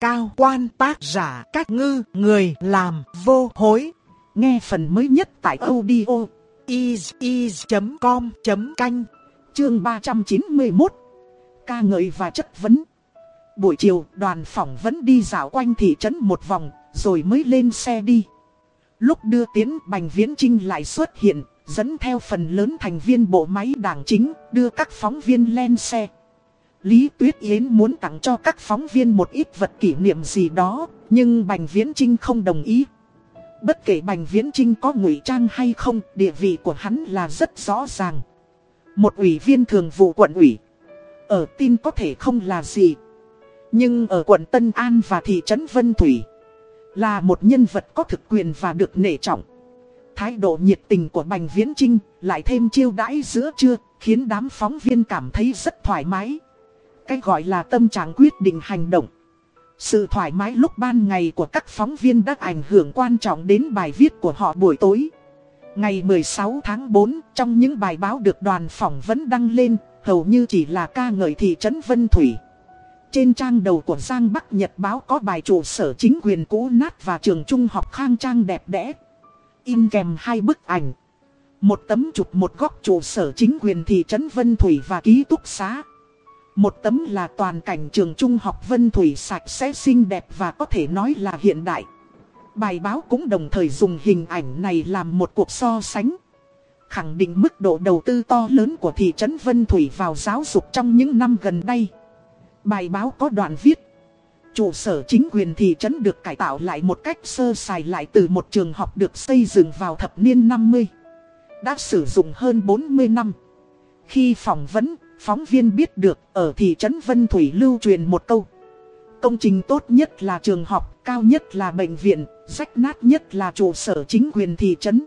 cao quan tác giả các ngư người làm vô hối. Nghe phần mới nhất tại audio is.com.canh chương 391 Ca ngợi và chất vấn Buổi chiều đoàn phỏng vẫn đi dạo quanh thị trấn một vòng rồi mới lên xe đi. Lúc đưa tiến Bành Viễn Trinh lại xuất hiện, dẫn theo phần lớn thành viên bộ máy đảng chính, đưa các phóng viên lên xe. Lý Tuyết Yến muốn tặng cho các phóng viên một ít vật kỷ niệm gì đó, nhưng Bành Viễn Trinh không đồng ý. Bất kể Bành Viễn Trinh có ngụy trang hay không, địa vị của hắn là rất rõ ràng. Một ủy viên thường vụ quận ủy, ở tin có thể không là gì. Nhưng ở quận Tân An và thị trấn Vân Thủy, là một nhân vật có thực quyền và được nể trọng. Thái độ nhiệt tình của Bành Viễn Trinh lại thêm chiêu đãi giữa trưa, khiến đám phóng viên cảm thấy rất thoải mái. Cái gọi là tâm trạng quyết định hành động. Sự thoải mái lúc ban ngày của các phóng viên đã ảnh hưởng quan trọng đến bài viết của họ buổi tối. Ngày 16 tháng 4, trong những bài báo được đoàn phỏng vấn đăng lên, hầu như chỉ là ca ngợi thị trấn Vân Thủy. Trên trang đầu của Giang Bắc Nhật báo có bài trụ sở chính quyền cũ nát và trường trung học khang trang đẹp đẽ. In kèm hai bức ảnh. Một tấm chụp một góc trụ sở chính quyền thị trấn Vân Thủy và ký túc xá. Một tấm là toàn cảnh trường trung học Vân Thủy sạch sẽ xinh đẹp và có thể nói là hiện đại. Bài báo cũng đồng thời dùng hình ảnh này làm một cuộc so sánh. Khẳng định mức độ đầu tư to lớn của thị trấn Vân Thủy vào giáo dục trong những năm gần đây. Bài báo có đoạn viết. Trụ sở chính quyền thị trấn được cải tạo lại một cách sơ sài lại từ một trường học được xây dựng vào thập niên 50. Đã sử dụng hơn 40 năm. Khi phỏng vấn, phóng viên biết được ở thị trấn Vân Thủy lưu truyền một câu. Công trình tốt nhất là trường học, cao nhất là bệnh viện, rách nát nhất là trụ sở chính quyền thị trấn.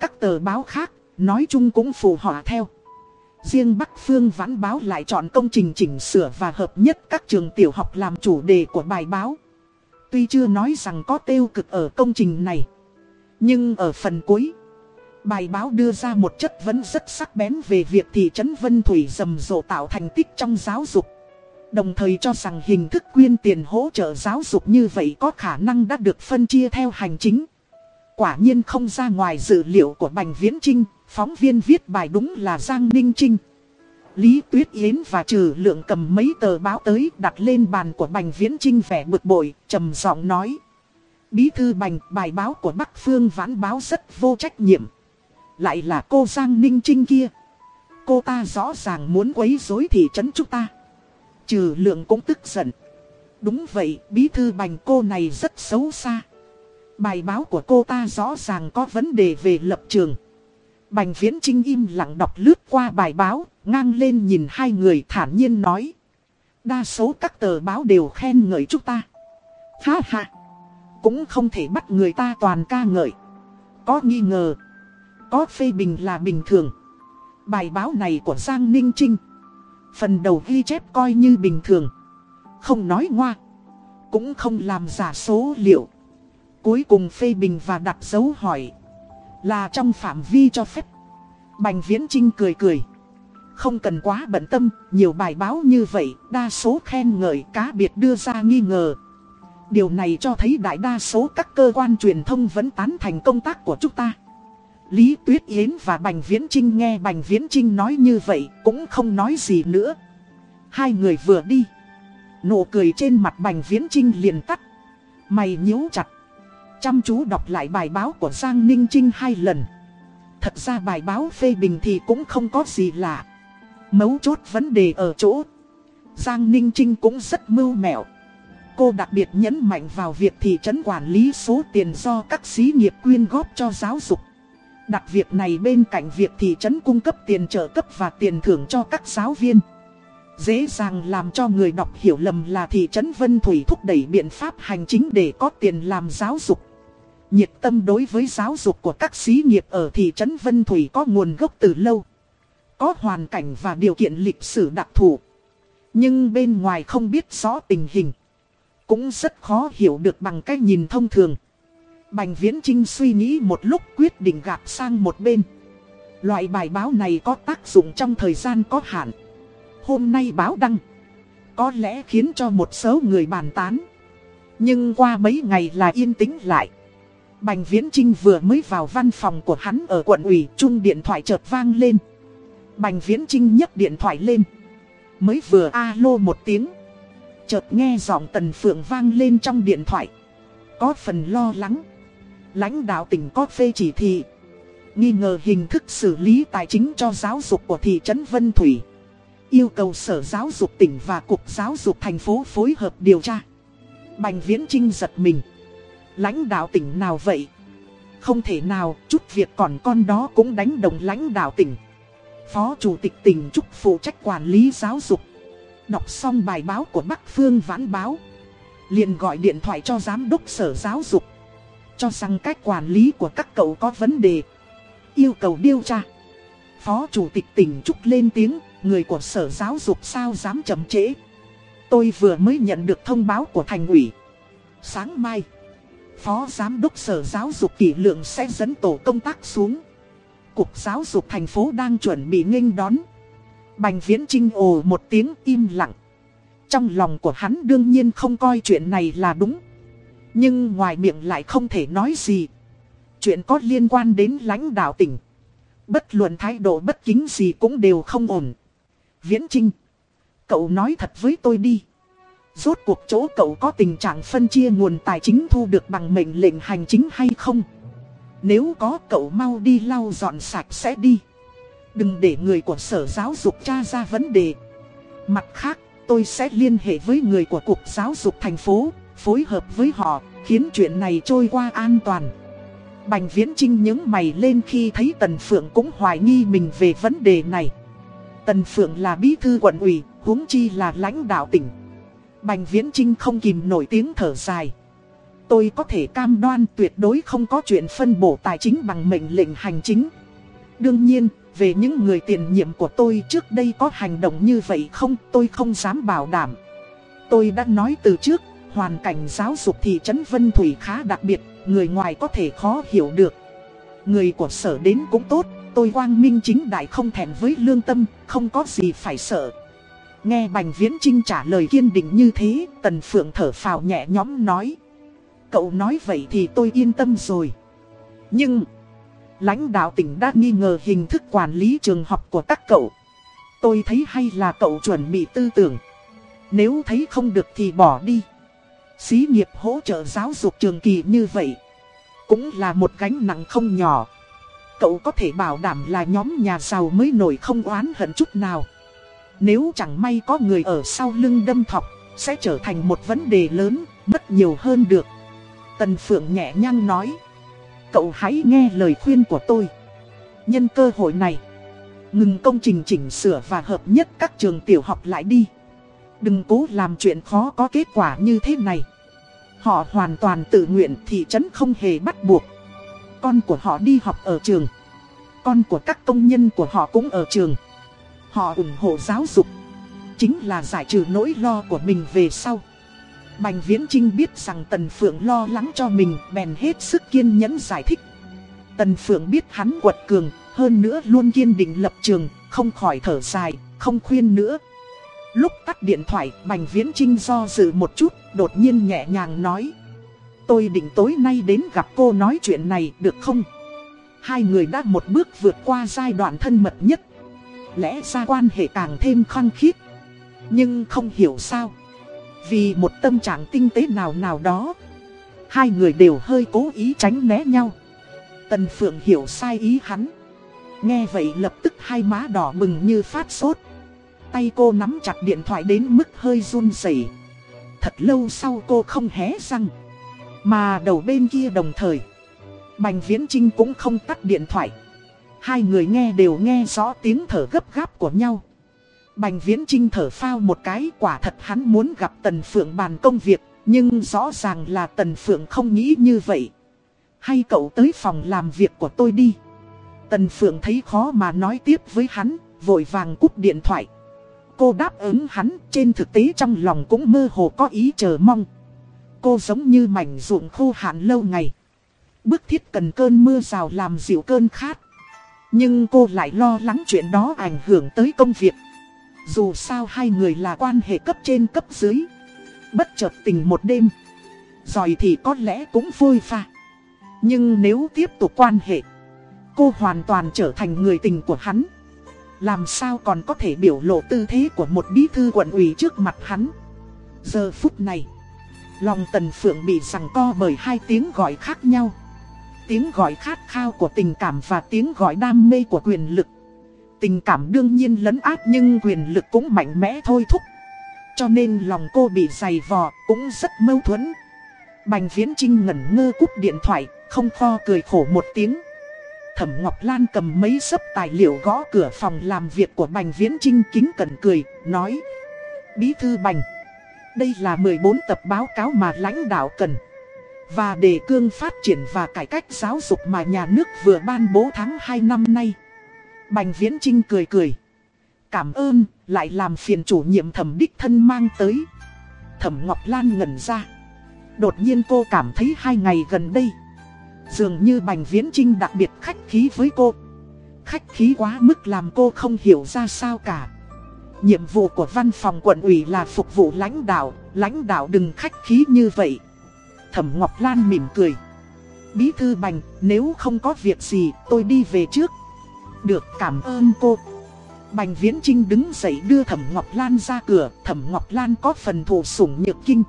Các tờ báo khác, nói chung cũng phù họa theo. Riêng Bắc Phương Vãn Báo lại chọn công trình chỉnh sửa và hợp nhất các trường tiểu học làm chủ đề của bài báo. Tuy chưa nói rằng có tiêu cực ở công trình này, nhưng ở phần cuối, bài báo đưa ra một chất vấn rất sắc bén về việc thị trấn Vân Thủy rầm rộ tạo thành tích trong giáo dục. Đồng thời cho rằng hình thức quyên tiền hỗ trợ giáo dục như vậy có khả năng đã được phân chia theo hành chính. Quả nhiên không ra ngoài dự liệu của Bành Viễn Trinh, phóng viên viết bài đúng là Giang Ninh Trinh. Lý Tuyết Yến và Trừ Lượng cầm mấy tờ báo tới đặt lên bàn của Bành Viễn Trinh vẻ bực bội, trầm giọng nói. Bí thư Bành, bài báo của Bắc Phương vãn báo rất vô trách nhiệm. Lại là cô Giang Ninh Trinh kia. Cô ta rõ ràng muốn quấy rối thị trấn chúng ta. Trừ Lượng cũng tức giận. Đúng vậy, bí thư Bành cô này rất xấu xa. Bài báo của cô ta rõ ràng có vấn đề về lập trường. Bành viễn trinh im lặng đọc lướt qua bài báo, ngang lên nhìn hai người thản nhiên nói. Đa số các tờ báo đều khen ngợi chúng ta. Ha ha! Cũng không thể bắt người ta toàn ca ngợi. Có nghi ngờ. Có phê bình là bình thường. Bài báo này của Giang Ninh Trinh. Phần đầu ghi chép coi như bình thường. Không nói ngoa. Cũng không làm giả số liệu. Cuối cùng phê bình và đặt dấu hỏi. Là trong phạm vi cho phép. Bành Viễn Trinh cười cười. Không cần quá bận tâm, nhiều bài báo như vậy, đa số khen ngợi cá biệt đưa ra nghi ngờ. Điều này cho thấy đại đa số các cơ quan truyền thông vẫn tán thành công tác của chúng ta. Lý Tuyết Yến và Bành Viễn Trinh nghe Bành Viễn Trinh nói như vậy cũng không nói gì nữa. Hai người vừa đi. Nụ cười trên mặt Bành Viễn Trinh liền tắt. Mày nhíu chặt. Chăm chú đọc lại bài báo của Giang Ninh Trinh hai lần. Thật ra bài báo phê bình thì cũng không có gì lạ. Mấu chốt vấn đề ở chỗ. Giang Ninh Trinh cũng rất mưu mẹo. Cô đặc biệt nhấn mạnh vào việc thị trấn quản lý số tiền do các xí nghiệp quyên góp cho giáo dục. Đặt việc này bên cạnh việc thị trấn cung cấp tiền trợ cấp và tiền thưởng cho các giáo viên. Dễ dàng làm cho người đọc hiểu lầm là thị trấn Vân Thủy thúc đẩy biện pháp hành chính để có tiền làm giáo dục. Nhiệt tâm đối với giáo dục của các xí nghiệp ở thị trấn Vân Thủy có nguồn gốc từ lâu. Có hoàn cảnh và điều kiện lịch sử đặc thù. Nhưng bên ngoài không biết rõ tình hình. Cũng rất khó hiểu được bằng cách nhìn thông thường. Bành Viễn Trinh suy nghĩ một lúc quyết định gạt sang một bên. Loại bài báo này có tác dụng trong thời gian có hạn. Hôm nay báo đăng. Có lẽ khiến cho một số người bàn tán. Nhưng qua mấy ngày là yên tĩnh lại. Bành Viễn Trinh vừa mới vào văn phòng của hắn ở quận ủy, chung điện thoại chợt vang lên. Bành Viễn Trinh nhấc điện thoại lên. Mới vừa alo một tiếng. Chợt nghe giọng Tần Phượng vang lên trong điện thoại. Có phần lo lắng. Lãnh đạo tỉnh có phê chỉ thị. Nghi ngờ hình thức xử lý tài chính cho giáo dục của thị trấn Vân Thủy. Yêu cầu Sở Giáo dục tỉnh và Cục Giáo dục thành phố phối hợp điều tra. Bành Viễn Trinh giật mình. Lãnh đạo tỉnh nào vậy? Không thể nào, chút việc còn con đó cũng đánh đồng lãnh đạo tỉnh. Phó Chủ tịch tỉnh Trúc phụ trách quản lý giáo dục. Đọc xong bài báo của Bắc Phương Vãn Báo. liền gọi điện thoại cho Giám đốc Sở Giáo dục. Cho rằng cách quản lý của các cậu có vấn đề. Yêu cầu điều tra. Phó Chủ tịch tỉnh Trúc lên tiếng, người của Sở Giáo dục sao dám chậm trễ. Tôi vừa mới nhận được thông báo của thành ủy. Sáng mai, Phó Giám đốc Sở Giáo dục kỷ lượng sẽ dẫn tổ công tác xuống. Cục Giáo dục thành phố đang chuẩn bị nghênh đón. Bành Viễn Trinh ồ một tiếng im lặng. Trong lòng của hắn đương nhiên không coi chuyện này là đúng. Nhưng ngoài miệng lại không thể nói gì. Chuyện có liên quan đến lãnh đạo tỉnh. Bất luận thái độ bất kính gì cũng đều không ổn. Viễn Trinh. Cậu nói thật với tôi đi. Rốt cuộc chỗ cậu có tình trạng phân chia nguồn tài chính thu được bằng mệnh lệnh hành chính hay không? Nếu có cậu mau đi lau dọn sạch sẽ đi. Đừng để người của sở giáo dục tra ra vấn đề. Mặt khác, tôi sẽ liên hệ với người của Cục Giáo dục thành phố, phối hợp với họ, khiến chuyện này trôi qua an toàn. Bành Viễn Trinh những mày lên khi thấy Tần Phượng cũng hoài nghi mình về vấn đề này. Tần Phượng là bí thư quận ủy, huống chi là lãnh đạo tỉnh. Bành Viễn Trinh không kìm nổi tiếng thở dài. Tôi có thể cam đoan tuyệt đối không có chuyện phân bổ tài chính bằng mệnh lệnh hành chính. Đương nhiên, về những người tiền nhiệm của tôi trước đây có hành động như vậy không, tôi không dám bảo đảm. Tôi đã nói từ trước, hoàn cảnh giáo dục thị trấn Vân Thủy khá đặc biệt, người ngoài có thể khó hiểu được. Người của sở đến cũng tốt, tôi quang minh chính đại không thèm với lương tâm, không có gì phải sợ. Nghe Bành Viễn Trinh trả lời kiên định như thế, Tần Phượng thở phào nhẹ nhõm nói. Cậu nói vậy thì tôi yên tâm rồi. Nhưng, lãnh đạo tỉnh đã nghi ngờ hình thức quản lý trường học của các cậu. Tôi thấy hay là cậu chuẩn bị tư tưởng. Nếu thấy không được thì bỏ đi. Xí nghiệp hỗ trợ giáo dục trường kỳ như vậy. Cũng là một gánh nặng không nhỏ. Cậu có thể bảo đảm là nhóm nhà giàu mới nổi không oán hận chút nào. Nếu chẳng may có người ở sau lưng đâm thọc, sẽ trở thành một vấn đề lớn, mất nhiều hơn được. Tần Phượng nhẹ nhàng nói. Cậu hãy nghe lời khuyên của tôi. Nhân cơ hội này, ngừng công trình chỉnh sửa và hợp nhất các trường tiểu học lại đi. Đừng cố làm chuyện khó có kết quả như thế này. Họ hoàn toàn tự nguyện thị trấn không hề bắt buộc. Con của họ đi học ở trường. Con của các công nhân của họ cũng ở trường. Họ ủng hộ giáo dục. Chính là giải trừ nỗi lo của mình về sau. Bành Viễn Trinh biết rằng Tần Phượng lo lắng cho mình bèn hết sức kiên nhẫn giải thích. Tần Phượng biết hắn quật cường, hơn nữa luôn kiên định lập trường, không khỏi thở dài, không khuyên nữa. Lúc tắt điện thoại, Bành Viễn Trinh do dự một chút, đột nhiên nhẹ nhàng nói. Tôi định tối nay đến gặp cô nói chuyện này được không? Hai người đã một bước vượt qua giai đoạn thân mật nhất. Lẽ ra quan hệ càng thêm khăng khít. Nhưng không hiểu sao. Vì một tâm trạng tinh tế nào nào đó. Hai người đều hơi cố ý tránh né nhau. Tần Phượng hiểu sai ý hắn. Nghe vậy lập tức hai má đỏ bừng như phát sốt. Tay cô nắm chặt điện thoại đến mức hơi run rẩy. Thật lâu sau cô không hé răng. Mà đầu bên kia đồng thời. Bành Viễn Trinh cũng không tắt điện thoại. Hai người nghe đều nghe rõ tiếng thở gấp gáp của nhau. Bành Viễn Trinh thở phao một cái quả thật hắn muốn gặp Tần Phượng bàn công việc, nhưng rõ ràng là Tần Phượng không nghĩ như vậy. Hay cậu tới phòng làm việc của tôi đi. Tần Phượng thấy khó mà nói tiếp với hắn, vội vàng cúp điện thoại. Cô đáp ứng hắn, trên thực tế trong lòng cũng mơ hồ có ý chờ mong. Cô giống như mảnh ruộng khô hạn lâu ngày. Bức thiết cần cơn mưa rào làm dịu cơn khát. Nhưng cô lại lo lắng chuyện đó ảnh hưởng tới công việc. Dù sao hai người là quan hệ cấp trên cấp dưới. Bất chợt tình một đêm. Rồi thì có lẽ cũng vui pha. Nhưng nếu tiếp tục quan hệ, cô hoàn toàn trở thành người tình của hắn. Làm sao còn có thể biểu lộ tư thế của một bí thư quận ủy trước mặt hắn. Giờ phút này, lòng Tần Phượng bị sằng co bởi hai tiếng gọi khác nhau. Tiếng gọi khát khao của tình cảm và tiếng gọi đam mê của quyền lực. Tình cảm đương nhiên lấn áp nhưng quyền lực cũng mạnh mẽ thôi thúc. Cho nên lòng cô bị dày vò cũng rất mâu thuẫn. Bành Viễn Trinh ngẩn ngơ cúp điện thoại, không kho cười khổ một tiếng. Thẩm Ngọc Lan cầm mấy sấp tài liệu gõ cửa phòng làm việc của Bành Viễn Trinh kính cẩn cười, nói Bí thư Bành, đây là 14 tập báo cáo mà lãnh đạo cần. Và đề cương phát triển và cải cách giáo dục mà nhà nước vừa ban bố tháng 2 năm nay. Bành Viễn Trinh cười cười Cảm ơn, lại làm phiền chủ nhiệm thẩm đích thân mang tới. Thẩm Ngọc Lan ngẩn ra Đột nhiên cô cảm thấy hai ngày gần đây Dường như Bành Viễn Trinh đặc biệt khách khí với cô. Khách khí quá mức làm cô không hiểu ra sao cả. Nhiệm vụ của văn phòng quận ủy là phục vụ lãnh đạo. Lãnh đạo đừng khách khí như vậy. Thẩm Ngọc Lan mỉm cười. Bí thư Bành, nếu không có việc gì tôi đi về trước. Được cảm ơn cô. Bành Viễn Trinh đứng dậy đưa Thẩm Ngọc Lan ra cửa. Thẩm Ngọc Lan có phần thổ sủng nhược kinh.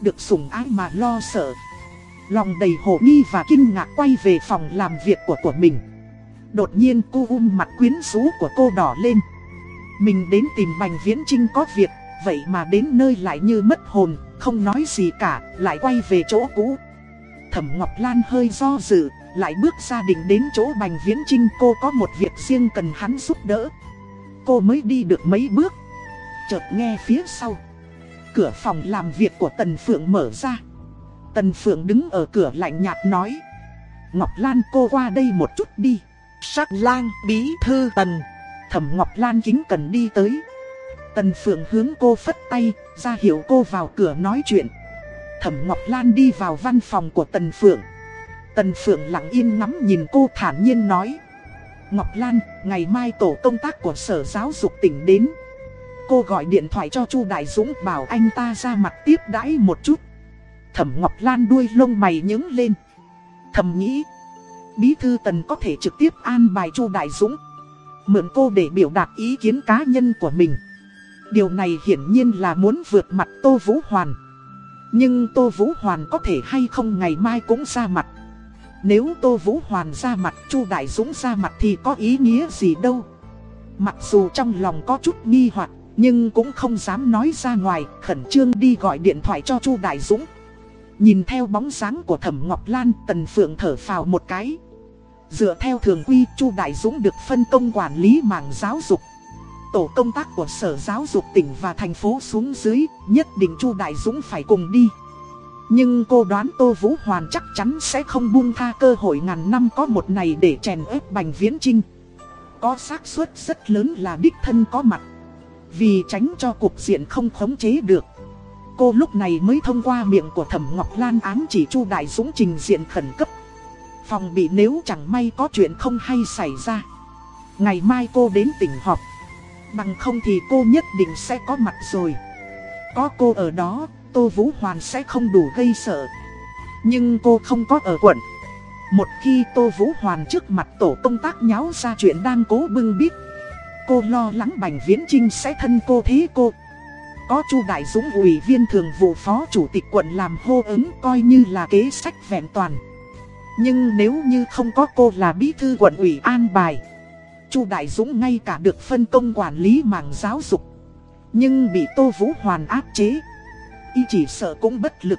Được sủng ái mà lo sợ. Lòng đầy hồ nghi và kinh ngạc quay về phòng làm việc của của mình. Đột nhiên cô um mặt quyến rũ của cô đỏ lên. Mình đến tìm Bành Viễn Trinh có việc, Vậy mà đến nơi lại như mất hồn, Không nói gì cả, Lại quay về chỗ cũ. Thẩm Ngọc Lan hơi do dự, Lại bước ra định đến chỗ Bành Viễn Trinh Cô có một việc riêng cần hắn giúp đỡ. Cô mới đi được mấy bước. Chợt nghe phía sau. Cửa phòng làm việc của Tần Phượng mở ra. Tần Phượng đứng ở cửa lạnh nhạt nói. Ngọc Lan cô qua đây một chút đi. Sắc lang bí thư tần. Thẩm Ngọc Lan kính cần đi tới. Tần Phượng hướng cô phất tay, ra hiệu cô vào cửa nói chuyện. Thẩm Ngọc Lan đi vào văn phòng của Tần Phượng. Tần Phượng lặng yên ngắm nhìn cô thản nhiên nói. Ngọc Lan, ngày mai tổ công tác của Sở Giáo dục tỉnh đến. Cô gọi điện thoại cho Chu Đại Dũng bảo anh ta ra mặt tiếp đãi một chút. Thẩm Ngọc Lan đuôi lông mày nhướng lên. Thầm nghĩ, Bí thư Tần có thể trực tiếp an bài Chu Đại Dũng. Mượn cô để biểu đạt ý kiến cá nhân của mình. Điều này hiển nhiên là muốn vượt mặt Tô Vũ Hoàn. Nhưng Tô Vũ Hoàn có thể hay không ngày mai cũng ra mặt. Nếu Tô Vũ Hoàn ra mặt, Chu Đại Dũng ra mặt thì có ý nghĩa gì đâu. Mặc dù trong lòng có chút nghi hoặc, nhưng cũng không dám nói ra ngoài, khẩn trương đi gọi điện thoại cho Chu Đại Dũng. Nhìn theo bóng dáng của Thẩm Ngọc Lan, Tần Phượng thở phào một cái. Dựa theo thường quy, Chu Đại Dũng được phân công quản lý mảng giáo dục. Tổ công tác của Sở Giáo dục tỉnh và thành phố xuống dưới, nhất định Chu Đại Dũng phải cùng đi. Nhưng cô đoán Tô Vũ Hoàn chắc chắn sẽ không buông tha cơ hội ngàn năm có một này để chèn ép Bành Viễn Trinh. Có xác suất rất lớn là đích thân có mặt. Vì tránh cho cục diện không khống chế được. Cô lúc này mới thông qua miệng của Thẩm Ngọc Lan ám chỉ Chu Đại Dũng trình diện khẩn cấp. Phòng bị nếu chẳng may có chuyện không hay xảy ra. Ngày mai cô đến tỉnh họp. Bằng không thì cô nhất định sẽ có mặt rồi. Có cô ở đó, Tô Vũ Hoàn sẽ không đủ gây sợ. Nhưng cô không có ở quận. Một khi Tô Vũ Hoàn trước mặt tổ công tác nháo ra chuyện đang cố bưng bít. Cô lo lắng Bành Viễn Trinh sẽ thân cô thế cô. Có Chu Đại Dũng ủy viên thường vụ phó chủ tịch quận làm hô ứng coi như là kế sách vẹn toàn. Nhưng nếu như không có cô là bí thư quận ủy an bài, Chu Đại Dũng ngay cả được phân công quản lý mảng giáo dục, nhưng bị Tô Vũ Hoàn áp chế, y chỉ sợ cũng bất lực.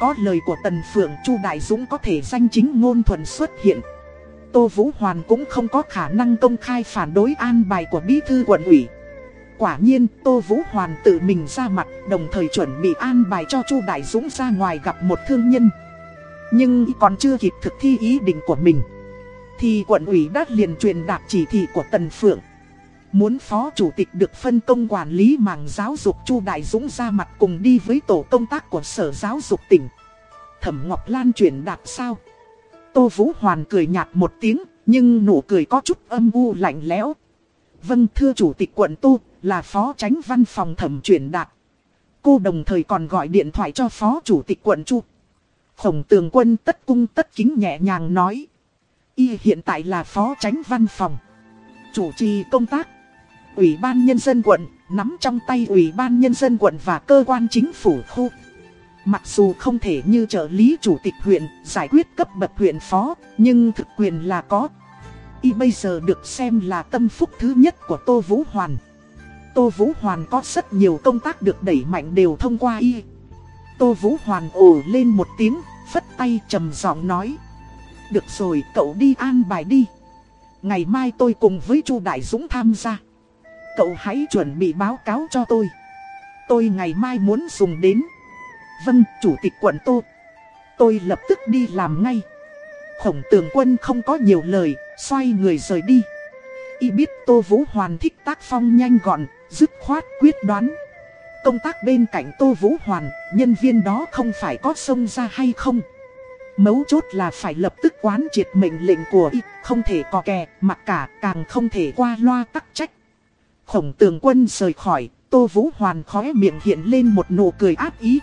Có lời của Tần Phượng Chu Đại Dũng có thể danh chính ngôn thuận xuất hiện. Tô Vũ Hoàn cũng không có khả năng công khai phản đối an bài của bí thư quận ủy. Quả nhiên Tô Vũ Hoàn tự mình ra mặt đồng thời chuẩn bị an bài cho Chu Đại Dũng ra ngoài gặp một thương nhân. Nhưng còn chưa kịp thực thi ý định của mình. Thì quận ủy đã liền truyền đạt chỉ thị của Tần Phượng. Muốn phó chủ tịch được phân công quản lý mảng giáo dục Chu Đại Dũng ra mặt cùng đi với tổ công tác của Sở Giáo dục tỉnh. Thẩm Ngọc Lan truyền đạt sao? Tô Vũ Hoàn cười nhạt một tiếng, nhưng nụ cười có chút âm u lạnh lẽo. Vâng thưa chủ tịch quận Tu, là phó tránh văn phòng thẩm chuyển đạt. Cô đồng thời còn gọi điện thoại cho phó chủ tịch quận Chu. Khổng tường quân tất cung tất kính nhẹ nhàng nói. Y hiện tại là phó tránh văn phòng. Chủ trì công tác. Ủy ban Nhân dân quận, nắm trong tay Ủy ban Nhân dân quận và cơ quan chính phủ khu. Mặc dù không thể như trợ lý chủ tịch huyện giải quyết cấp bậc huyện phó, nhưng thực quyền là có. Y bây giờ được xem là tâm phúc thứ nhất của Tô Vũ Hoàn. Tô Vũ Hoàn có rất nhiều công tác được đẩy mạnh đều thông qua Y. Tô Vũ Hoàn ồ lên một tiếng, phất tay trầm giọng nói. Được rồi, cậu đi an bài đi. Ngày mai tôi cùng với Chu Đại Dũng tham gia. Cậu hãy chuẩn bị báo cáo cho tôi. Tôi ngày mai muốn dùng đến. Vâng, Chủ tịch quận Tô. Tôi lập tức đi làm ngay. Khổng tường quân không có nhiều lời, xoay người rời đi. Y biết Tô Vũ Hoàn thích tác phong nhanh gọn, dứt khoát quyết đoán. Công tác bên cạnh Tô Vũ Hoàn, nhân viên đó không phải có xông ra hay không. Mấu chốt là phải lập tức quán triệt mệnh lệnh của Y, không thể co kè, mặc cả càng không thể qua loa tắc trách. Khổng tường quân rời khỏi, Tô Vũ Hoàn khóe miệng hiện lên một nụ cười áp ý.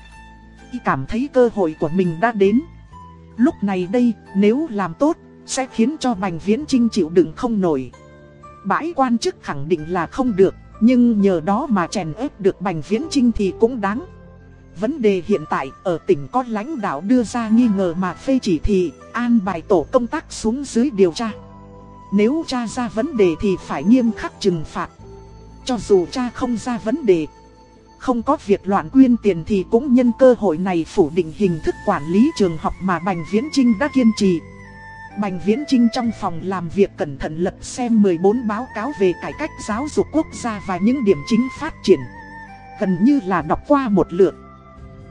Y cảm thấy cơ hội của mình đã đến. Lúc này đây, nếu làm tốt, sẽ khiến cho Bành Viễn Trinh chịu đựng không nổi. Bãi quan chức khẳng định là không được, nhưng nhờ đó mà chèn ép được Bành Viễn Trinh thì cũng đáng. Vấn đề hiện tại ở tỉnh có lãnh đạo đưa ra nghi ngờ mà phê chỉ thị, an bài tổ công tác xuống dưới điều tra. Nếu tra ra vấn đề thì phải nghiêm khắc trừng phạt. Cho dù cha không ra vấn đề, không có việc loạn quyên tiền thì cũng nhân cơ hội này phủ định hình thức quản lý trường học mà Bành Viễn Trinh đã kiên trì. Bành Viễn Trinh trong phòng làm việc cẩn thận lật xem 14 báo cáo về cải cách giáo dục quốc gia và những điểm chính phát triển. Gần như là đọc qua một lượt.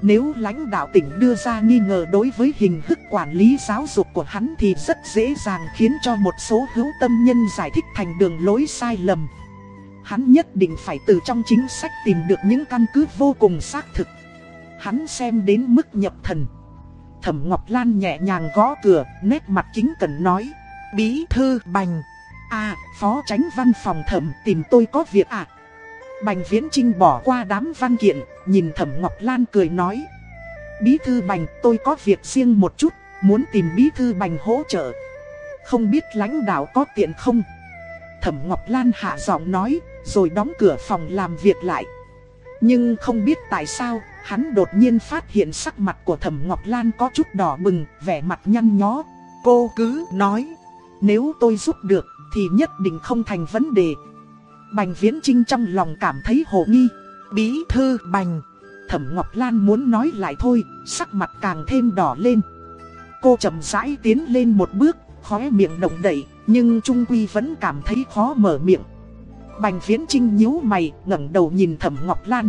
Nếu lãnh đạo tỉnh đưa ra nghi ngờ đối với hình thức quản lý giáo dục của hắn thì rất dễ dàng khiến cho một số hữu tâm nhân giải thích thành đường lối sai lầm. Hắn nhất định phải từ trong chính sách tìm được những căn cứ vô cùng xác thực. Hắn xem đến mức nhập thần. Thẩm Ngọc Lan nhẹ nhàng gõ cửa, nét mặt kính cẩn nói. Bí thư bành. À, phó tránh văn phòng thẩm tìm tôi có việc à. Bành Viễn Trinh bỏ qua đám văn kiện, nhìn Thẩm Ngọc Lan cười nói. Bí thư bành, tôi có việc riêng một chút, muốn tìm bí thư bành hỗ trợ. Không biết lãnh đạo có tiện không? Thẩm Ngọc Lan hạ giọng nói, rồi đóng cửa phòng làm việc lại. Nhưng không biết tại sao, hắn đột nhiên phát hiện sắc mặt của Thẩm Ngọc Lan có chút đỏ bừng, vẻ mặt nhăn nhó. Cô cứ nói, nếu tôi giúp được thì nhất định không thành vấn đề. Bành Viễn Trinh trong lòng cảm thấy hồ nghi. Bí thư Bành. Thẩm Ngọc Lan muốn nói lại thôi, sắc mặt càng thêm đỏ lên. Cô chậm rãi tiến lên một bước, khóe miệng động đậy, nhưng Trung Quy vẫn cảm thấy khó mở miệng. Bành Viễn Trinh nhíu mày, ngẩng đầu nhìn Thẩm Ngọc Lan.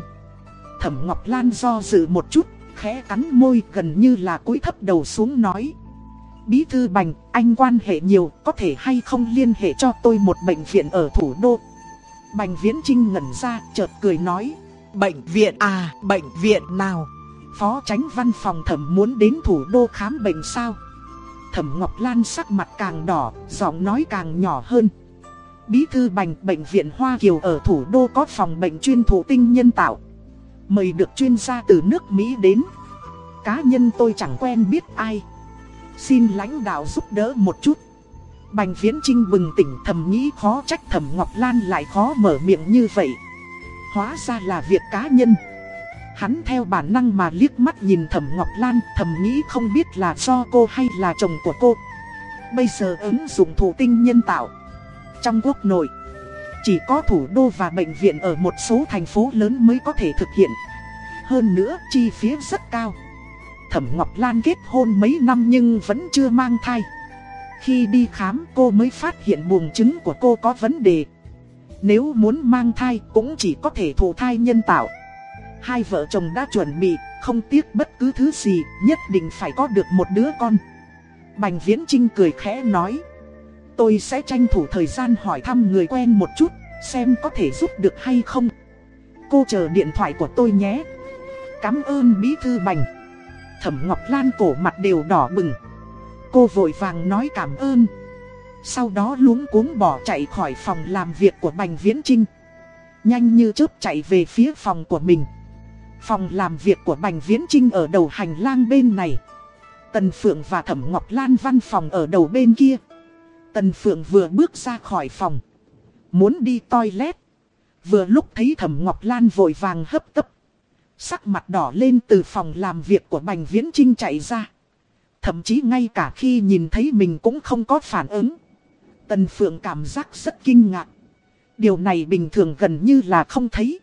Thẩm Ngọc Lan do dự một chút, khẽ cắn môi gần như là cúi thấp đầu xuống nói. Bí thư Bành, anh quan hệ nhiều, có thể hay không liên hệ cho tôi một bệnh viện ở thủ đô. Bành Viễn Trinh ngẩn ra, chợt cười nói. Bệnh viện à, bệnh viện nào? Phó tránh văn phòng thẩm muốn đến thủ đô khám bệnh sao? Thẩm Ngọc Lan sắc mặt càng đỏ, giọng nói càng nhỏ hơn. Bí thư bành bệnh viện Hoa Kiều ở thủ đô có phòng bệnh chuyên thụ tinh nhân tạo. Mời được chuyên gia từ nước Mỹ đến. Cá nhân tôi chẳng quen biết ai. Xin lãnh đạo giúp đỡ một chút. Bành Viễn Trinh bừng tỉnh thầm nghĩ khó trách thẩm Ngọc Lan lại khó mở miệng như vậy. Hóa ra là việc cá nhân. Hắn theo bản năng mà liếc mắt nhìn thẩm Ngọc Lan thầm nghĩ không biết là do cô hay là chồng của cô. Bây giờ ứng dụng thủ tinh nhân tạo. Trong quốc nội, chỉ có thủ đô và bệnh viện ở một số thành phố lớn mới có thể thực hiện. Hơn nữa, chi phí rất cao. Thẩm Ngọc Lan kết hôn mấy năm nhưng vẫn chưa mang thai. Khi đi khám cô mới phát hiện buồng trứng của cô có vấn đề. Nếu muốn mang thai cũng chỉ có thể thụ thai nhân tạo. Hai vợ chồng đã chuẩn bị, không tiếc bất cứ thứ gì, nhất định phải có được một đứa con. Bành Viễn Trinh cười khẽ nói. Tôi sẽ tranh thủ thời gian hỏi thăm người quen một chút, xem có thể giúp được hay không. Cô chờ điện thoại của tôi nhé. Cảm ơn Bí Thư Bành. Thẩm Ngọc Lan cổ mặt đều đỏ bừng. Cô vội vàng nói cảm ơn. Sau đó luống cuống bỏ chạy khỏi phòng làm việc của Bành Viễn Trinh. Nhanh như chớp chạy về phía phòng của mình. Phòng làm việc của Bành Viễn Trinh ở đầu hành lang bên này. Tần Phượng và Thẩm Ngọc Lan văn phòng ở đầu bên kia. Tần Phượng vừa bước ra khỏi phòng. Muốn đi toilet. Vừa lúc thấy Thẩm Ngọc Lan vội vàng hấp tấp. Sắc mặt đỏ lên từ phòng làm việc của Bành Viễn Trinh chạy ra. Thậm chí ngay cả khi nhìn thấy mình cũng không có phản ứng. Tần Phượng cảm giác rất kinh ngạc. Điều này bình thường gần như là không thấy.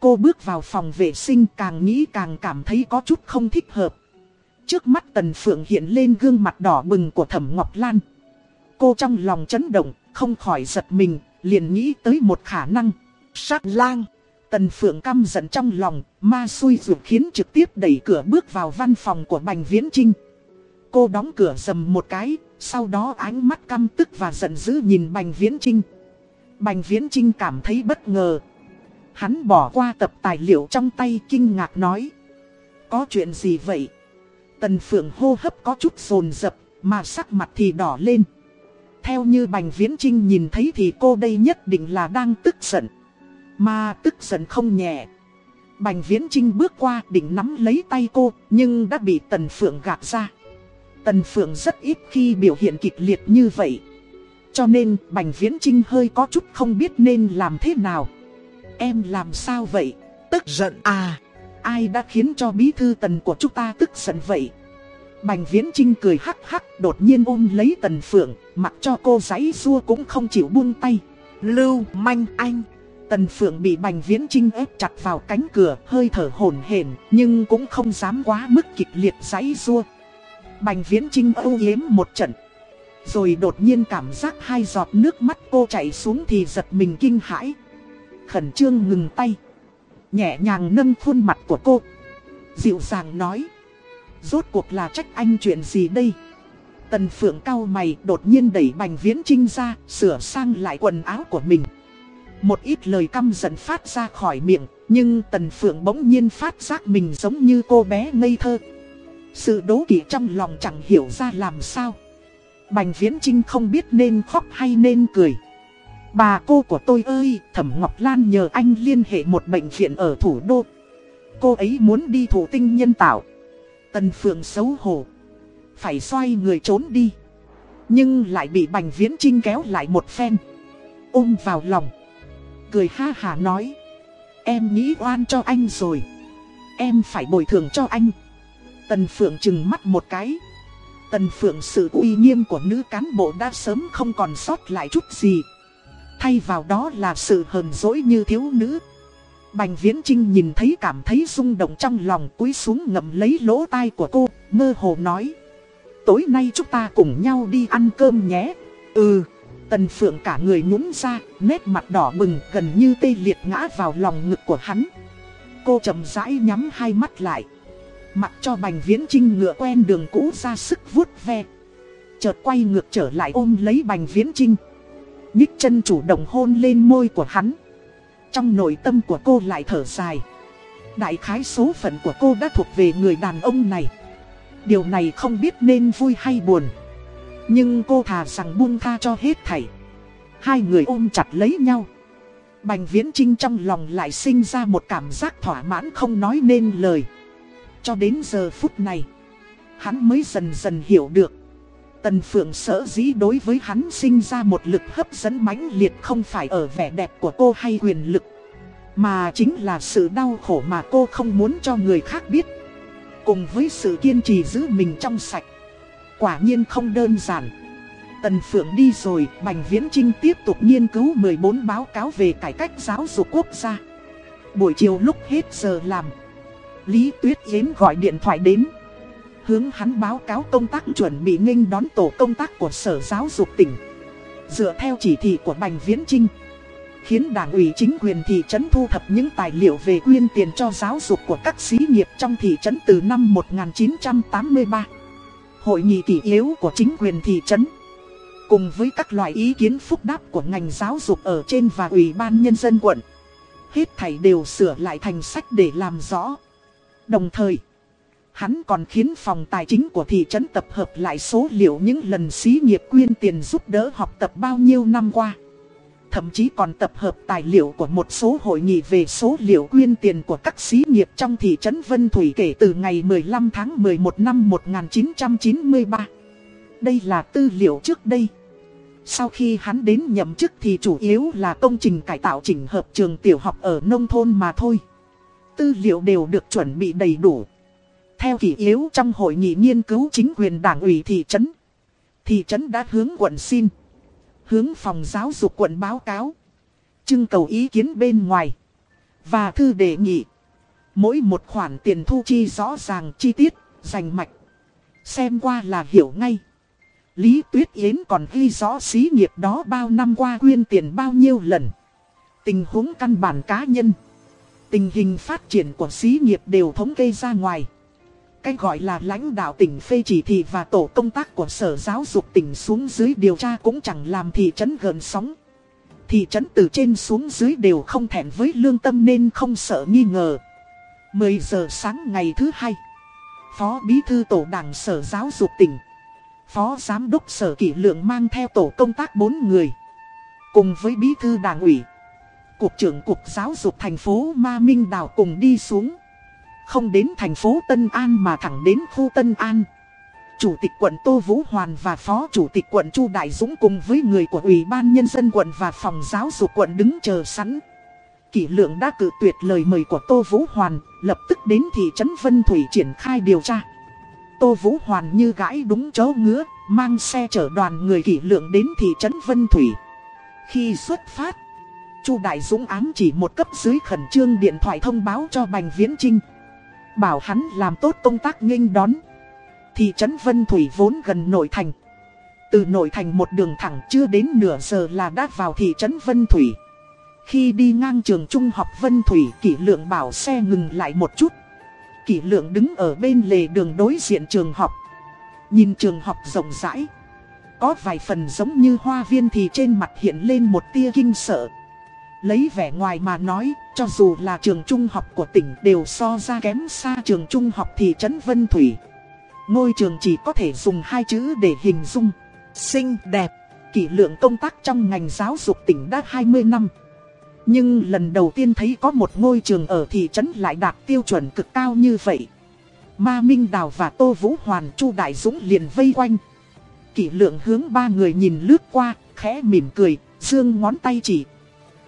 Cô bước vào phòng vệ sinh càng nghĩ càng cảm thấy có chút không thích hợp. Trước mắt Tần Phượng hiện lên gương mặt đỏ bừng của Thẩm Ngọc Lan. Cô trong lòng chấn động, không khỏi giật mình, liền nghĩ tới một khả năng. Sát lang. Tần Phượng căm giận trong lòng, ma xui rủi khiến trực tiếp đẩy cửa bước vào văn phòng của Bành Viễn Trinh. Cô đóng cửa dầm một cái, sau đó ánh mắt căm tức và giận dữ nhìn Bành Viễn Trinh. Bành Viễn Trinh cảm thấy bất ngờ. Hắn bỏ qua tập tài liệu trong tay kinh ngạc nói. Có chuyện gì vậy? Tần Phượng hô hấp có chút rồn rập, mà sắc mặt thì đỏ lên. Theo như Bành Viễn Trinh nhìn thấy thì cô đây nhất định là đang tức giận. Mà tức giận không nhẹ. Bành Viễn Trinh bước qua định nắm lấy tay cô, nhưng đã bị Tần Phượng gạt ra. Tần Phượng rất ít khi biểu hiện kịch liệt như vậy. Cho nên Bành Viễn Trinh hơi có chút không biết nên làm thế nào. Em làm sao vậy? Tức giận à? Ai đã khiến cho bí thư tần của chúng ta tức giận vậy? Bành Viễn Trinh cười hắc hắc đột nhiên ôm lấy Tần Phượng, mặc cho cô giấy xua cũng không chịu buông tay. Lưu manh anh. Tần Phượng bị Bành Viễn Trinh ép chặt vào cánh cửa, hơi thở hổn hển nhưng cũng không dám quá mức kịch liệt giấy xua. Bành Viễn Trinh âu yếm một trận. Rồi đột nhiên cảm giác hai giọt nước mắt cô chảy xuống thì giật mình kinh hãi. Khẩn trương ngừng tay. Nhẹ nhàng nâng khuôn mặt của cô. Dịu dàng nói. Rốt cuộc là trách anh chuyện gì đây? Tần Phượng cao mày đột nhiên đẩy Bành Viễn Trinh ra, sửa sang lại quần áo của mình. Một ít lời căm giận phát ra khỏi miệng, nhưng Tần Phượng bỗng nhiên phát giác mình giống như cô bé ngây thơ. Sự đố kỵ trong lòng chẳng hiểu ra làm sao. Bành Viễn Trinh không biết nên khóc hay nên cười. Bà cô của tôi ơi, Thẩm Ngọc Lan nhờ anh liên hệ một bệnh viện ở thủ đô. Cô ấy muốn đi thủ tinh nhân tạo. Tần Phượng xấu hổ. Phải xoay người trốn đi. Nhưng lại bị Bành Viễn Trinh kéo lại một phen. Ôm vào lòng. Cười ha hà nói. Em nghĩ oan cho anh rồi. Em phải bồi thường cho anh. Tần Phượng chừng mắt một cái. Tần Phượng sự uy nghiêm của nữ cán bộ đã sớm không còn sót lại chút gì. Thay vào đó là sự hờn dỗi như thiếu nữ. Bành Viễn Trinh nhìn thấy cảm thấy rung động trong lòng cúi xuống ngậm lấy lỗ tai của cô, mơ hồ nói. Tối nay chúng ta cùng nhau đi ăn cơm nhé. Ừ, Tần Phượng cả người nhúng ra, nét mặt đỏ bừng gần như tê liệt ngã vào lòng ngực của hắn. Cô chậm rãi nhắm hai mắt lại. Mặc cho Bành Viễn Trinh ngựa quen đường cũ ra sức vuốt ve. Chợt quay ngược trở lại ôm lấy Bành Viễn Trinh. Nhích chân chủ động hôn lên môi của hắn. Trong nội tâm của cô lại thở dài. Đại khái số phận của cô đã thuộc về người đàn ông này. Điều này không biết nên vui hay buồn. Nhưng cô thà rằng buông tha cho hết thảy. Hai người ôm chặt lấy nhau. Bành Viễn Trinh trong lòng lại sinh ra một cảm giác thỏa mãn không nói nên lời. Cho đến giờ phút này, hắn mới dần dần hiểu được. Tần Phượng sở dĩ đối với hắn sinh ra một lực hấp dẫn mãnh liệt không phải ở vẻ đẹp của cô hay quyền lực. Mà chính là sự đau khổ mà cô không muốn cho người khác biết. Cùng với sự kiên trì giữ mình trong sạch. Quả nhiên không đơn giản. Tần Phượng đi rồi, Bành Viễn Trinh tiếp tục nghiên cứu 14 báo cáo về cải cách giáo dục quốc gia. Buổi chiều lúc hết giờ làm, Lý Tuyết Yến gọi điện thoại đến. Hướng hắn báo cáo công tác chuẩn bị nghênh đón tổ công tác của Sở Giáo dục tỉnh. Dựa theo chỉ thị của Bành Viễn Trinh. Khiến đảng ủy chính quyền thị trấn thu thập những tài liệu về quyên tiền cho giáo dục của các xí nghiệp trong thị trấn từ năm 1983. Hội nghị kỷ yếu của chính quyền thị trấn. Cùng với các loại ý kiến phúc đáp của ngành giáo dục ở trên và ủy ban nhân dân quận. Hết thảy đều sửa lại thành sách để làm rõ. Đồng thời, hắn còn khiến phòng tài chính của thị trấn tập hợp lại số liệu những lần xí nghiệp quyên tiền giúp đỡ học tập bao nhiêu năm qua. Thậm chí còn tập hợp tài liệu của một số hội nghị về số liệu quyên tiền của các xí nghiệp trong thị trấn Vân Thủy kể từ ngày 15 tháng 11 năm 1993. Đây là tư liệu trước đây. Sau khi hắn đến nhậm chức thì chủ yếu là công trình cải tạo chỉnh hợp trường tiểu học ở nông thôn mà thôi. Tư liệu đều được chuẩn bị đầy đủ. Theo kỷ yếu trong hội nghị nghiên cứu chính quyền đảng ủy thị trấn, thị trấn đã hướng quận xin. Hướng phòng giáo dục quận báo cáo. Trưng cầu ý kiến bên ngoài. Và thư đề nghị. Mỗi một khoản tiền thu chi rõ ràng chi tiết, rành mạch. Xem qua là hiểu ngay. Lý Tuyết Yến còn ghi rõ xí nghiệp đó bao năm qua quyên tiền bao nhiêu lần. Tình huống căn bản cá nhân. Tình hình phát triển của xí nghiệp đều thống kê ra ngoài. Cái gọi là lãnh đạo tỉnh phê chỉ thị và tổ công tác của sở giáo dục tỉnh xuống dưới điều tra cũng chẳng làm thị trấn gần sóng. Thị trấn từ trên xuống dưới đều không thẹn với lương tâm nên không sợ nghi ngờ. 10 giờ sáng ngày thứ hai, Phó Bí Thư Tổ đảng Sở Giáo dục tỉnh, Phó Giám đốc Sở Kỷ Lượng mang theo tổ công tác 4 người, cùng với Bí Thư Đảng ủy, Cục trưởng Cục Giáo dục thành phố Ma Minh Đào cùng đi xuống. Không đến thành phố Tân An mà thẳng đến khu Tân An. Chủ tịch quận Tô Vũ Hoàn và Phó Chủ tịch quận Chu Đại Dũng cùng với người của Ủy ban Nhân dân quận và Phòng Giáo dục quận đứng chờ sẵn. Kỷ lượng đã cự tuyệt lời mời của Tô Vũ Hoàn, lập tức đến thị trấn Vân Thủy triển khai điều tra. Tô Vũ Hoàn như gãi đúng chỗ ngứa, mang xe chở đoàn người kỷ lượng đến thị trấn Vân Thủy. Khi xuất phát, Chu Đại Dũng ám chỉ một cấp dưới khẩn trương điện thoại thông báo cho Bành Viễn Trinh. Bảo hắn làm tốt công tác nghênh đón. Thị trấn Vân Thủy vốn gần nội thành. Từ nội thành một đường thẳng chưa đến nửa giờ là đã vào thị trấn Vân Thủy. Khi đi ngang trường trung học Vân Thủy, kỷ lượng bảo xe ngừng lại một chút. Kỷ lượng đứng ở bên lề đường đối diện trường học. Nhìn trường học rộng rãi. Có vài phần giống như hoa viên thì trên mặt hiện lên một tia kinh sợ. Lấy vẻ ngoài mà nói, cho dù là trường trung học của tỉnh đều so ra kém xa trường trung học thị trấn Vân Thủy. Ngôi trường chỉ có thể dùng hai chữ để hình dung. Xinh đẹp, kỷ lượng công tác trong ngành giáo dục tỉnh đã 20 năm. Nhưng lần đầu tiên thấy có một ngôi trường ở thị trấn lại đạt tiêu chuẩn cực cao như vậy. Ma Minh Đào và Tô Vũ Hoàn Chu Đại Dũng liền vây quanh. Kỷ lượng hướng ba người nhìn lướt qua, khẽ mỉm cười, dương ngón tay chỉ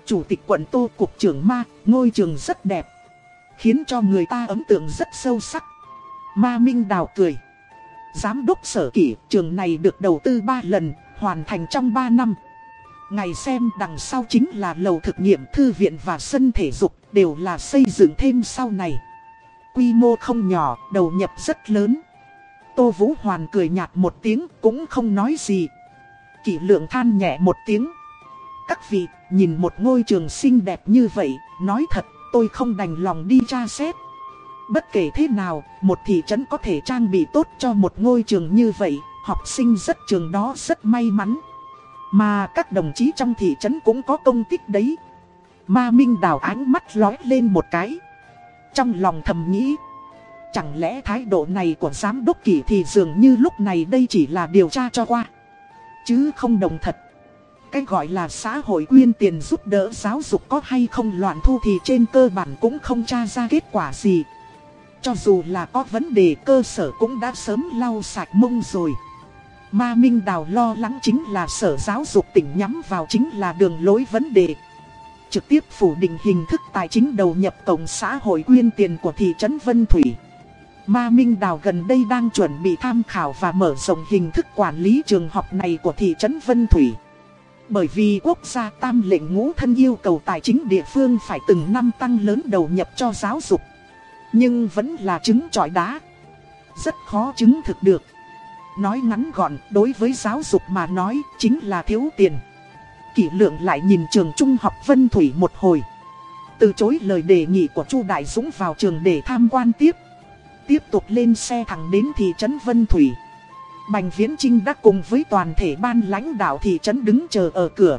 Chủ tịch quận Tô Cục trưởng Ma, ngôi trường rất đẹp. Khiến cho người ta ấn tượng rất sâu sắc. Ma Minh Đào cười. Giám đốc sở kỷ, trường này được đầu tư 3 lần, hoàn thành trong 3 năm. Ngày xem đằng sau chính là lầu thực nghiệm thư viện và sân thể dục, đều là xây dựng thêm sau này. Quy mô không nhỏ, đầu nhập rất lớn. Tô Vũ Hoàn cười nhạt một tiếng, cũng không nói gì. Kỷ lượng than nhẹ một tiếng. Các vị, nhìn một ngôi trường xinh đẹp như vậy, nói thật, tôi không đành lòng đi tra xét. Bất kể thế nào, một thị trấn có thể trang bị tốt cho một ngôi trường như vậy, học sinh rất trường đó rất may mắn. Mà các đồng chí trong thị trấn cũng có công tích đấy. Ma Minh đào ánh mắt lói lên một cái. Trong lòng thầm nghĩ, chẳng lẽ thái độ này của giám đốc kỷ thì dường như lúc này đây chỉ là điều tra cho qua. Chứ không đồng thật. Cái gọi là xã hội quyên tiền giúp đỡ giáo dục có hay không loạn thu thì trên cơ bản cũng không tra ra kết quả gì. Cho dù là có vấn đề cơ sở cũng đã sớm lau sạch mông rồi. Ma Minh Đào lo lắng chính là sở giáo dục tỉnh nhắm vào chính là đường lối vấn đề. Trực tiếp phủ định hình thức tài chính đầu nhập cộng xã hội quyên tiền của thị trấn Vân Thủy. Ma Minh Đào gần đây đang chuẩn bị tham khảo và mở rộng hình thức quản lý trường học này của thị trấn Vân Thủy. Bởi vì quốc gia tam lệnh ngũ thân yêu cầu tài chính địa phương phải từng năm tăng lớn đầu nhập cho giáo dục. Nhưng vẫn là chứng trọi đá. Rất khó chứng thực được. Nói ngắn gọn, đối với giáo dục mà nói, chính là thiếu tiền. Kỷ lượng lại nhìn trường trung học Vân Thủy một hồi. Từ chối lời đề nghị của Chu Đại Dũng vào trường để tham quan tiếp. Tiếp tục lên xe thẳng đến thị trấn Vân Thủy. Bành Viễn Trinh đã cùng với toàn thể ban lãnh đạo thị trấn đứng chờ ở cửa.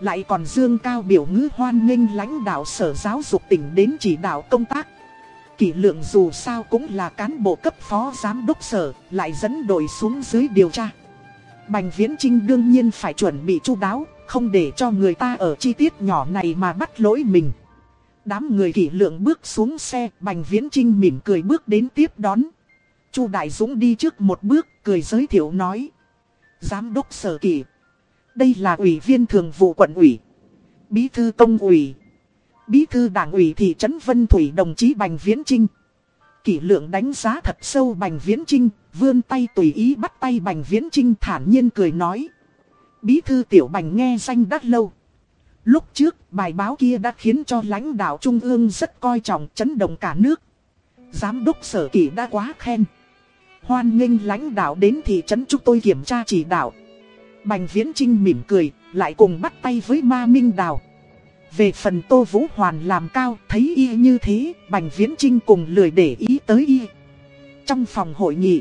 Lại còn dương cao biểu ngữ hoan nghênh lãnh đạo sở giáo dục tỉnh đến chỉ đạo công tác. Kỷ lượng dù sao cũng là cán bộ cấp phó giám đốc sở, lại dẫn đội xuống dưới điều tra. Bành Viễn Trinh đương nhiên phải chuẩn bị chu đáo, không để cho người ta ở chi tiết nhỏ này mà bắt lỗi mình. Đám người kỷ lượng bước xuống xe, Bành Viễn Trinh mỉm cười bước đến tiếp đón. Chu Đại Dũng đi trước một bước, cười giới thiệu nói. Giám đốc sở kỳ, Đây là ủy viên thường vụ quận ủy. Bí thư công ủy. Bí thư đảng ủy thị trấn Vân Thủy đồng chí Bành Viễn Trinh. Kỷ lượng đánh giá thật sâu Bành Viễn Trinh, vươn tay tùy ý bắt tay Bành Viễn Trinh thản nhiên cười nói. Bí thư tiểu Bành nghe danh đắt lâu. Lúc trước, bài báo kia đã khiến cho lãnh đạo Trung ương rất coi trọng chấn động cả nước. Giám đốc sở kỷ đã quá khen. Hoan nghênh lãnh đạo đến thị trấn chúng tôi kiểm tra chỉ đạo. Bành Viễn Trinh mỉm cười, lại cùng bắt tay với Ma Minh Đào. Về phần Tô Vũ Hoàn làm cao, thấy y như thế, Bành Viễn Trinh cùng lười để ý tới y. Trong phòng hội nghị,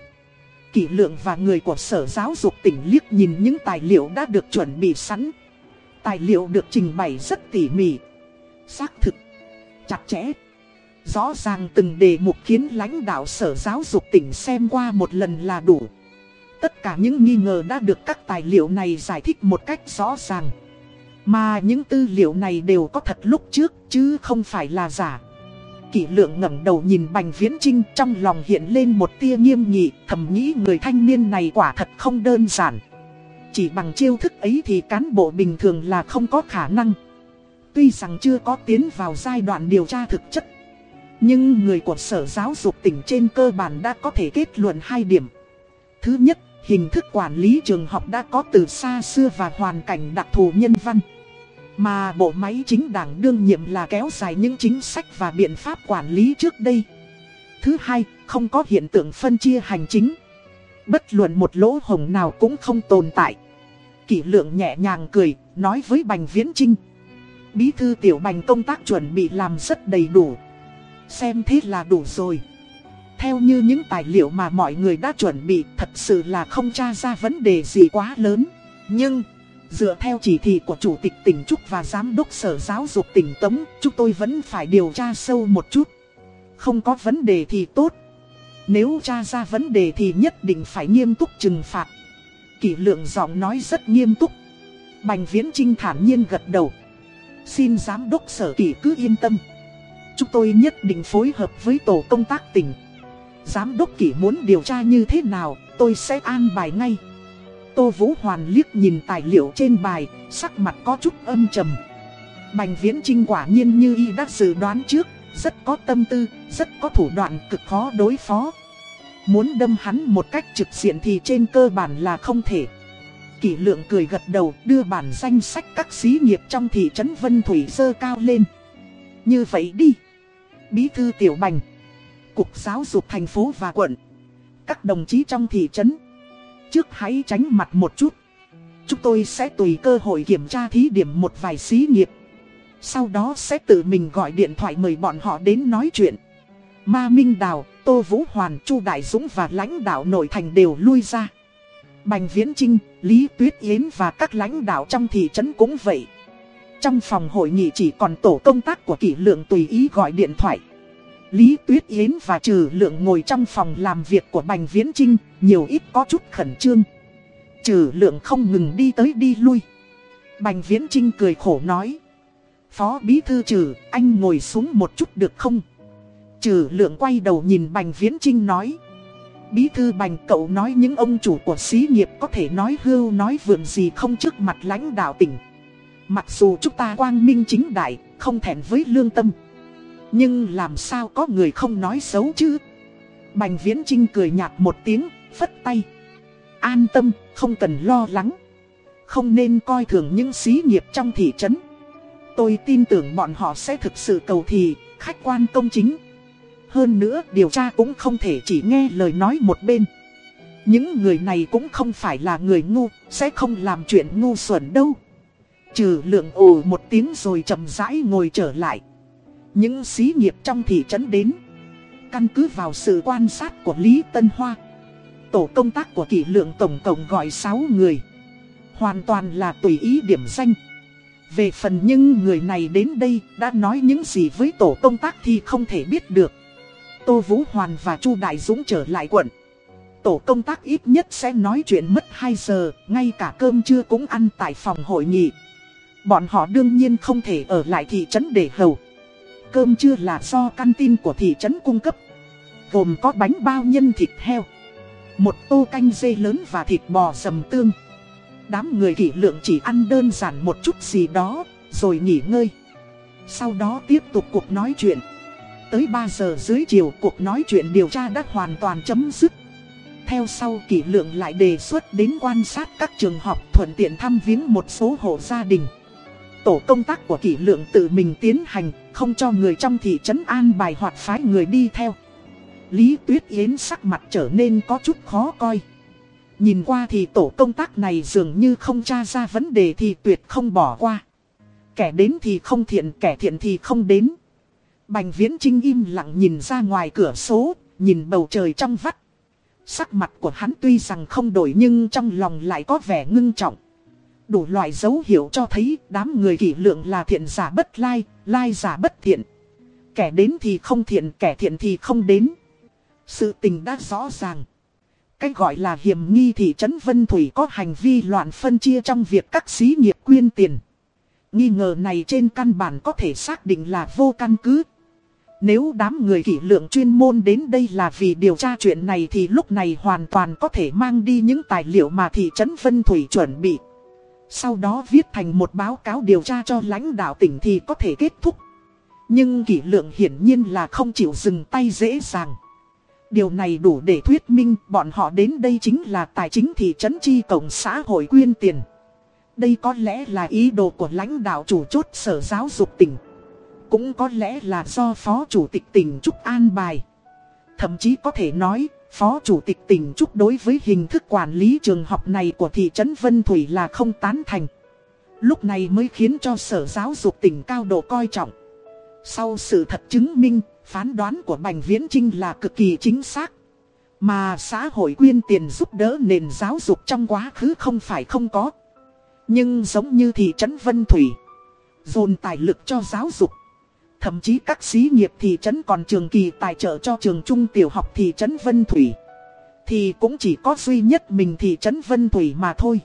Kỷ Lượng và người của Sở Giáo dục tỉnh liếc nhìn những tài liệu đã được chuẩn bị sẵn. Tài liệu được trình bày rất tỉ mỉ, xác thực, chặt chẽ. Rõ ràng từng đề mục khiến lãnh đạo Sở Giáo dục tỉnh xem qua một lần là đủ. Tất cả những nghi ngờ đã được các tài liệu này giải thích một cách rõ ràng. Mà những tư liệu này đều có thật lúc trước, chứ không phải là giả. Kỷ lượng ngẩng đầu nhìn Bành Viễn Trinh trong lòng hiện lên một tia nghiêm nghị, thầm nghĩ người thanh niên này quả thật không đơn giản. Chỉ bằng chiêu thức ấy thì cán bộ bình thường là không có khả năng. Tuy rằng chưa có tiến vào giai đoạn điều tra thực chất. Nhưng người của Sở Giáo dục tỉnh trên cơ bản đã có thể kết luận hai điểm. Thứ nhất, hình thức quản lý trường học đã có từ xa xưa và hoàn cảnh đặc thù nhân văn. Mà bộ máy chính đảng đương nhiệm là kéo dài những chính sách và biện pháp quản lý trước đây. Thứ hai, không có hiện tượng phân chia hành chính. Bất luận một lỗ hồng nào cũng không tồn tại. Kỷ lượng nhẹ nhàng cười, nói với Bành Viễn Trinh. Bí thư tiểu bành công tác chuẩn bị làm rất đầy đủ. Xem thế là đủ rồi. Theo như những tài liệu mà mọi người đã chuẩn bị thật sự là không tra ra vấn đề gì quá lớn. Nhưng, dựa theo chỉ thị của Chủ tịch tỉnh Trúc và Giám đốc Sở Giáo dục tỉnh Tống, chúng tôi vẫn phải điều tra sâu một chút. Không có vấn đề thì tốt. Nếu tra ra vấn đề thì nhất định phải nghiêm túc trừng phạt. Kỷ lượng giọng nói rất nghiêm túc. Bành Viễn Trinh thản nhiên gật đầu. Xin Giám đốc Sở Kỷ cứ yên tâm. Chúng tôi nhất định phối hợp với tổ công tác tỉnh Giám đốc kỷ muốn điều tra như thế nào, tôi sẽ an bài ngay. Tô Vũ Hoàn liếc nhìn tài liệu trên bài, sắc mặt có chút âm trầm. Bành Viễn Trinh quả nhiên như y đã dự đoán trước, rất có tâm tư, rất có thủ đoạn cực khó đối phó. Muốn đâm hắn một cách trực diện thì trên cơ bản là không thể. Kỷ lượng cười gật đầu đưa bản danh sách các xí nghiệp trong thị trấn Vân Thủy sơ cao lên. Như vậy đi. Bí thư Tiểu Bành. Cục Giáo dục thành phố và quận. Các đồng chí trong thị trấn. Trước hãy tránh mặt một chút. Chúng tôi sẽ tùy cơ hội kiểm tra thí điểm một vài xí nghiệp. Sau đó sẽ tự mình gọi điện thoại mời bọn họ đến nói chuyện. Ma Minh Đào, Tô Vũ Hoàn, Chu Đại Dũng và lãnh đạo nội thành đều lui ra. Bành Viễn Trinh, Lý Tuyết Yến và các lãnh đạo trong thị trấn cũng vậy. Trong phòng hội nghị chỉ còn tổ công tác của kỷ lượng tùy ý gọi điện thoại. Lý Tuyết Yến và Trừ Lượng ngồi trong phòng làm việc của Bành Viễn Trinh, nhiều ít có chút khẩn trương. Trừ Lượng không ngừng đi tới đi lui. Bành Viễn Trinh cười khổ nói. Phó Bí Thư Trừ, anh ngồi xuống một chút được không? Trừ Lượng quay đầu nhìn Bành Viễn Trinh nói. Bí Thư Bành cậu nói những ông chủ của xí nghiệp có thể nói hưu nói vượn gì không trước mặt lãnh đạo tỉnh. Mặc dù chúng ta quang minh chính đại, không thẹn với lương tâm. Nhưng làm sao có người không nói xấu chứ? Bành Viễn Trinh cười nhạt một tiếng, phất tay. An tâm, không cần lo lắng. Không nên coi thường những xí nghiệp trong thị trấn. Tôi tin tưởng bọn họ sẽ thực sự cầu thị, khách quan công chính. Hơn nữa, điều tra cũng không thể chỉ nghe lời nói một bên. Những người này cũng không phải là người ngu, sẽ không làm chuyện ngu xuẩn đâu. Trừ lượng ồ một tiếng rồi chậm rãi ngồi trở lại. Những xí nghiệp trong thị trấn đến. Căn cứ vào sự quan sát của Lý Tân Hoa. Tổ công tác của kỷ lượng tổng cộng gọi 6 người. Hoàn toàn là tùy ý điểm danh. Về phần những người này đến đây đã nói những gì với tổ công tác thì không thể biết được. Tô Vũ Hoàn và Chu Đại Dũng trở lại quận. Tổ công tác ít nhất sẽ nói chuyện mất 2 giờ, Ngay cả cơm trưa cũng ăn tại phòng hội nghị. Bọn họ đương nhiên không thể ở lại thị trấn để hầu. Cơm trưa là do căn tin của thị trấn cung cấp. Gồm có bánh bao nhân thịt heo. Một tô canh dê lớn và thịt bò dầm tương. Đám người kỷ lượng chỉ ăn đơn giản một chút gì đó, rồi nghỉ ngơi. Sau đó tiếp tục cuộc nói chuyện. Tới 3 giờ dưới chiều cuộc nói chuyện điều tra đã hoàn toàn chấm dứt. Theo sau kỷ lượng lại đề xuất đến quan sát các trường học thuận tiện thăm viếng một số hộ gia đình. Tổ công tác của kỷ lượng tự mình tiến hành, không cho người trong thị trấn an bài hoặc phái người đi theo. Lý Tuyết Yến sắc mặt trở nên có chút khó coi. Nhìn qua thì tổ công tác này dường như không tra ra vấn đề thì tuyệt không bỏ qua. Kẻ đến thì không thiện, kẻ thiện thì không đến. Bành Viễn Trinh im lặng nhìn ra ngoài cửa số, nhìn bầu trời trong vắt. Sắc mặt của hắn tuy rằng không đổi nhưng trong lòng lại có vẻ ngưng trọng. Đủ loại dấu hiệu cho thấy đám người kỷ lượng là thiện giả bất lai, lai giả bất thiện. Kẻ đến thì không thiện, kẻ thiện thì không đến. Sự tình đã rõ ràng. Cách gọi là hiểm nghi thị trấn Vân Thủy có hành vi loạn phân chia trong việc các xí nghiệp quyên tiền. Nghi ngờ này trên căn bản có thể xác định là vô căn cứ. Nếu đám người kỷ lượng chuyên môn đến đây là vì điều tra chuyện này thì lúc này hoàn toàn có thể mang đi những tài liệu mà thị trấn Vân Thủy chuẩn bị. Sau đó viết thành một báo cáo điều tra cho lãnh đạo tỉnh thì có thể kết thúc. Nhưng kỷ lượng hiển nhiên là không chịu dừng tay dễ dàng. Điều này đủ để thuyết minh bọn họ đến đây chính là tài chính thị trấn chi cộng xã hội quyên tiền. Đây có lẽ là ý đồ của lãnh đạo chủ chốt sở giáo dục tỉnh. Cũng có lẽ là do phó chủ tịch tỉnh Trúc an bài. Thậm chí có thể nói, phó chủ tịch tỉnh Trúc đối với hình thức quản lý trường học này của thị trấn Vân Thủy là không tán thành. Lúc này mới khiến cho sở giáo dục tỉnh cao độ coi trọng. Sau sự thật chứng minh, phán đoán của Bành Viễn Trinh là cực kỳ chính xác. Mà xã hội quyên tiền giúp đỡ nền giáo dục trong quá khứ không phải không có. Nhưng giống như thị trấn Vân Thủy, dồn tài lực cho giáo dục. Thậm chí các xí nghiệp thị trấn còn trường kỳ tài trợ cho trường trung tiểu học thị trấn Vân Thủy. Thì cũng chỉ có duy nhất mình thị trấn Vân Thủy mà thôi.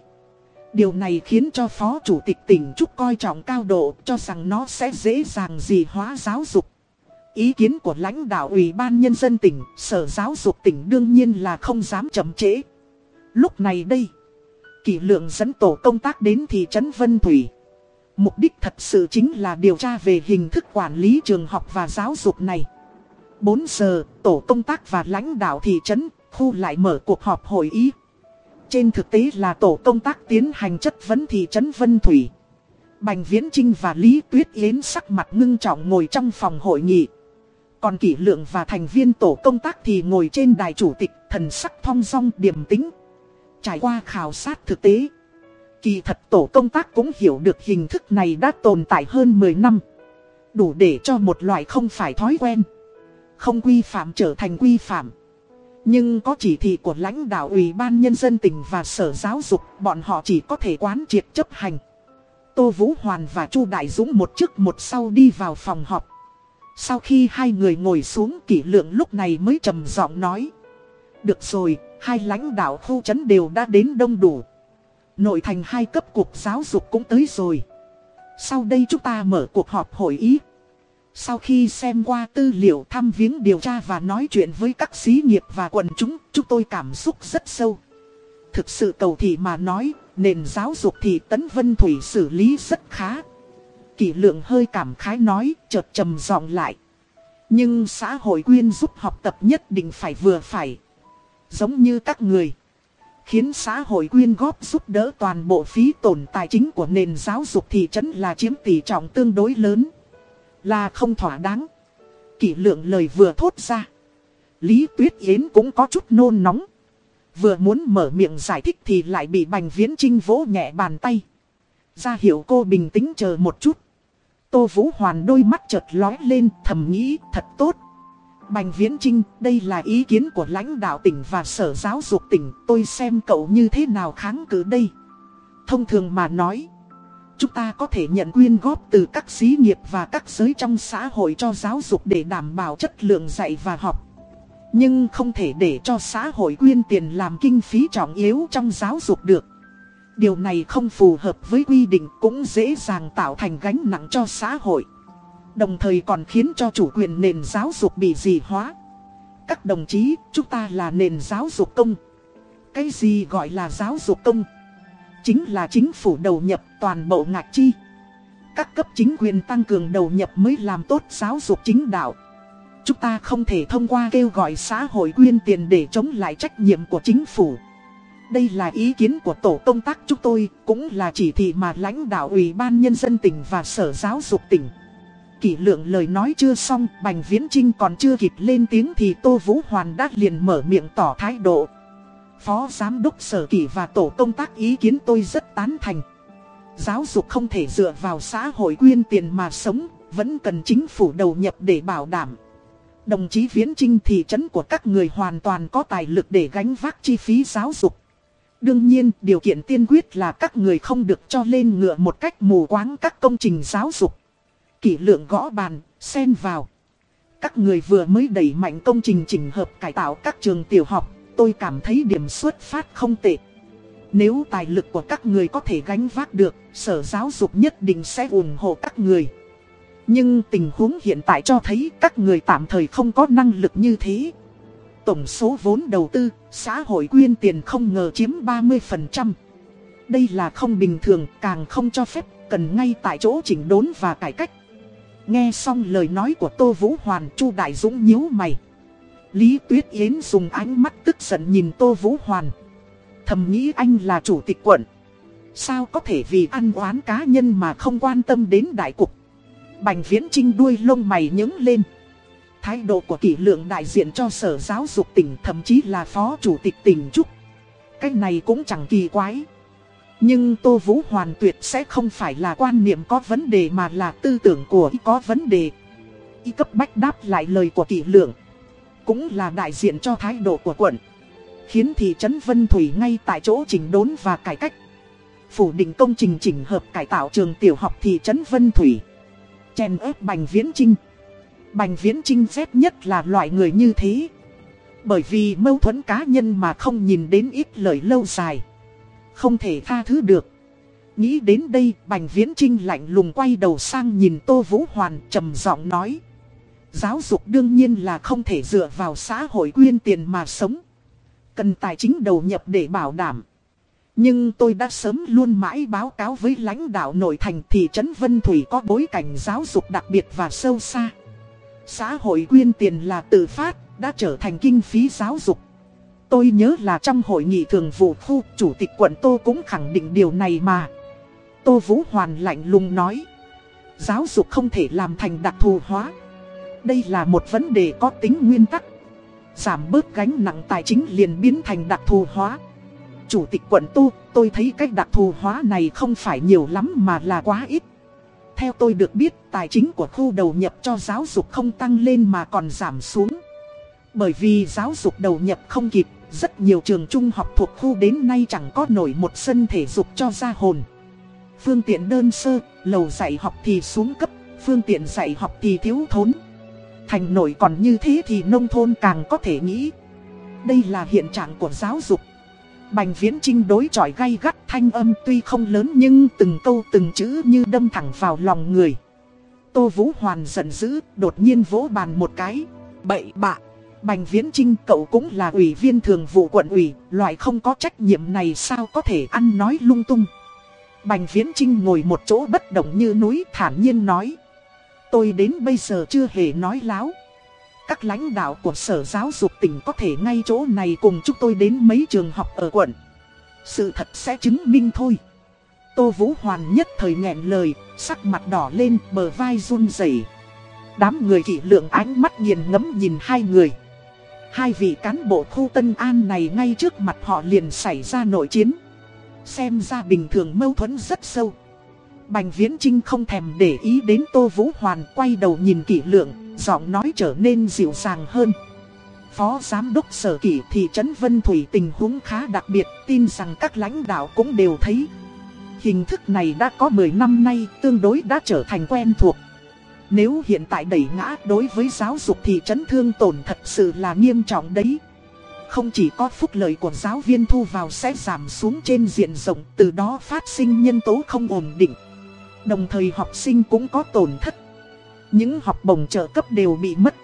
Điều này khiến cho Phó Chủ tịch tỉnh Trúc coi trọng cao độ cho rằng nó sẽ dễ dàng gì hóa giáo dục. Ý kiến của lãnh đạo Ủy ban Nhân dân tỉnh, Sở Giáo dục tỉnh đương nhiên là không dám chậm trễ. Lúc này đây, kỷ lượng dẫn tổ công tác đến thị trấn Vân Thủy. Mục đích thật sự chính là điều tra về hình thức quản lý trường học và giáo dục này. 4 giờ, tổ công tác và lãnh đạo thị trấn, khu lại mở cuộc họp hội ý. Trên thực tế là tổ công tác tiến hành chất vấn thị trấn Vân Thủy. Bành Viễn Trinh và Lý Tuyết Yến sắc mặt ngưng trọng ngồi trong phòng hội nghị. Còn kỷ lượng và thành viên tổ công tác thì ngồi trên đài chủ tịch, thần sắc thong song điềm tĩnh. Trải qua khảo sát thực tế, kỳ thật tổ công tác cũng hiểu được hình thức này đã tồn tại hơn 10 năm. Đủ để cho một loại không phải thói quen. Không quy phạm trở thành quy phạm. Nhưng có chỉ thị của lãnh đạo Ủy ban Nhân dân tỉnh và Sở Giáo dục, bọn họ chỉ có thể quán triệt chấp hành. Tô Vũ Hoàn và Chu Đại Dũng một trước một sau đi vào phòng họp. Sau khi hai người ngồi xuống kỷ lượng lúc này mới trầm giọng nói. Được rồi, hai lãnh đạo khu trấn đều đã đến đông đủ. Nội thành hai cấp cuộc giáo dục cũng tới rồi. Sau đây chúng ta mở cuộc họp hội ý. Sau khi xem qua tư liệu thăm viếng điều tra và nói chuyện với các xí nghiệp và quần chúng, chúng tôi cảm xúc rất sâu. Thực sự cầu thị mà nói, nền giáo dục thì Tấn Vân Thủy xử lý rất khá. Kỷ lượng hơi cảm khái nói, chợt trầm giọng lại. Nhưng xã hội quyên giúp học tập nhất định phải vừa phải. Giống như các người. Khiến xã hội quyên góp giúp đỡ toàn bộ phí tổn tài chính của nền giáo dục thị trấn là chiếm tỷ trọng tương đối lớn. Là không thỏa đáng. Kỷ lượng lời vừa thốt ra. Lý Tuyết Yến cũng có chút nôn nóng. Vừa muốn mở miệng giải thích thì lại bị Bành Viễn Trinh vỗ nhẹ bàn tay. Ra hiểu cô bình tĩnh chờ một chút. Tô Vũ Hoàn đôi mắt chợt lói lên, thầm nghĩ, thật tốt. Bành Viễn Trinh, đây là ý kiến của lãnh đạo tỉnh và sở giáo dục tỉnh, tôi xem cậu như thế nào kháng cự đây. Thông thường mà nói, chúng ta có thể nhận quyên góp từ các xí nghiệp và các giới trong xã hội cho giáo dục để đảm bảo chất lượng dạy và học. Nhưng không thể để cho xã hội quyên tiền làm kinh phí trọng yếu trong giáo dục được. Điều này không phù hợp với quy định cũng dễ dàng tạo thành gánh nặng cho xã hội. Đồng thời còn khiến cho chủ quyền nền giáo dục bị dị hóa. Các đồng chí, chúng ta là nền giáo dục công. Cái gì gọi là giáo dục công? Chính là chính phủ đầu nhập toàn bộ ngạch chi. Các cấp chính quyền tăng cường đầu nhập mới làm tốt giáo dục chính đạo. Chúng ta không thể thông qua kêu gọi xã hội quyên tiền để chống lại trách nhiệm của chính phủ. Đây là ý kiến của tổ công tác chúng tôi, cũng là chỉ thị mà lãnh đạo Ủy ban Nhân dân tỉnh và Sở Giáo dục tỉnh. Kỷ lượng lời nói chưa xong, Bành Viễn Trinh còn chưa kịp lên tiếng thì Tô Vũ Hoàn đã liền mở miệng tỏ thái độ. Phó Giám đốc Sở Kỷ và Tổ công tác ý kiến tôi rất tán thành. Giáo dục không thể dựa vào xã hội quyên tiền mà sống, vẫn cần chính phủ đầu nhập để bảo đảm. Đồng chí Viễn Trinh thị trấn của các người hoàn toàn có tài lực để gánh vác chi phí giáo dục. Đương nhiên, điều kiện tiên quyết là các người không được cho lên ngựa một cách mù quáng các công trình giáo dục. Kỷ lượng gõ bàn, xen vào. Các người vừa mới đẩy mạnh công trình chỉnh hợp cải tạo các trường tiểu học, tôi cảm thấy điểm xuất phát không tệ. Nếu tài lực của các người có thể gánh vác được, sở giáo dục nhất định sẽ ủng hộ các người. Nhưng tình huống hiện tại cho thấy các người tạm thời không có năng lực như thế. Tổng số vốn đầu tư, xã hội quyên tiền không ngờ chiếm 30%. Đây là không bình thường, càng không cho phép, cần ngay tại chỗ chỉnh đốn và cải cách. Nghe xong lời nói của Tô Vũ Hoàn, Chu Đại Dũng nhíu mày. Lý Tuyết Yến dùng ánh mắt tức giận nhìn Tô Vũ Hoàn. Thầm nghĩ anh là chủ tịch quận. Sao có thể vì ăn oán cá nhân mà không quan tâm đến đại cục. Bành viễn trinh đuôi lông mày nhứng lên. Thái độ của kỷ lượng đại diện cho sở giáo dục tỉnh thậm chí là phó chủ tịch tỉnh Trúc. Cái này cũng chẳng kỳ quái. Nhưng Tô Vũ Hoàn tuyệt sẽ không phải là quan niệm có vấn đề mà là tư tưởng của y có vấn đề. Y cấp bách đáp lại lời của kỷ lượng. Cũng là đại diện cho thái độ của quận. Khiến thị trấn Vân Thủy ngay tại chỗ chỉnh đốn và cải cách. Phủ định công trình chỉnh hợp cải tạo trường tiểu học thị trấn Vân Thủy. Chèn ép Bành Viễn Trinh. Bành Viễn Trinh phép nhất là loại người như thế. Bởi vì mâu thuẫn cá nhân mà không nhìn đến ít lời lâu dài. Không thể tha thứ được. Nghĩ đến đây, Bành Viễn Trinh lạnh lùng quay đầu sang nhìn Tô Vũ Hoàn trầm giọng nói. Giáo dục đương nhiên là không thể dựa vào xã hội quyên tiền mà sống. Cần tài chính đầu nhập để bảo đảm. Nhưng tôi đã sớm luôn mãi báo cáo với lãnh đạo nội thành thị trấn Vân Thủy có bối cảnh giáo dục đặc biệt và sâu xa. Xã hội quyên tiền là tự phát, đã trở thành kinh phí giáo dục. Tôi nhớ là trong hội nghị thường vụ khu, chủ tịch quận Tô cũng khẳng định điều này mà. Tô Vũ Hoàn lạnh lùng nói. Giáo dục không thể làm thành đặc thù hóa. Đây là một vấn đề có tính nguyên tắc. Giảm bớt gánh nặng tài chính liền biến thành đặc thù hóa. Chủ tịch quận Tô, tôi thấy cách đặc thù hóa này không phải nhiều lắm mà là quá ít. Theo tôi được biết, tài chính của khu đầu nhập cho giáo dục không tăng lên mà còn giảm xuống. Bởi vì giáo dục đầu nhập không kịp, rất nhiều trường trung học thuộc khu đến nay chẳng có nổi một sân thể dục cho ra hồn. Phương tiện đơn sơ, lầu dạy học thì xuống cấp, phương tiện dạy học thì thiếu thốn. Thành nổi còn như thế thì nông thôn càng có thể nghĩ. Đây là hiện trạng của giáo dục. Bành viễn trinh đối chọi gay gắt thanh âm tuy không lớn nhưng từng câu từng chữ như đâm thẳng vào lòng người. Tô Vũ Hoàn giận dữ, đột nhiên vỗ bàn một cái. Bậy bạ, Bành Viễn Trinh cậu cũng là ủy viên thường vụ quận ủy, loại không có trách nhiệm này sao có thể ăn nói lung tung. Bành Viễn Trinh ngồi một chỗ bất động như núi thản nhiên nói. Tôi đến bây giờ chưa hề nói láo. Các lãnh đạo của Sở Giáo dục tỉnh có thể ngay chỗ này cùng chúng tôi đến mấy trường học ở quận. Sự thật sẽ chứng minh thôi. Tô Vũ Hoàn nhất thời nghẹn lời, sắc mặt đỏ lên, bờ vai run rẩy. Đám người kỷ lượng ánh mắt nghiền ngấm nhìn hai người. Hai vị cán bộ khu Tân An này ngay trước mặt họ liền xảy ra nội chiến. Xem ra bình thường mâu thuẫn rất sâu. Bành Viễn Trinh không thèm để ý đến Tô Vũ Hoàn quay đầu nhìn kỹ lượng, giọng nói trở nên dịu dàng hơn. Phó Giám đốc Sở Kỷ thị trấn Vân Thủy tình huống khá đặc biệt, tin rằng các lãnh đạo cũng đều thấy. Hình thức này đã có 10 năm nay, tương đối đã trở thành quen thuộc. Nếu hiện tại đẩy ngã đối với giáo dục thì chấn thương tổn thật sự là nghiêm trọng đấy. Không chỉ có phúc lợi của giáo viên thu vào sẽ giảm xuống trên diện rộng, từ đó phát sinh nhân tố không ổn định. Đồng thời học sinh cũng có tổn thất. Những học bổng trợ cấp đều bị mất.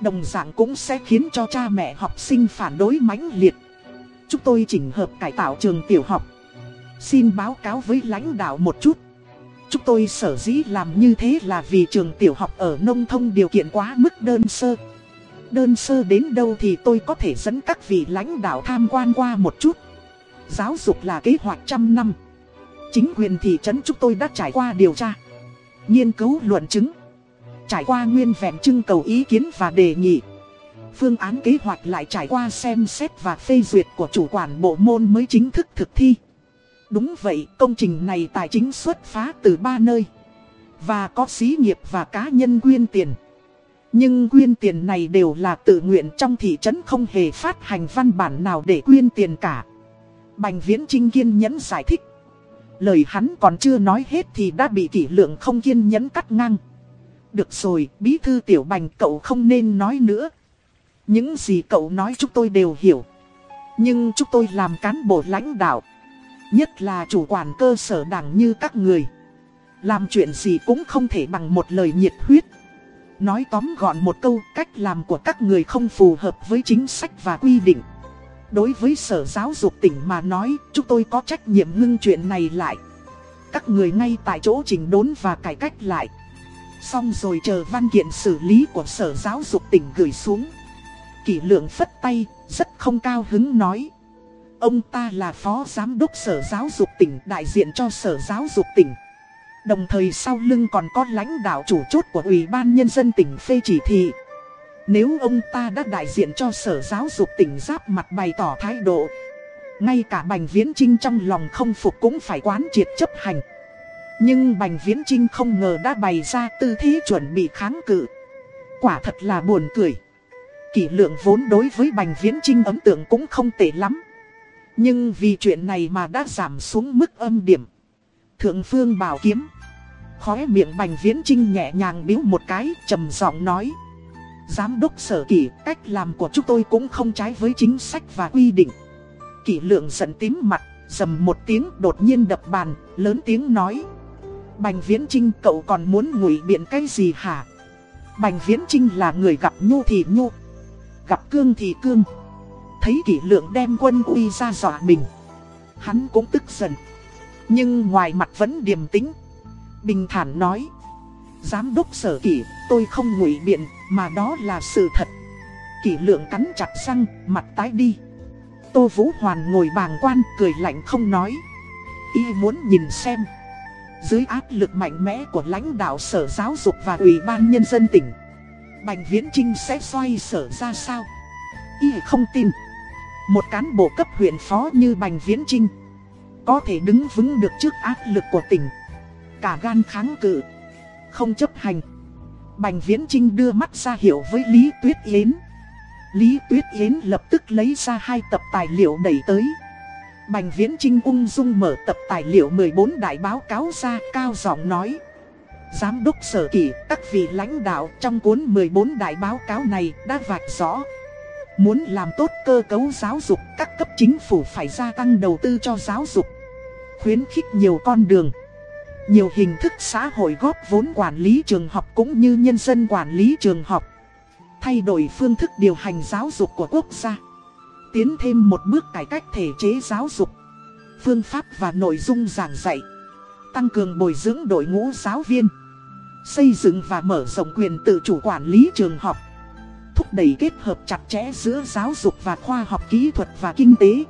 Đồng dạng cũng sẽ khiến cho cha mẹ học sinh phản đối mãnh liệt. Chúng tôi chỉnh hợp cải tạo trường tiểu học. Xin báo cáo với lãnh đạo một chút. Chúng tôi sở dĩ làm như thế là vì trường tiểu học ở nông thông điều kiện quá mức đơn sơ. Đơn sơ đến đâu thì tôi có thể dẫn các vị lãnh đạo tham quan qua một chút. Giáo dục là kế hoạch trăm năm. Chính quyền thị trấn chúng tôi đã trải qua điều tra, nghiên cứu luận chứng, trải qua nguyên vẹn trưng cầu ý kiến và đề nghị. Phương án kế hoạch lại trải qua xem xét và phê duyệt của chủ quản bộ môn mới chính thức thực thi. Đúng vậy, công trình này tài chính xuất phá từ ba nơi. Và có xí nghiệp và cá nhân quyên tiền. Nhưng quyên tiền này đều là tự nguyện trong thị trấn không hề phát hành văn bản nào để quyên tiền cả. Bành Viễn Trinh kiên nhẫn giải thích. Lời hắn còn chưa nói hết thì đã bị kỷ lượng không kiên nhẫn cắt ngang. Được rồi, bí thư tiểu bành cậu không nên nói nữa. Những gì cậu nói chúng tôi đều hiểu. Nhưng chúng tôi làm cán bộ lãnh đạo. Nhất là chủ quản cơ sở đảng như các người. Làm chuyện gì cũng không thể bằng một lời nhiệt huyết. Nói tóm gọn một câu cách làm của các người không phù hợp với chính sách và quy định. Đối với sở giáo dục tỉnh mà nói, chúng tôi có trách nhiệm ngưng chuyện này lại. Các người ngay tại chỗ chỉnh đốn và cải cách lại. Xong rồi chờ văn kiện xử lý của sở giáo dục tỉnh gửi xuống. Kỷ lượng phất tay, rất không cao hứng nói. Ông ta là phó giám đốc sở giáo dục tỉnh, đại diện cho sở giáo dục tỉnh. Đồng thời sau lưng còn có lãnh đạo chủ chốt của Ủy ban Nhân dân tỉnh phê chỉ thị. Nếu ông ta đã đại diện cho sở giáo dục tỉnh giáp mặt bày tỏ thái độ, Ngay cả Bành Viễn Trinh trong lòng không phục cũng phải quán triệt chấp hành Nhưng Bành Viễn Trinh không ngờ đã bày ra tư thế chuẩn bị kháng cự Quả thật là buồn cười Kỷ lượng vốn đối với Bành Viễn Trinh ấn tượng cũng không tệ lắm nhưng vì chuyện này mà đã giảm xuống mức âm điểm Thượng Phương bảo kiếm Khóe miệng Bành Viễn Trinh nhẹ nhàng biếu một cái trầm giọng nói Giám đốc sở kỷ, cách làm của chúng tôi cũng không trái với chính sách và quy định. Kỷ lượng giận tím mặt, dầm một tiếng đột nhiên đập bàn, lớn tiếng nói. Bành Viễn Trinh cậu còn muốn ngụy biện cái gì hả? Bành Viễn Trinh là người gặp nhu thì nhu, gặp cương thì cương. Thấy kỷ lượng đem quân uy ra dọa mình. Hắn cũng tức giận. Nhưng ngoài mặt vẫn điềm tĩnh. Bình thản nói. Giám đốc sở kỷ, tôi không ngụy biện, mà đó là sự thật. Kỷ lượng cắn chặt răng, mặt tái đi. Tô Vũ Hoàn ngồi bàng quan, cười lạnh không nói. Y muốn nhìn xem. Dưới áp lực mạnh mẽ của lãnh đạo sở giáo dục và ủy ban nhân dân tỉnh. Bành Viễn Trinh sẽ xoay sở ra sao? Y không tin. Một cán bộ cấp huyện phó như Bành Viễn Trinh. Có thể đứng vững được trước áp lực của tỉnh. Cả gan kháng cự không chấp hành. Bành Viễn Trinh đưa mắt ra hiệu với Lý Tuyết Yến. Lý Tuyết Yến lập tức lấy ra hai tập tài liệu đẩy tới. Bành Viễn Trinh ung dung mở tập tài liệu 14 đại báo cáo ra cao giọng nói. Giám đốc sở kỷ, các vị lãnh đạo trong cuốn 14 đại báo cáo này đã vạch rõ. Muốn làm tốt cơ cấu giáo dục, các cấp chính phủ phải gia tăng đầu tư cho giáo dục. Khuyến khích nhiều con đường. Nhiều hình thức xã hội góp vốn quản lý trường học cũng như nhân dân quản lý trường học. Thay đổi phương thức điều hành giáo dục của quốc gia. Tiến thêm một bước cải cách thể chế giáo dục. Phương pháp và nội dung giảng dạy. Tăng cường bồi dưỡng đội ngũ giáo viên. Xây dựng và mở rộng quyền tự chủ quản lý trường học. Thúc đẩy kết hợp chặt chẽ giữa giáo dục và khoa học kỹ thuật và kinh tế.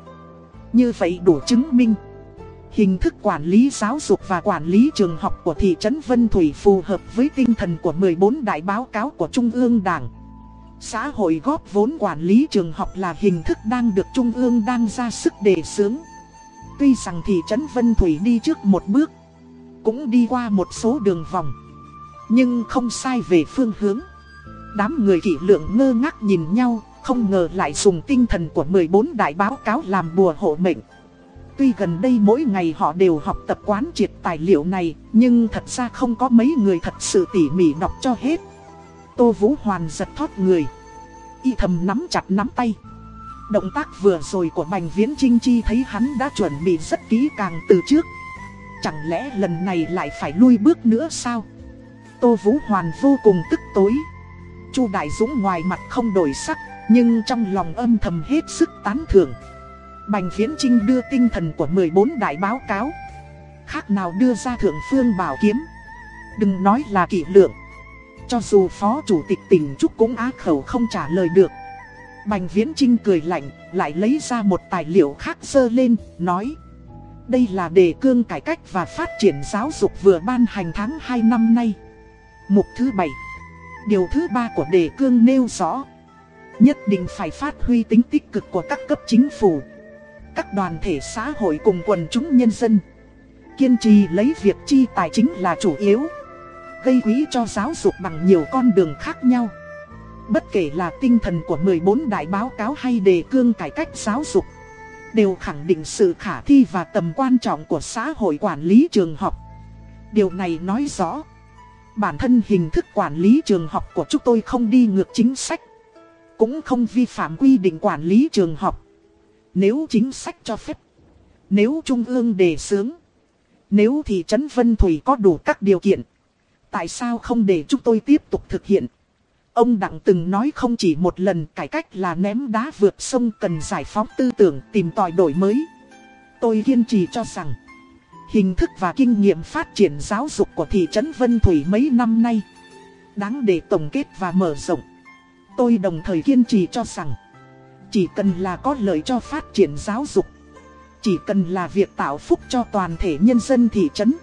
Như vậy đủ chứng minh Hình thức quản lý giáo dục và quản lý trường học của thị trấn Vân Thủy phù hợp với tinh thần của 14 đại báo cáo của Trung ương Đảng. Xã hội góp vốn quản lý trường học là hình thức đang được Trung ương đang ra sức đề xướng. Tuy rằng thị trấn Vân Thủy đi trước một bước, cũng đi qua một số đường vòng, nhưng không sai về phương hướng. Đám người kỷ lượng ngơ ngác nhìn nhau, không ngờ lại dùng tinh thần của 14 đại báo cáo làm bùa hộ mệnh. Tuy gần đây mỗi ngày họ đều học tập quán triệt tài liệu này, nhưng thật ra không có mấy người thật sự tỉ mỉ đọc cho hết. Tô Vũ Hoàn giật thoát người. Y thầm nắm chặt nắm tay. Động tác vừa rồi của Bành Viễn Trinh Chi thấy hắn đã chuẩn bị rất kỹ càng từ trước. Chẳng lẽ lần này lại phải lui bước nữa sao? Tô Vũ Hoàn vô cùng tức tối. Chu Đại Dũng ngoài mặt không đổi sắc, nhưng trong lòng âm thầm hết sức tán thưởng. Bành Viễn Trinh đưa tinh thần của 14 đại báo cáo. Khác nào đưa ra thượng phương bảo kiếm. Đừng nói là kỷ lượng. Cho dù Phó Chủ tịch tỉnh Trúc cũng á khẩu không trả lời được. Bành Viễn Trinh cười lạnh, lại lấy ra một tài liệu khác sơ lên, nói. Đây là đề cương cải cách và phát triển giáo dục vừa ban hành tháng 2 năm nay. Mục thứ 7 Điều thứ ba của đề cương nêu rõ. Nhất định phải phát huy tính tích cực của các cấp chính phủ, Các đoàn thể xã hội cùng quần chúng nhân dân. Kiên trì lấy việc chi tài chính là chủ yếu, Gây quý cho giáo dục bằng nhiều con đường khác nhau. Bất kể là tinh thần của 14 đại báo cáo hay đề cương cải cách giáo dục, Đều khẳng định sự khả thi và tầm quan trọng của xã hội quản lý trường học. Điều này nói rõ Bản thân hình thức quản lý trường học của chúng tôi không đi ngược chính sách. Cũng không vi phạm quy định quản lý trường học. Nếu chính sách cho phép Nếu Trung ương đề xướng Nếu thị trấn Vân Thủy có đủ các điều kiện Tại sao không để chúng tôi tiếp tục thực hiện? Ông Đặng từng nói không chỉ một lần cải cách là ném đá vượt sông cần giải phóng tư tưởng tìm tòi đổi mới. Tôi kiên trì cho rằng, hình thức và kinh nghiệm phát triển giáo dục của thị trấn Vân Thủy mấy năm nay, đáng để tổng kết và mở rộng. Tôi đồng thời kiên trì cho rằng, chỉ cần là có lợi cho phát triển giáo dục, chỉ cần là việc tạo phúc cho toàn thể nhân dân thị trấn,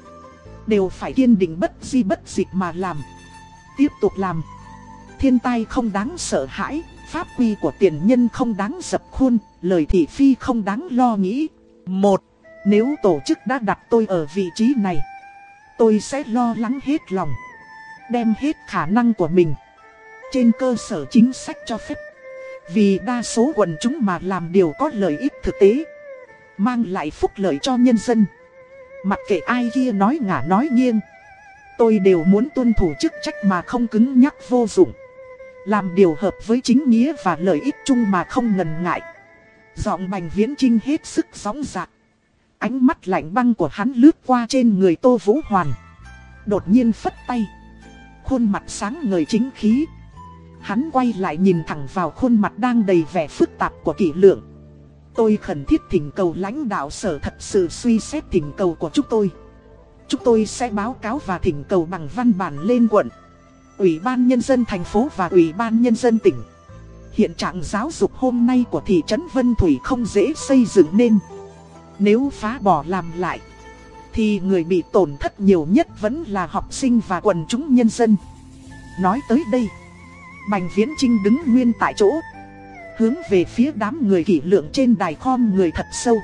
đều phải kiên định bất di bất dịch mà làm. Tiếp tục làm thiên tai không đáng sợ hãi, pháp quy của tiền nhân không đáng dập khuôn, lời thị phi không đáng lo nghĩ. Một, nếu tổ chức đã đặt tôi ở vị trí này, tôi sẽ lo lắng hết lòng, đem hết khả năng của mình. Trên cơ sở chính sách cho phép, vì đa số quần chúng mà làm điều có lợi ích thực tế, mang lại phúc lợi cho nhân dân. Mặc kệ ai kia nói ngả nói nghiêng, tôi đều muốn tuân thủ chức trách mà không cứng nhắc vô dụng. Làm điều hợp với chính nghĩa và lợi ích chung mà không ngần ngại Giọng bành viễn trinh hết sức sóng dạc Ánh mắt lạnh băng của hắn lướt qua trên người Tô Vũ Hoàn. Đột nhiên phất tay. Khuôn mặt sáng ngời chính khí. Hắn quay lại nhìn thẳng vào khuôn mặt đang đầy vẻ phức tạp của kỷ lượng. Tôi khẩn thiết thỉnh cầu lãnh đạo sở thật sự suy xét thỉnh cầu của chúng tôi. Chúng tôi sẽ báo cáo và thỉnh cầu bằng văn bản lên quận. Ủy ban Nhân dân thành phố và Ủy ban Nhân dân tỉnh. Hiện trạng giáo dục hôm nay của thị trấn Vân Thủy không dễ xây dựng nên. Nếu phá bỏ làm lại, thì người bị tổn thất nhiều nhất vẫn là học sinh và quần chúng nhân dân. Nói tới đây, Bành Viễn Trinh đứng nguyên tại chỗ, hướng về phía đám người kỷ lượng trên đài khom người thật sâu,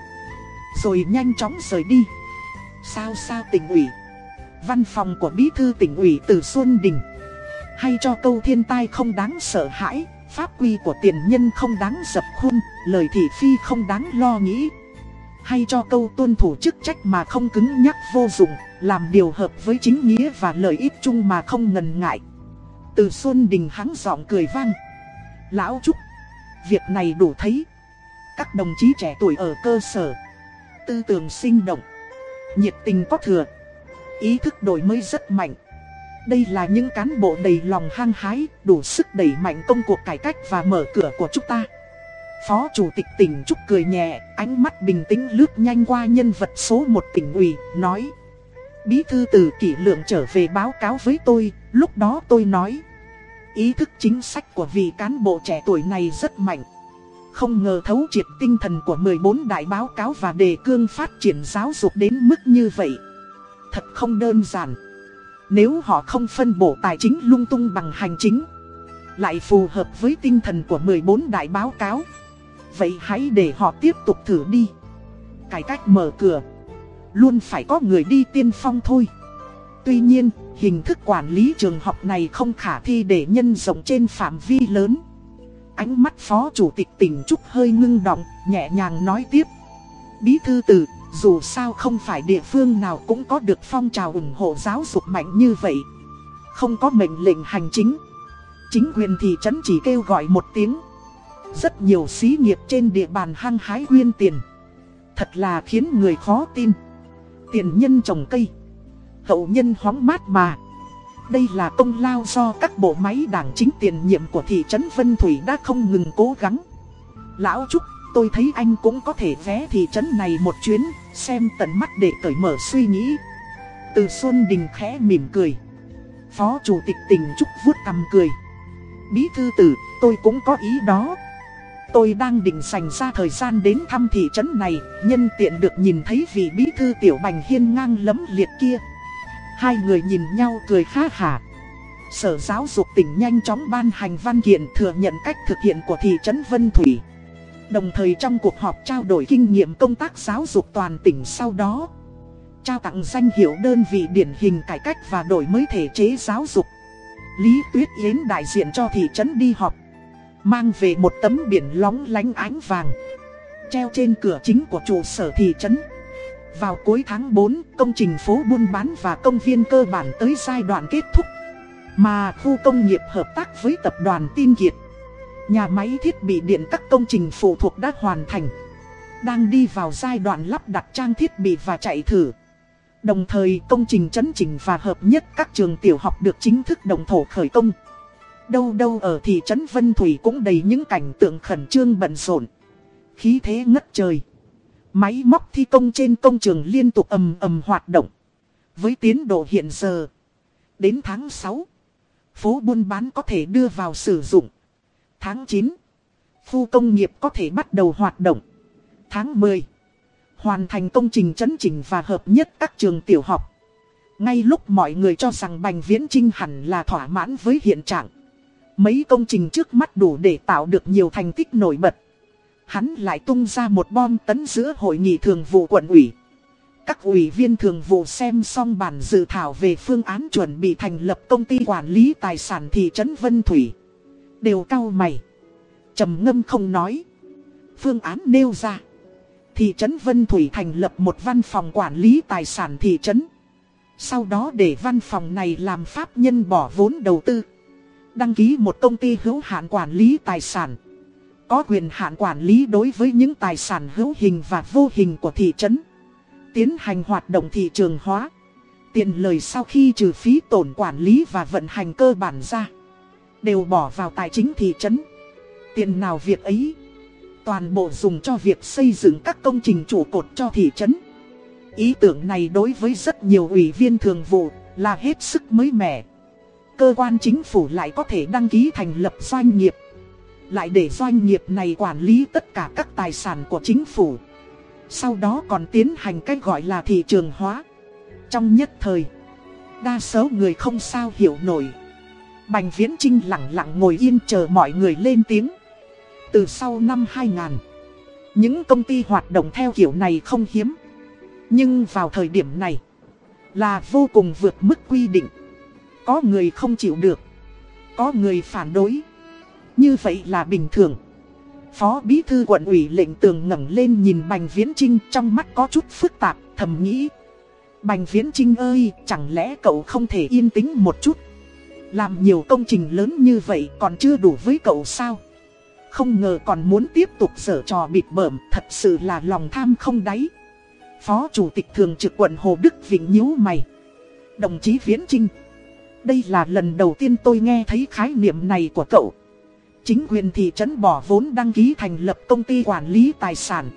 rồi nhanh chóng rời đi. Sao sao tỉnh ủy, văn phòng của bí thư tỉnh ủy từ Xuân Đình. Hay cho câu thiên tai không đáng sợ hãi, pháp quy của tiền nhân không đáng dập khuôn, lời thị phi không đáng lo nghĩ. Hay cho câu tuân thủ chức trách mà không cứng nhắc vô dụng, làm điều hợp với chính nghĩa và lợi ích chung mà không ngần ngại. Từ Xuân Đình hắng giọng cười vang. Lão Trúc, việc này đủ thấy. Các đồng chí trẻ tuổi ở cơ sở, tư tưởng sinh động, nhiệt tình có thừa, ý thức đổi mới rất mạnh. Đây là những cán bộ đầy lòng hăng hái, đủ sức đẩy mạnh công cuộc cải cách và mở cửa của chúng ta. Phó Chủ tịch tỉnh Trúc cười nhẹ, ánh mắt bình tĩnh lướt nhanh qua nhân vật số 1 tỉnh ủy, nói. Bí thư từ kỷ lượng trở về báo cáo với tôi, lúc đó tôi nói. Ý thức chính sách của vị cán bộ trẻ tuổi này rất mạnh. Không ngờ thấu triệt tinh thần của 14 đại báo cáo và đề cương phát triển giáo dục đến mức như vậy. Thật không đơn giản. Nếu họ không phân bổ tài chính lung tung bằng hành chính Lại phù hợp với tinh thần của 14 đại báo cáo Vậy hãy để họ tiếp tục thử đi. Cải cách mở cửa. Luôn phải có người đi tiên phong thôi. Tuy nhiên, hình thức quản lý trường học này không khả thi để nhân rộng trên phạm vi lớn. Ánh mắt phó chủ tịch tỉnh Trúc hơi ngưng động, nhẹ nhàng nói tiếp. Bí thư tử dù sao không phải địa phương nào cũng có được phong trào ủng hộ giáo dục mạnh như vậy. Không có mệnh lệnh hành chính. Chính quyền thị trấn chỉ kêu gọi một tiếng. Rất nhiều xí nghiệp trên địa bàn hăng hái quyên tiền. Thật là khiến người khó tin. Tiền nhân trồng cây. Hậu nhân hóng mát mà. Đây là công lao do các bộ máy đảng chính tiền nhiệm của thị trấn Vân Thủy đã không ngừng cố gắng. Lão Trúc, tôi thấy anh cũng có thể vé thị trấn này một chuyến Xem tận mắt để cởi mở suy nghĩ. Từ Xuân Đình khẽ mỉm cười. Phó Chủ tịch tỉnh Trúc vuốt cằm cười. Bí thư tử, tôi cũng có ý đó. Tôi đang định dành ra thời gian đến thăm thị trấn này, nhân tiện được nhìn thấy vị bí thư tiểu bành hiên ngang lấm liệt kia. Hai người nhìn nhau cười khá hả. Sở giáo dục tỉnh nhanh chóng ban hành văn kiện thừa nhận cách thực hiện của thị trấn Vân Thủy. Đồng thời trong cuộc họp trao đổi kinh nghiệm công tác giáo dục toàn tỉnh sau đó. Trao tặng danh hiệu đơn vị điển hình cải cách và đổi mới thể chế giáo dục. Lý Tuyết Yến đại diện cho thị trấn đi họp Mang về một tấm biển lóng lánh ánh vàng Treo trên cửa chính của trụ sở thị trấn. Vào cuối tháng 4, công trình phố buôn bán và công viên cơ bản tới giai đoạn kết thúc Mà khu công nghiệp hợp tác với tập đoàn Tin Kiệt Nhà máy thiết bị điện các công trình phụ thuộc đã hoàn thành Đang đi vào giai đoạn lắp đặt trang thiết bị và chạy thử. Đồng thời công trình chấn chỉnh và hợp nhất các trường tiểu học được chính thức đồng thổ khởi công. Đâu đâu ở thị trấn Vân Thủy cũng đầy những cảnh tượng khẩn trương bận rộn. Khí thế ngất trời. Máy móc thi công trên công trường liên tục ầm ầm hoạt động. Với tiến độ hiện giờ. Đến tháng 6. Phố buôn bán có thể đưa vào sử dụng. Tháng 9. Khu công nghiệp có thể bắt đầu hoạt động. Tháng 10. Hoàn thành công trình chấn chỉnh và hợp nhất các trường tiểu học. Ngay lúc mọi người cho rằng Bành Viễn Trinh hẳn là thỏa mãn với hiện trạng. Mấy công trình trước mắt đủ để tạo được nhiều thành tích nổi bật. Hắn lại tung ra một bom tấn giữa hội nghị thường vụ quận ủy. Các ủy viên thường vụ xem xong bản dự thảo về phương án chuẩn bị thành lập công ty quản lý tài sản thị trấn Vân Thủy. Đều cao mày. trầm ngâm không nói. Phương án nêu ra. Thị trấn Vân Thủy thành lập một văn phòng quản lý tài sản thị trấn. Sau đó để văn phòng này làm pháp nhân bỏ vốn đầu tư. Đăng ký một công ty hữu hạn quản lý tài sản. Có quyền hạn quản lý đối với những tài sản hữu hình và vô hình của thị trấn. Tiến hành hoạt động thị trường hóa. Tiền lời sau khi trừ phí tổn quản lý và vận hành cơ bản ra. Đều bỏ vào tài chính thị trấn. Tiền nào việc ấy. Toàn bộ dùng cho việc xây dựng các công trình trụ cột cho thị trấn. Ý tưởng này đối với rất nhiều ủy viên thường vụ là hết sức mới mẻ cơ quan chính phủ lại có thể đăng ký thành lập doanh nghiệp. Lại để doanh nghiệp này quản lý tất cả các tài sản của chính phủ. Sau đó còn tiến hành cách gọi là thị trường hóa. Trong nhất thời, đa số người không sao hiểu nổi. Bành Viễn Trinh lặng lặng ngồi yên chờ mọi người lên tiếng. Từ sau năm 2000, những công ty hoạt động theo kiểu này không hiếm. Nhưng vào thời điểm này, là vô cùng vượt mức quy định. Có người không chịu được. Có người phản đối. Như vậy là bình thường. Phó bí thư quận ủy lệnh tường ngẩng lên nhìn Bành Viễn Trinh trong mắt có chút phức tạp, thầm nghĩ. Bành Viễn Trinh ơi, chẳng lẽ cậu không thể yên tĩnh một chút? Làm nhiều công trình lớn như vậy còn chưa đủ với cậu sao? Không ngờ còn muốn tiếp tục sở trò bịt bởm, thật sự là lòng tham không đáy. Phó Chủ tịch Thường trực quận Hồ Đức Vĩnh nhíu mày. Đồng chí Viễn Trinh. Đây là lần đầu tiên tôi nghe thấy khái niệm này của cậu. Chính quyền thị trấn bỏ vốn đăng ký thành lập công ty quản lý tài sản.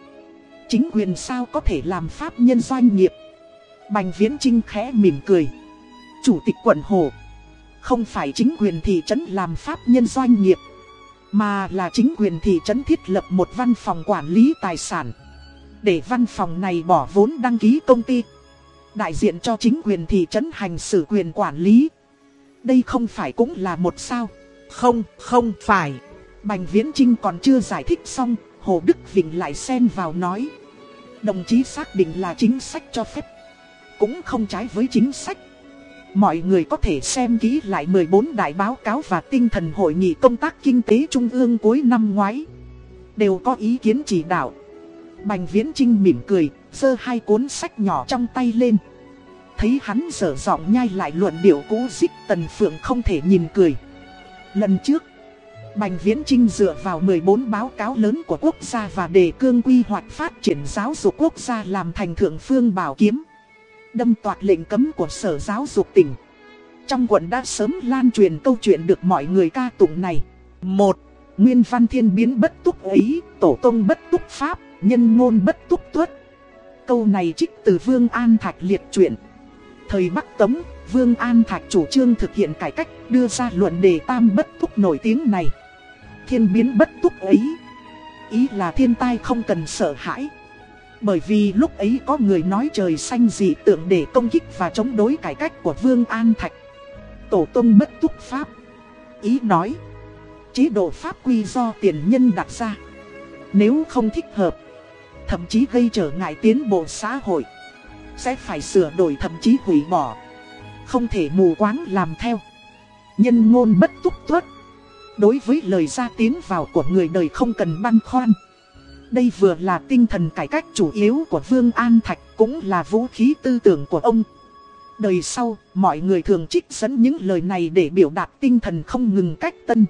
Chính quyền sao có thể làm pháp nhân doanh nghiệp. Bành Viễn Trinh khẽ mỉm cười. Chủ tịch quận Hồ. Không phải chính quyền thị trấn làm pháp nhân doanh nghiệp. Mà là chính quyền thị trấn thiết lập một văn phòng quản lý tài sản. Để văn phòng này bỏ vốn đăng ký công ty. Đại diện cho chính quyền thị trấn hành xử quyền quản lý. Đây không phải cũng là một sao. Không, không phải. Bành Viễn Trinh còn chưa giải thích xong, Hồ Đức Vịnh lại xen vào nói. Đồng chí xác định là chính sách cho phép. Cũng không trái với chính sách. Mọi người có thể xem kỹ lại 14 đại báo cáo và tinh thần hội nghị công tác kinh tế trung ương cuối năm ngoái. Đều có ý kiến chỉ đạo. Bành Viễn Trinh mỉm cười, giơ hai cuốn sách nhỏ trong tay lên thấy hắn dở giọng nhai lại luận điệu cũ dích Tần Phượng không thể nhìn cười. Lần trước, Bành Viễn Trinh dựa vào 14 báo cáo lớn của quốc gia và đề cương quy hoạch phát triển giáo dục quốc gia làm thành thượng phương bảo kiếm. Đâm toạt lệnh cấm của Sở Giáo dục tỉnh. Trong quận đã sớm lan truyền câu chuyện được mọi người ca tụng này. một Nguyên văn thiên biến bất túc ấy, tổ tông bất túc pháp, nhân ngôn bất túc tuất. Câu này trích từ Vương An Thạch liệt truyện. Thời Bắc Tống, Vương An Thạch chủ trương thực hiện cải cách đưa ra luận đề tam bất túc nổi tiếng này. Thiên biến bất túc ấy. Ý là thiên tai không cần sợ hãi. Bởi vì lúc ấy có người nói trời xanh dị tượng để công kích và chống đối cải cách của Vương An Thạch. Tổ tông bất túc Pháp. Ý nói, chế độ Pháp quy do tiền nhân đặt ra. Nếu không thích hợp, thậm chí gây trở ngại tiến bộ xã hội, sẽ phải sửa đổi thậm chí hủy bỏ. Không thể mù quáng làm theo. Nhân ngôn bất túc tuất. Đối với lời ra tiếng vào của người đời không cần băn khoăn. Đây vừa là tinh thần cải cách chủ yếu của Vương An Thạch cũng là vũ khí tư tưởng của ông. Đời sau, mọi người thường trích dẫn những lời này để biểu đạt tinh thần không ngừng cách tân.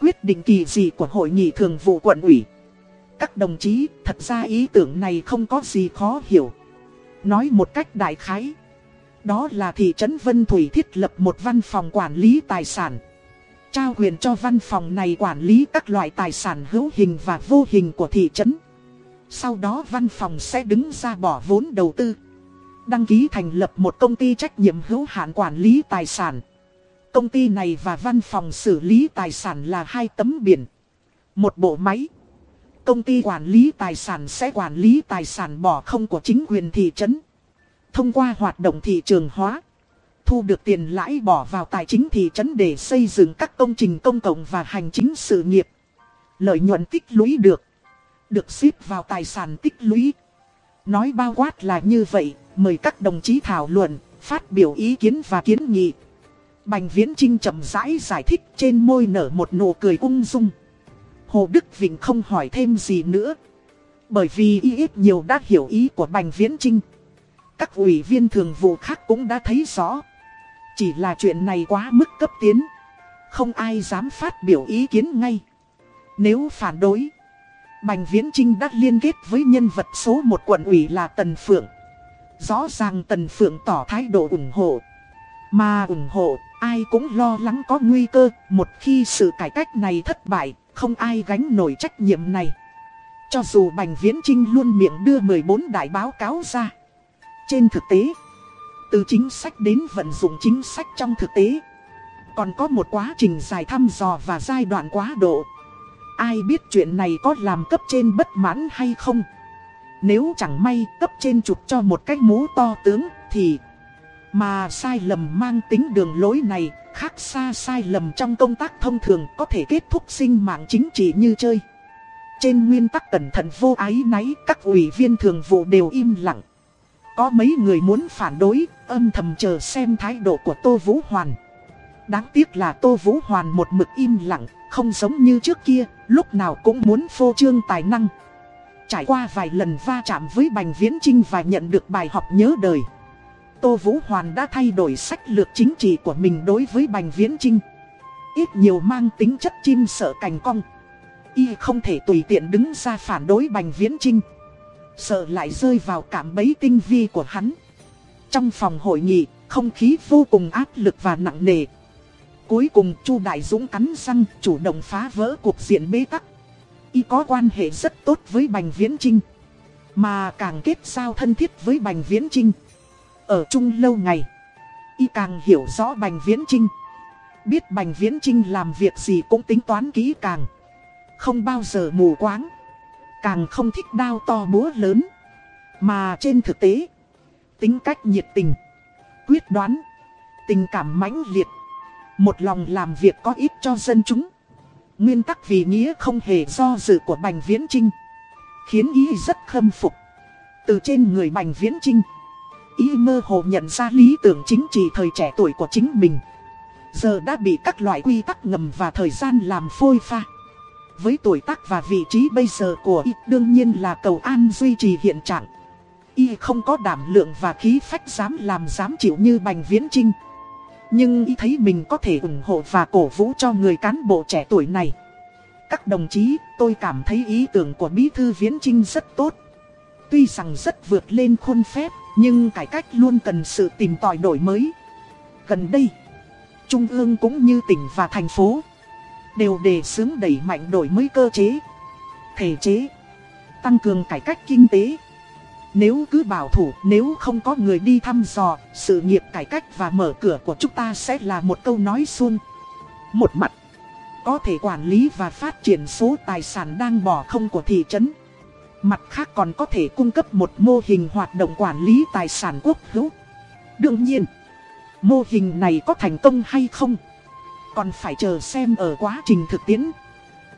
Quyết định kỳ gì của hội nghị thường vụ quận ủy. Các đồng chí, thật ra ý tưởng này không có gì khó hiểu. Nói một cách đại khái. Đó là thị trấn Vân Thủy thiết lập một văn phòng quản lý tài sản. Trao quyền cho văn phòng này quản lý các loại tài sản hữu hình và vô hình của thị trấn. Sau đó văn phòng sẽ đứng ra bỏ vốn đầu tư. Đăng ký thành lập một công ty trách nhiệm hữu hạn quản lý tài sản. Công ty này và văn phòng xử lý tài sản là hai tấm biển. Một bộ máy. Công ty quản lý tài sản sẽ quản lý tài sản bỏ không của chính quyền thị trấn. Thông qua hoạt động thị trường hóa thu được tiền lãi bỏ vào tài chính thị trấn để xây dựng các công trình công cộng và hành chính sự nghiệp. Lợi nhuận tích lũy được, được xếp vào tài sản tích lũy. Nói bao quát là như vậy, mời các đồng chí thảo luận, phát biểu ý kiến và kiến nghị. Bành Viễn Trinh chậm rãi giải, giải thích trên môi nở một nụ cười ung dung. Hồ Đức Vịnh không hỏi thêm gì nữa. Bởi vì y ít nhiều đã hiểu ý của Bành Viễn Trinh. Các ủy viên thường vụ khác cũng đã thấy rõ. Chỉ là chuyện này quá mức cấp tiến. Không ai dám phát biểu ý kiến ngay. Nếu phản đối, Bành Viễn Trinh đã liên kết với nhân vật số một quận ủy là Tần Phượng. Rõ ràng Tần Phượng tỏ thái độ ủng hộ. Mà ủng hộ, ai cũng lo lắng có nguy cơ, một khi sự cải cách này thất bại, không ai gánh nổi trách nhiệm này. Cho dù Bành Viễn Trinh luôn miệng đưa 14 đại báo cáo ra. Trên thực tế, từ chính sách đến vận dụng chính sách trong thực tế Còn có một quá trình dài thăm dò và giai đoạn quá độ Ai biết chuyện này có làm cấp trên bất mãn hay không Nếu chẳng may cấp trên chụp cho một cái mũ to tướng thì mà sai lầm mang tính đường lối này khác xa sai lầm trong công tác thông thường có thể kết thúc sinh mạng chính trị như chơi Trên nguyên tắc cẩn thận vô ái náy các ủy viên thường vụ đều im lặng có mấy người muốn phản đối, âm thầm chờ xem thái độ của Tô Vũ Hoàn. Đáng tiếc là Tô Vũ Hoàn một mực im lặng, không giống như trước kia, lúc nào cũng muốn phô trương tài năng. Trải qua vài lần va chạm với Bành Viễn Trinh và nhận được bài học nhớ đời. Tô Vũ Hoàn đã thay đổi sách lược chính trị của mình đối với Bành Viễn Trinh. Ít nhiều mang tính chất chim sợ cành cong. Y không thể tùy tiện đứng ra phản đối Bành Viễn Trinh. Sợ lại rơi vào cảm bấy tinh vi của hắn Trong phòng hội nghị, Không khí vô cùng áp lực và nặng nề Cuối cùng, Chu Đại Dũng cắn răng, chủ động phá vỡ cuộc diện bế tắc Y có quan hệ rất tốt với Bành Viễn Trinh Mà càng kết giao thân thiết với Bành Viễn Trinh ở chung lâu ngày Y càng hiểu rõ Bành Viễn Trinh Biết Bành Viễn Trinh làm việc gì cũng tính toán kỹ càng Không bao giờ mù quáng Càng không thích đao to búa lớn. Mà trên thực tế, tính cách nhiệt tình, quyết đoán, tình cảm mãnh liệt. Một lòng làm việc có ích cho dân chúng. Nguyên tắc vì nghĩa không hề do dự của Bành Viễn Trinh. Khiến ý rất khâm phục. Từ trên người Bành Viễn Trinh, ý mơ hồ nhận ra lý tưởng chính trị thời trẻ tuổi của chính mình. Giờ đã bị các loại quy tắc ngầm và thời gian làm phôi pha. Với tuổi tác và vị trí bây giờ của y đương nhiên là cầu an duy trì hiện trạng. Y không có đảm lượng và khí phách dám làm dám chịu như Bành Viễn Trinh. Nhưng ý thấy mình có thể ủng hộ và cổ vũ cho người cán bộ trẻ tuổi này. Các đồng chí, tôi cảm thấy ý tưởng của Bí Thư Viễn Trinh rất tốt. Tuy rằng rất vượt lên khuôn phép, nhưng cải cách luôn cần sự tìm tòi đổi mới. Gần đây, Trung ương cũng như tỉnh và thành phố đều đề xướng đẩy mạnh đổi mới cơ chế, thể chế, tăng cường cải cách kinh tế. Nếu cứ bảo thủ, nếu không có người đi thăm dò, sự nghiệp cải cách và mở cửa của chúng ta sẽ là một câu nói suông. Một mặt, có thể quản lý và phát triển số tài sản đang bỏ không của thị trấn. Mặt khác còn có thể cung cấp một mô hình hoạt động quản lý tài sản quốc hữu. Đương nhiên, mô hình này có thành công hay không? Còn phải chờ xem ở quá trình thực tiễn.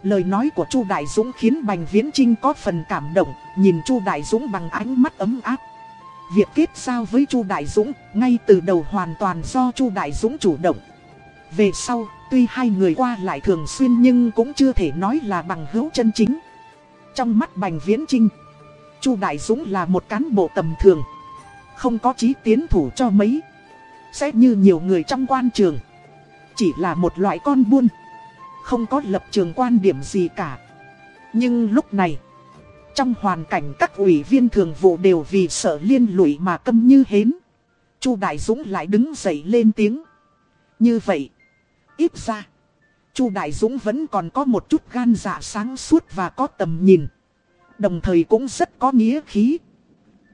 Lời nói của Chu Đại Dũng khiến Bành Viễn Trinh có phần cảm động, nhìn Chu Đại Dũng bằng ánh mắt ấm áp. Việc kết giao với Chu Đại Dũng ngay từ đầu hoàn toàn do Chu Đại Dũng chủ động. Về sau, tuy hai người qua lại thường xuyên nhưng cũng chưa thể nói là bằng hữu chân chính. Trong mắt Bành Viễn Trinh, Chu Đại Dũng là một cán bộ tầm thường, không có chí tiến thủ cho mấy. Sẽ như nhiều người trong quan trường, chỉ là một loại con buôn, không có lập trường quan điểm gì cả. Nhưng lúc này, trong hoàn cảnh các ủy viên thường vụ đều vì sợ liên lụy mà câm như hến, Chu Đại Dũng lại đứng dậy lên tiếng. Như vậy, ít ra Chu Đại Dũng vẫn còn có một chút gan dạ sáng suốt và có tầm nhìn. Đồng thời cũng rất có nghĩa khí.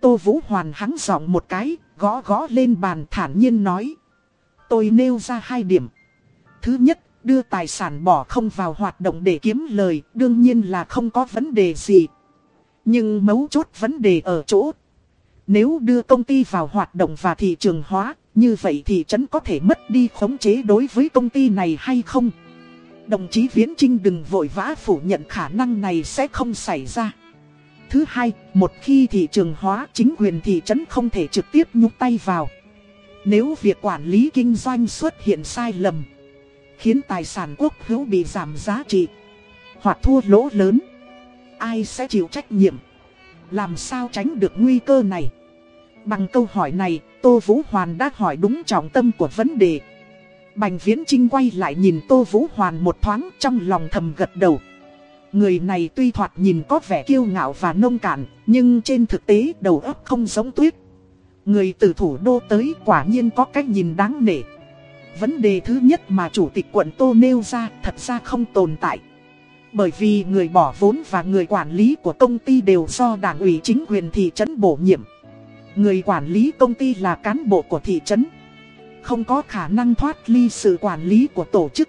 Tô Vũ Hoàn hắng giọng một cái, gõ gõ lên bàn thản nhiên nói. Tôi nêu ra hai điểm. Thứ nhất, đưa tài sản bỏ không vào hoạt động để kiếm lời, đương nhiên là không có vấn đề gì. Nhưng mấu chốt vấn đề ở chỗ. Nếu đưa công ty vào hoạt động và thị trường hóa, như vậy thì trấn có thể mất đi khống chế đối với công ty này hay không? Đồng chí Viễn Trinh đừng vội vã phủ nhận khả năng này sẽ không xảy ra. Thứ hai, một khi thị trường hóa chính quyền thị trấn không thể trực tiếp nhúc tay vào. Nếu việc quản lý kinh doanh xuất hiện sai lầm, khiến tài sản quốc hữu bị giảm giá trị, hoặc thua lỗ lớn, ai sẽ chịu trách nhiệm? Làm sao tránh được nguy cơ này? Bằng câu hỏi này, Tô Vũ Hoàn đã hỏi đúng trọng tâm của vấn đề. Bành Viễn Trinh quay lại nhìn Tô Vũ Hoàn một thoáng trong lòng thầm gật đầu. Người này tuy thoạt nhìn có vẻ kiêu ngạo và nông cạn, nhưng trên thực tế đầu óc không giống tuyết. Người từ thủ đô tới quả nhiên có cách nhìn đáng nể. Vấn đề thứ nhất mà chủ tịch quận Tô nêu ra thật ra không tồn tại. Bởi vì người bỏ vốn và người quản lý của công ty đều do đảng ủy chính quyền thị trấn bổ nhiệm. Người quản lý công ty là cán bộ của thị trấn không có khả năng thoát ly sự quản lý của tổ chức.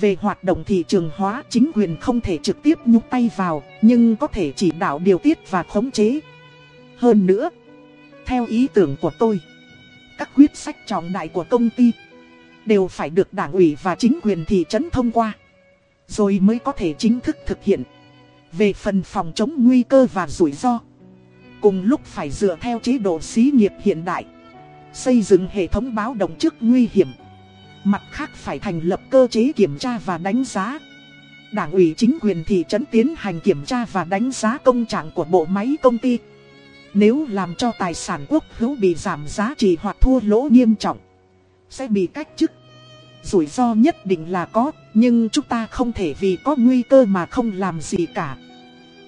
Về hoạt động thị trường hóa chính quyền không thể trực tiếp nhúc tay vào, nhưng có thể chỉ đạo điều tiết và khống chế. Hơn nữa, theo ý tưởng của tôi, các quyết sách trọng đại của công ty đều phải được đảng ủy và chính quyền thị trấn thông qua, rồi mới có thể chính thức thực hiện. Về phần phòng chống nguy cơ và rủi ro, cùng lúc phải dựa theo chế độ xí nghiệp hiện đại. Xây dựng hệ thống báo động trước nguy hiểm. Mặt khác phải thành lập cơ chế kiểm tra và đánh giá. Đảng ủy chính quyền thị trấn tiến hành kiểm tra và đánh giá công trạng của bộ máy công ty. Nếu làm cho tài sản quốc hữu bị giảm giá trị hoặc thua lỗ nghiêm trọng, Sẽ bị cách chức. Rủi ro nhất định là có, Nhưng chúng ta không thể vì có nguy cơ mà không làm gì cả.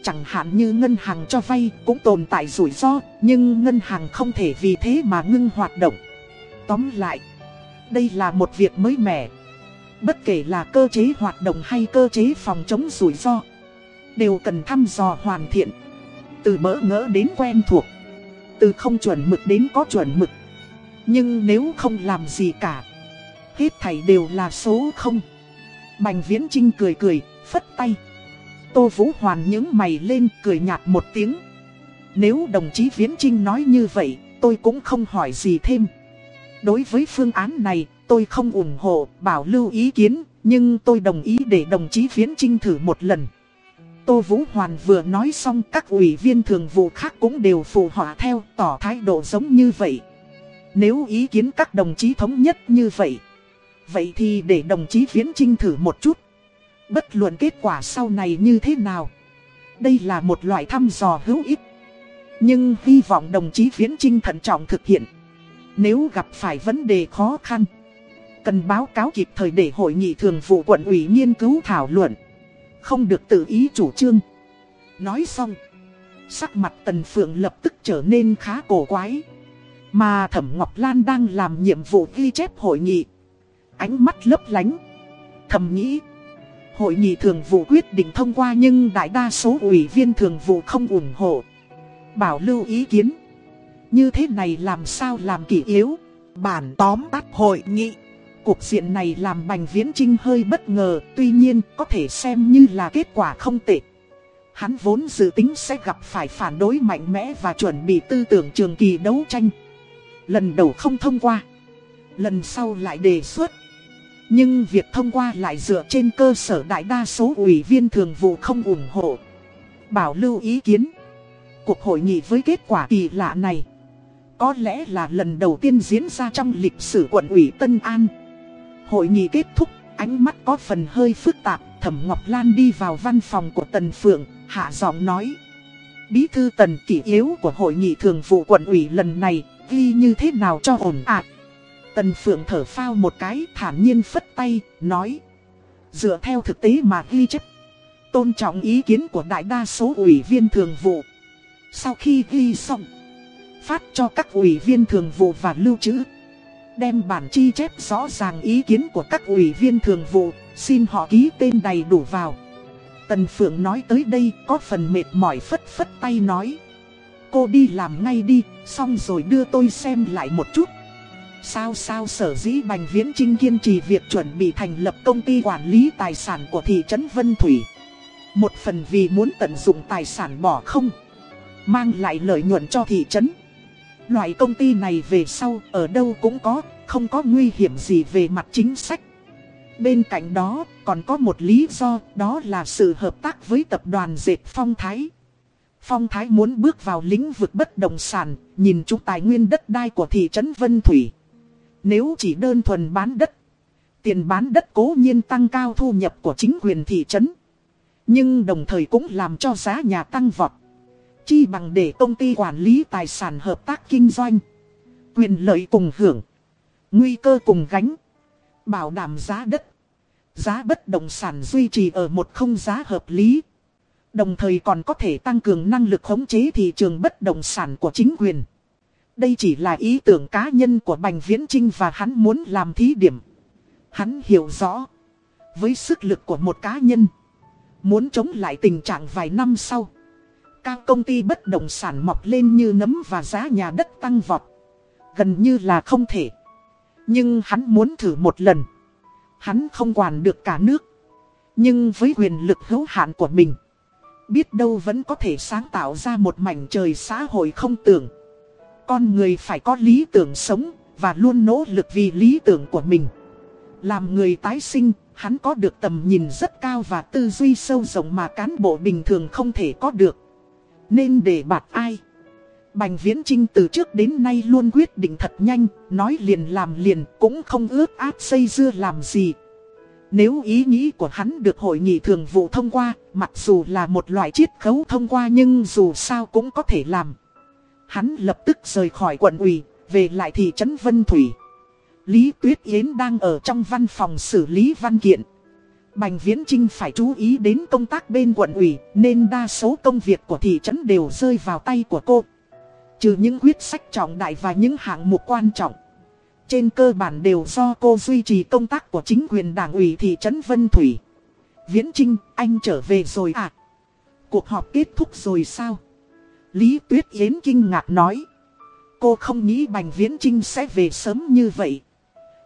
Chẳng hạn như ngân hàng cho vay cũng tồn tại rủi ro, nhưng ngân hàng không thể vì thế mà ngưng hoạt động. Tóm lại, đây là một việc mới mẻ. Bất kể là cơ chế hoạt động hay cơ chế phòng chống rủi ro, đều cần thăm dò hoàn thiện. Từ bỡ ngỡ đến quen thuộc, từ không chuẩn mực đến có chuẩn mực. Nhưng nếu không làm gì cả, hết thảy đều là số không. Bành Viễn Trinh cười cười, phất tay. Tô Vũ Hoàn những mày lên cười nhạt một tiếng. Nếu đồng chí Viễn Trinh nói như vậy, tôi cũng không hỏi gì thêm. Đối với phương án này, tôi không ủng hộ, bảo lưu ý kiến, nhưng tôi đồng ý để đồng chí Viễn Trinh thử một lần. Tô Vũ Hoàn vừa nói xong các ủy viên thường vụ khác cũng đều phụ họa theo tỏ thái độ giống như vậy. Nếu ý kiến các đồng chí thống nhất như vậy, vậy thì để đồng chí Viễn Trinh thử một chút. Bất luận kết quả sau này như thế nào, Đây là một loại thăm dò hữu ích Nhưng hy vọng đồng chí Viễn Trinh thận trọng thực hiện Nếu gặp phải vấn đề khó khăn, Cần báo cáo kịp thời để hội nghị thường vụ quận ủy nghiên cứu thảo luận. Không được tự ý chủ trương. Nói xong. Sắc mặt Tần Phượng lập tức trở nên khá cổ quái. Mà Thẩm Ngọc Lan đang làm nhiệm vụ ghi chép hội nghị. Ánh mắt lấp lánh. Thầm nghĩ. Hội nghị thường vụ quyết định thông qua nhưng đại đa số ủy viên thường vụ không ủng hộ. Bảo lưu ý kiến. Như thế này làm sao làm kỷ yếu. Bản tóm tắt hội nghị. Cuộc diện này làm Bành Viễn Trinh hơi bất ngờ, tuy nhiên có thể xem như là kết quả không tệ. Hắn vốn dự tính sẽ gặp phải phản đối mạnh mẽ và chuẩn bị tư tưởng trường kỳ đấu tranh. Lần đầu không thông qua, lần sau lại đề xuất. Nhưng việc thông qua lại dựa trên cơ sở đại đa số ủy viên thường vụ không ủng hộ. Bảo lưu ý kiến. Cuộc hội nghị với kết quả kỳ lạ này. Có lẽ là lần đầu tiên diễn ra trong lịch sử quận ủy Tân An. Hội nghị kết thúc, ánh mắt có phần hơi phức tạp. Thẩm Ngọc Lan đi vào văn phòng của Tần Phượng, hạ giọng nói. Bí thư Tần kỷ yếu của hội nghị thường vụ quận ủy lần này, ghi như thế nào cho ổn ạt. Tần Phượng thở phao một cái thản nhiên phất tay, nói. Dựa theo thực tế mà ghi chép. Tôn trọng ý kiến của đại đa số ủy viên thường vụ. Sau khi ghi xong, phát cho các ủy viên thường vụ và lưu trữ. Đem bản chi chép rõ ràng ý kiến của các ủy viên thường vụ, xin họ ký tên đầy đủ vào. Tần Phượng nói tới đây có phần mệt mỏi phất phất tay nói. Cô đi làm ngay đi, xong rồi đưa tôi xem lại một chút. Sao sao sở dĩ Bành Viễn Trinh kiên trì việc chuẩn bị thành lập công ty quản lý tài sản của thị trấn Vân Thủy. Một phần vì muốn tận dụng tài sản bỏ không, mang lại lợi nhuận cho thị trấn. Loại công ty này về sau ở đâu cũng có, không có nguy hiểm gì về mặt chính sách. Bên cạnh đó còn có một lý do đó là sự hợp tác với tập đoàn Dệt Phong Thái. Phong Thái muốn bước vào lĩnh vực bất động sản, nhìn chung tài nguyên đất đai của thị trấn Vân Thủy. Nếu chỉ đơn thuần bán đất, tiền bán đất cố nhiên tăng cao thu nhập của chính quyền thị trấn. Nhưng đồng thời cũng làm cho giá nhà tăng vọt. Chi bằng để công ty quản lý tài sản hợp tác kinh doanh. Quyền lợi cùng hưởng. Nguy cơ cùng gánh. Bảo đảm giá đất. Giá bất động sản duy trì ở một không giá hợp lý. Đồng thời còn có thể tăng cường năng lực khống chế thị trường bất động sản của chính quyền. Đây chỉ là ý tưởng cá nhân của Bành Viễn Trinh và hắn muốn làm thí điểm. Hắn hiểu rõ. Với sức lực của một cá nhân. Muốn chống lại tình trạng vài năm sau. Các công ty bất động sản mọc lên như nấm và giá nhà đất tăng vọt. Gần như là không thể. Nhưng hắn muốn thử một lần. Hắn không quản được cả nước. Nhưng với quyền lực hữu hạn của mình. Biết đâu vẫn có thể sáng tạo ra một mảnh trời xã hội không tưởng. Con người phải có lý tưởng sống và luôn nỗ lực vì lý tưởng của mình. Làm người tái sinh, hắn có được tầm nhìn rất cao và tư duy sâu rộng mà cán bộ bình thường không thể có được. Nên để bạt ai? Bành Viễn Trinh từ trước đến nay luôn quyết định thật nhanh, nói liền làm liền, cũng không ước áp xây dưa làm gì. Nếu ý nghĩ của hắn được hội nghị thường vụ thông qua, mặc dù là một loại chiết khấu thông qua nhưng dù sao cũng có thể làm. Hắn lập tức rời khỏi quận ủy, về lại thị trấn Vân Thủy. Lý Tuyết Yến đang ở trong văn phòng xử lý văn kiện. Bành Viễn Trinh phải chú ý đến công tác bên quận ủy, nên đa số công việc của thị trấn đều rơi vào tay của cô. Trừ những quyết sách trọng đại và những hạng mục quan trọng. Trên cơ bản đều do cô duy trì công tác của chính quyền đảng ủy thị trấn Vân Thủy. Viễn Trinh, anh trở về rồi à? Cuộc họp kết thúc rồi sao? Lý Tuyết Yến kinh ngạc nói. Cô không nghĩ Bành Viễn Trinh sẽ về sớm như vậy.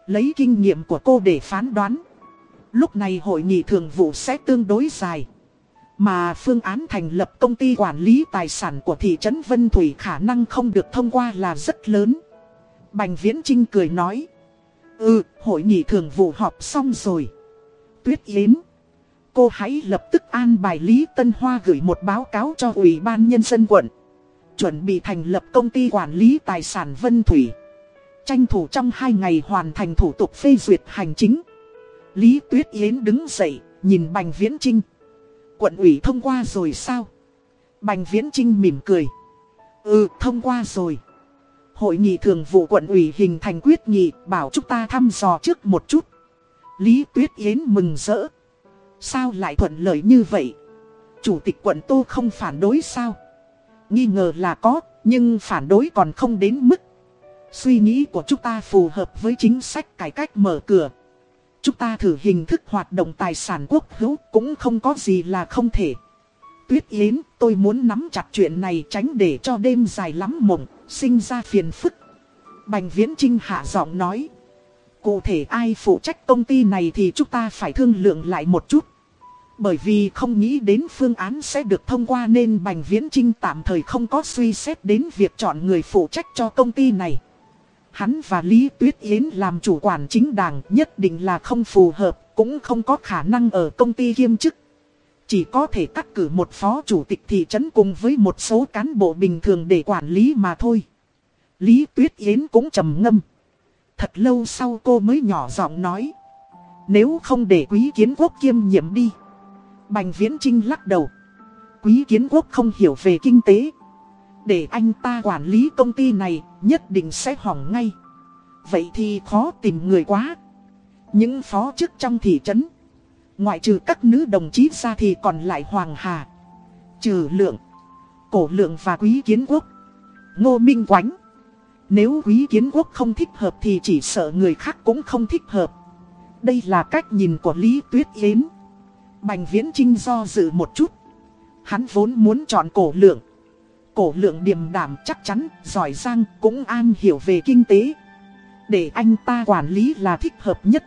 Lấy kinh nghiệm của cô để phán đoán. Lúc này hội nghị thường vụ sẽ tương đối dài. Mà phương án thành lập công ty quản lý tài sản của thị trấn Vân Thủy khả năng không được thông qua là rất lớn. Bành Viễn Trinh cười nói. Ừ, hội nghị thường vụ họp xong rồi. Tuyết Yến. Cô hãy lập tức an bài Lý Tân Hoa gửi một báo cáo cho Ủy ban Nhân dân quận. Chuẩn bị thành lập công ty quản lý tài sản Vân Thủy. Tranh thủ trong hai ngày hoàn thành thủ tục phê duyệt hành chính. Lý Tuyết Yến đứng dậy, nhìn Bành Viễn Trinh. Quận ủy thông qua rồi sao? Bành Viễn Trinh mỉm cười. Ừ, thông qua rồi. Hội nghị thường vụ quận ủy hình thành quyết nghị bảo chúng ta thăm dò trước một chút. Lý Tuyết Yến mừng rỡ. Sao lại thuận lợi như vậy? Chủ tịch quận Tô không phản đối sao? Nghi ngờ là có, nhưng phản đối còn không đến mức. Suy nghĩ của chúng ta phù hợp với chính sách cải cách mở cửa. Chúng ta thử hình thức hoạt động tài sản quốc hữu cũng không có gì là không thể. Tuyết Yến, tôi muốn nắm chặt chuyện này tránh để cho đêm dài lắm mộng, sinh ra phiền phức. Bành Viễn Trinh hạ giọng nói. Cụ thể ai phụ trách công ty này thì chúng ta phải thương lượng lại một chút. Bởi vì không nghĩ đến phương án sẽ được thông qua nên Bành Viễn Trinh tạm thời không có suy xét đến việc chọn người phụ trách cho công ty này. Hắn và Lý Tuyết Yến làm chủ quản chính đảng nhất định là không phù hợp, cũng không có khả năng ở công ty kiêm chức. Chỉ có thể cắt cử một phó chủ tịch thị trấn cùng với một số cán bộ bình thường để quản lý mà thôi. Lý Tuyết Yến cũng trầm ngâm. Thật lâu sau cô mới nhỏ giọng nói. Nếu không để quý kiến quốc kiêm nhiệm đi. Bành Viễn Trinh lắc đầu. Quý kiến quốc không hiểu về kinh tế. Để anh ta quản lý công ty này, nhất định sẽ hỏng ngay. Vậy thì khó tìm người quá. Những phó chức trong thị trấn. Ngoại trừ các nữ đồng chí ra thì còn lại Hoàng Hà. Trừ lượng. Cổ lượng và quý kiến quốc. Ngô Minh Quánh. Nếu quý kiến quốc không thích hợp thì chỉ sợ người khác cũng không thích hợp. Đây là cách nhìn của Lý Tuyết Yến. Bành Viễn Trinh do dự một chút. Hắn vốn muốn chọn cổ lượng. Cổ lượng điềm đảm chắc chắn, giỏi giang, cũng an hiểu về kinh tế. Để anh ta quản lý là thích hợp nhất.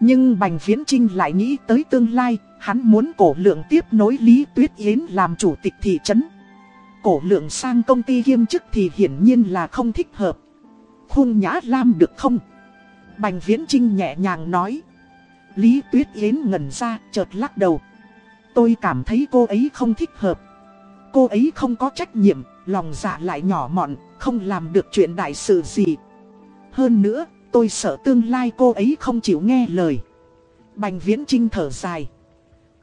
Nhưng Bành Viễn Trinh lại nghĩ tới tương lai, hắn muốn cổ lượng tiếp nối Lý Tuyết Yến làm chủ tịch thị trấn. Cổ lượng sang công ty kiêm chức thì hiển nhiên là không thích hợp. Khung Nhã Lam được không? Bành Viễn Trinh nhẹ nhàng nói. Lý Tuyết Yến ngẩn ra, chợt lắc đầu. Tôi cảm thấy cô ấy không thích hợp. Cô ấy không có trách nhiệm, lòng dạ lại nhỏ mọn, không làm được chuyện đại sự gì. Hơn nữa, tôi sợ tương lai cô ấy không chịu nghe lời. Bành Viễn Trinh thở dài.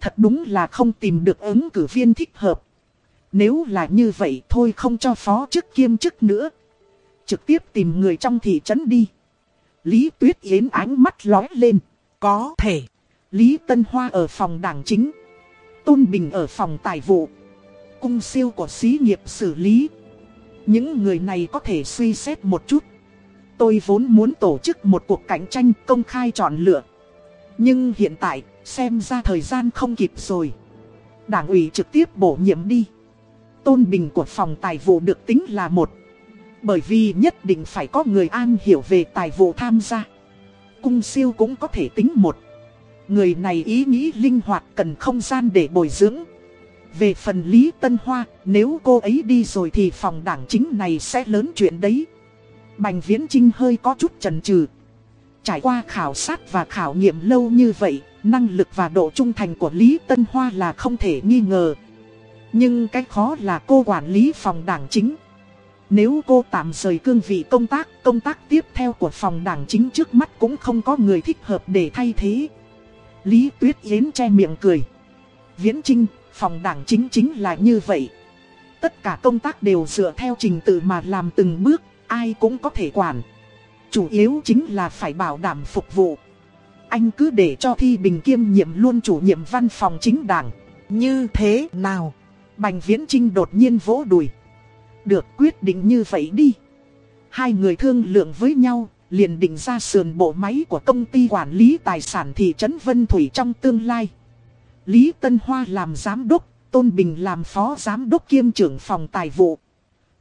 Thật đúng là không tìm được ứng cử viên thích hợp. Nếu là như vậy thôi không cho phó chức kiêm chức nữa. Trực tiếp tìm người trong thị trấn đi. Lý Tuyết Yến ánh mắt lói lên. Có thể. Lý Tân Hoa ở phòng đảng chính. Tôn Bình ở phòng tài vụ. Cung siêu của xí nghiệp xử lý. Những người này có thể suy xét một chút. Tôi vốn muốn tổ chức một cuộc cạnh tranh công khai chọn lựa. Nhưng hiện tại, xem ra thời gian không kịp rồi. Đảng ủy trực tiếp bổ nhiệm đi. Tôn bình của phòng tài vụ được tính là một. Bởi vì nhất định phải có người an hiểu về tài vụ tham gia. Cung siêu cũng có thể tính một. Người này ý nghĩ linh hoạt cần không gian để bồi dưỡng. Về phần Lý Tân Hoa, nếu cô ấy đi rồi thì phòng đảng chính này sẽ lớn chuyện đấy. Bành Viễn Trinh hơi có chút chần chừ. Trải qua khảo sát và khảo nghiệm lâu như vậy, năng lực và độ trung thành của Lý Tân Hoa là không thể nghi ngờ. Nhưng cái khó là cô quản lý phòng đảng chính. Nếu cô tạm rời cương vị công tác, công tác tiếp theo của phòng đảng chính trước mắt cũng không có người thích hợp để thay thế. Lý Tuyết Yến che miệng cười. Viễn Trinh, phòng đảng chính chính là như vậy. Tất cả công tác đều dựa theo trình tự mà làm từng bước, ai cũng có thể quản. Chủ yếu chính là phải bảo đảm phục vụ. Anh cứ để cho Thi Bình kiêm nhiệm luôn chủ nhiệm văn phòng chính đảng. Như thế nào? Bành Viễn Trinh đột nhiên vỗ đùi. Được quyết định như vậy đi. Hai người thương lượng với nhau, liền định ra sườn bộ máy của công ty quản lý tài sản thị trấn Vân Thủy trong tương lai. Lý Tân Hoa làm giám đốc, Tôn Bình làm phó giám đốc kiêm trưởng phòng tài vụ.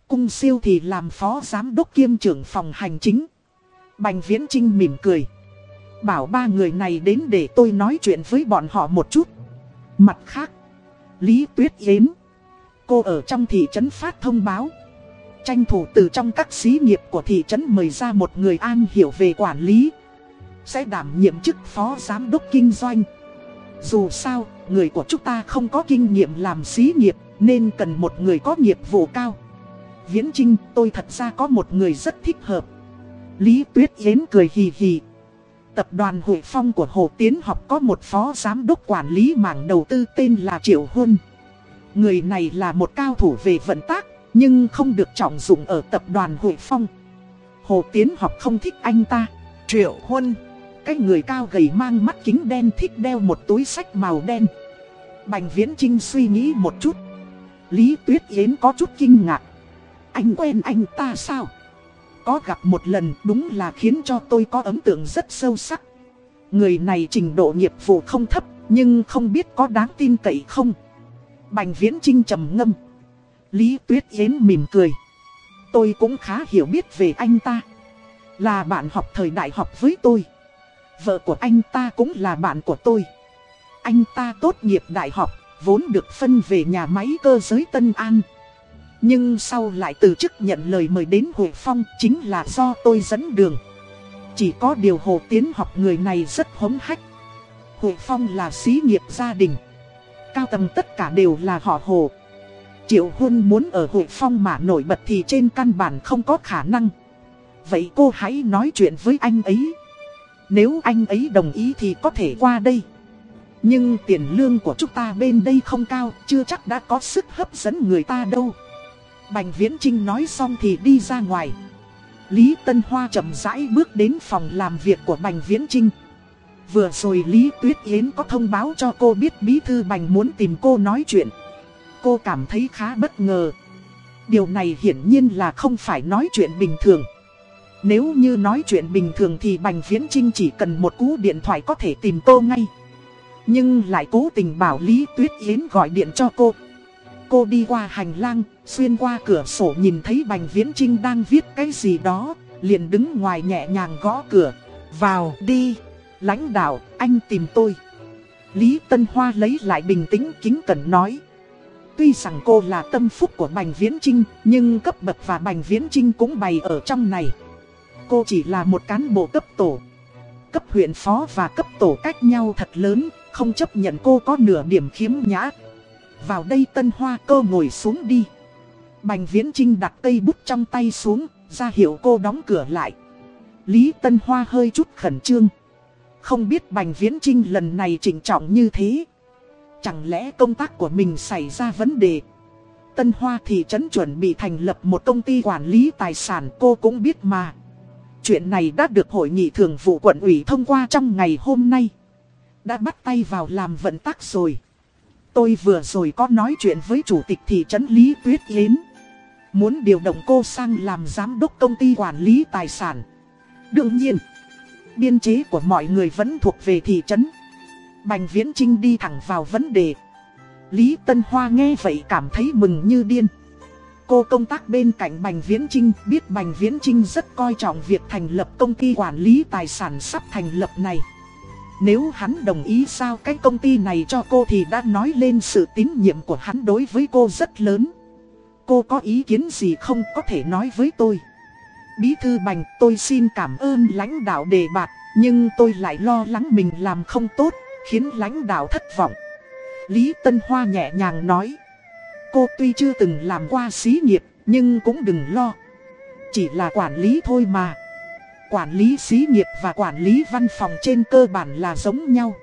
Cung siêu thì làm phó giám đốc kiêm trưởng phòng hành chính. Bành Viễn Trinh mỉm cười. Bảo ba người này đến để tôi nói chuyện với bọn họ một chút. Mặt khác, Lý Tuyết Yến. Cô ở trong thị trấn phát thông báo. Tranh thủ từ trong các xí nghiệp của thị trấn mời ra một người an hiểu về quản lý. Sẽ đảm nhiệm chức phó giám đốc kinh doanh. Dù sao, người của chúng ta không có kinh nghiệm làm xí nghiệp, nên cần một người có nghiệp vụ cao. Viễn Trinh, tôi thật ra có một người rất thích hợp. Lý Tuyết Yến cười hì hì. Tập đoàn Hội Phong của Hồ Tiến học có một phó giám đốc quản lý mảng đầu tư tên là Triệu Huân. Người này là một cao thủ về vận tác, nhưng không được trọng dụng ở tập đoàn Hội Phong. Hồ Tiến học không thích anh ta. Triệu Huân. Cái người cao gầy mang mắt kính đen thích đeo một túi sách màu đen. Bành Viễn Trinh suy nghĩ một chút. Lý Tuyết Yến có chút kinh ngạc. Anh quen anh ta sao? Có gặp một lần đúng là khiến cho tôi có ấn tượng rất sâu sắc. Người này trình độ nghiệp vụ không thấp, nhưng không biết có đáng tin cậy không. Bành Viễn Trinh trầm ngâm. Lý Tuyết Yến mỉm cười. Tôi cũng khá hiểu biết về anh ta. Là bạn học thời đại học với tôi. Vợ của anh ta cũng là bạn của tôi. Anh ta tốt nghiệp đại học, vốn được phân về nhà máy cơ giới Tân An. Nhưng sau lại từ chức nhận lời mời đến Hội Phong chính là do tôi dẫn đường. Chỉ có điều Hồ Tiến học người này rất hống hách. Hội Phong là xí nghiệp gia đình. Cao tầng tất cả đều là họ Hồ. Triệu Huân muốn ở Hội Phong mà nổi bật thì trên căn bản không có khả năng. Vậy cô hãy nói chuyện với anh ấy. Nếu anh ấy đồng ý thì có thể qua đây. Nhưng tiền lương của chúng ta bên đây không cao, chưa chắc đã có sức hấp dẫn người ta đâu. Bành Viễn Trinh nói xong thì đi ra ngoài. Lý Tân Hoa chậm rãi bước đến phòng làm việc của Bành Viễn Trinh. Vừa rồi Lý Tuyết Yến có thông báo cho cô biết Bí Thư Bành muốn tìm cô nói chuyện. Cô cảm thấy khá bất ngờ. Điều này hiển nhiên là không phải nói chuyện bình thường. Nếu như nói chuyện bình thường thì Bành Viễn Trinh chỉ cần một cú điện thoại có thể tìm cô ngay. Nhưng lại cố tình bảo Lý Tuyết Yến gọi điện cho cô. Cô đi qua hành lang, xuyên qua cửa sổ nhìn thấy Bành Viễn Trinh đang viết cái gì đó, liền đứng ngoài nhẹ nhàng gõ cửa. Vào đi. Lãnh đạo, anh tìm tôi. Lý Tân Hoa lấy lại bình tĩnh kính cẩn nói. Tuy rằng cô là tâm phúc của Bành Viễn Trinh, nhưng cấp bậc và Bành Viễn Trinh cũng bày ở trong này. Cô chỉ là một cán bộ cấp tổ. Cấp huyện phó và cấp tổ cách nhau thật lớn, không chấp nhận cô có nửa điểm khiếm nhã. Vào đây Tân Hoa cơ ngồi xuống đi. Bành Viễn Trinh đặt cây bút trong tay xuống, ra hiệu cô đóng cửa lại. Lý Tân Hoa hơi chút khẩn trương. Không biết Bành Viễn Trinh lần này chỉnh trọng như thế. Chẳng lẽ công tác của mình xảy ra vấn đề? Tân Hoa thị trấn chuẩn bị thành lập một công ty quản lý tài sản cô cũng biết mà. Chuyện này đã được hội nghị thường vụ quận ủy thông qua trong ngày hôm nay. Đã bắt tay vào làm vận tắc rồi. Tôi vừa rồi có nói chuyện với chủ tịch thị trấn Lý Tuyết Yến. Muốn điều động cô sang làm giám đốc công ty quản lý tài sản. Đương nhiên, biên chế của mọi người vẫn thuộc về thị trấn. Bành Viễn Trinh đi thẳng vào vấn đề. Lý Tân Hoa nghe vậy cảm thấy mừng như điên. Cô công tác bên cạnh Bành Viễn Trinh biết Bành Viễn Trinh rất coi trọng việc thành lập công ty quản lý tài sản sắp thành lập này. Nếu hắn đồng ý sao cái công ty này cho cô thì đã nói lên sự tín nhiệm của hắn đối với cô rất lớn. Cô có ý kiến gì không có thể nói với tôi. Bí thư Bành tôi xin cảm ơn lãnh đạo đề bạt, nhưng tôi lại lo lắng mình làm không tốt, khiến lãnh đạo thất vọng. Lý Tân Hoa nhẹ nhàng nói. Cô tuy chưa từng làm qua xí nghiệp, nhưng cũng đừng lo. Chỉ là quản lý thôi mà. Quản lý xí nghiệp và quản lý văn phòng trên cơ bản là giống nhau.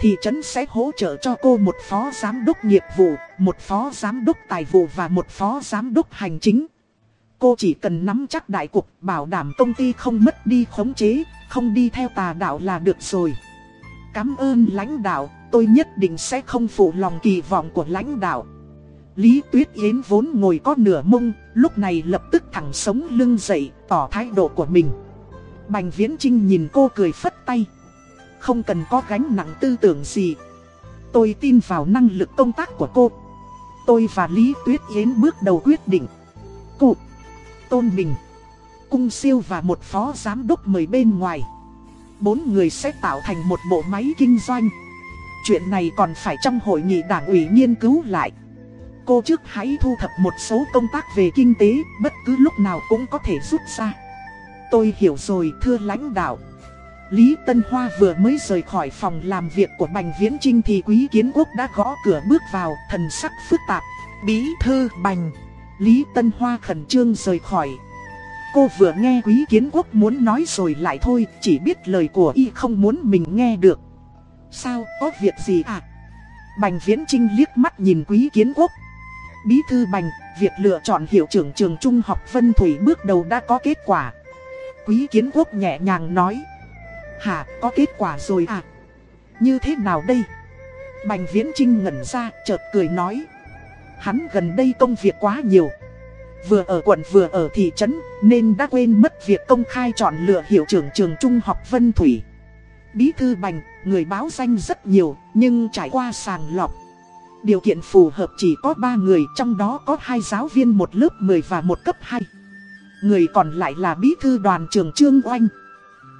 Thị trấn sẽ hỗ trợ cho cô một phó giám đốc nghiệp vụ, một phó giám đốc tài vụ và một phó giám đốc hành chính. Cô chỉ cần nắm chắc đại cục, bảo đảm công ty không mất đi khống chế, không đi theo tà đạo là được rồi. Cảm ơn lãnh đạo, tôi nhất định sẽ không phụ lòng kỳ vọng của lãnh đạo. Lý Tuyết Yến vốn ngồi có nửa mông, lúc này lập tức thẳng sống lưng dậy, tỏ thái độ của mình. Bành Viễn Trinh nhìn cô cười phất tay. Không cần có gánh nặng tư tưởng gì. Tôi tin vào năng lực công tác của cô. Tôi và Lý Tuyết Yến bước đầu quyết định. Cụ, Tôn Bình, Cung Siêu và một phó giám đốc mời bên ngoài. Bốn người sẽ tạo thành một bộ máy kinh doanh. Chuyện này còn phải trong hội nghị đảng ủy nghiên cứu lại. Cô trước hãy thu thập một số công tác về kinh tế, bất cứ lúc nào cũng có thể rút ra. Tôi hiểu rồi thưa lãnh đạo. Lý Tân Hoa vừa mới rời khỏi phòng làm việc của Bành Viễn Trinh thì Quý Kiến Quốc đã gõ cửa bước vào, thần sắc phức tạp. Bí thư Bành. Lý Tân Hoa khẩn trương rời khỏi. Cô vừa nghe Quý Kiến Quốc muốn nói rồi lại thôi, chỉ biết lời của y không muốn mình nghe được. Sao, có việc gì à? Bành Viễn Trinh liếc mắt nhìn Quý Kiến Quốc. Bí thư Bành, việc lựa chọn hiệu trưởng trường trung học Vân Thủy bước đầu đã có kết quả. Quý kiến quốc nhẹ nhàng nói. Hả, có kết quả rồi à? Như thế nào đây? Bành Viễn Trinh ngẩn ra, chợt cười nói. Hắn gần đây công việc quá nhiều. Vừa ở quận vừa ở thị trấn, nên đã quên mất việc công khai chọn lựa hiệu trưởng trường trung học Vân Thủy. Bí thư Bành, người báo danh rất nhiều, nhưng trải qua sàng lọc. Điều kiện phù hợp chỉ có 3 người, trong đó có hai giáo viên một lớp 10 và một cấp 2. Người còn lại là bí thư đoàn trường Trương Oanh.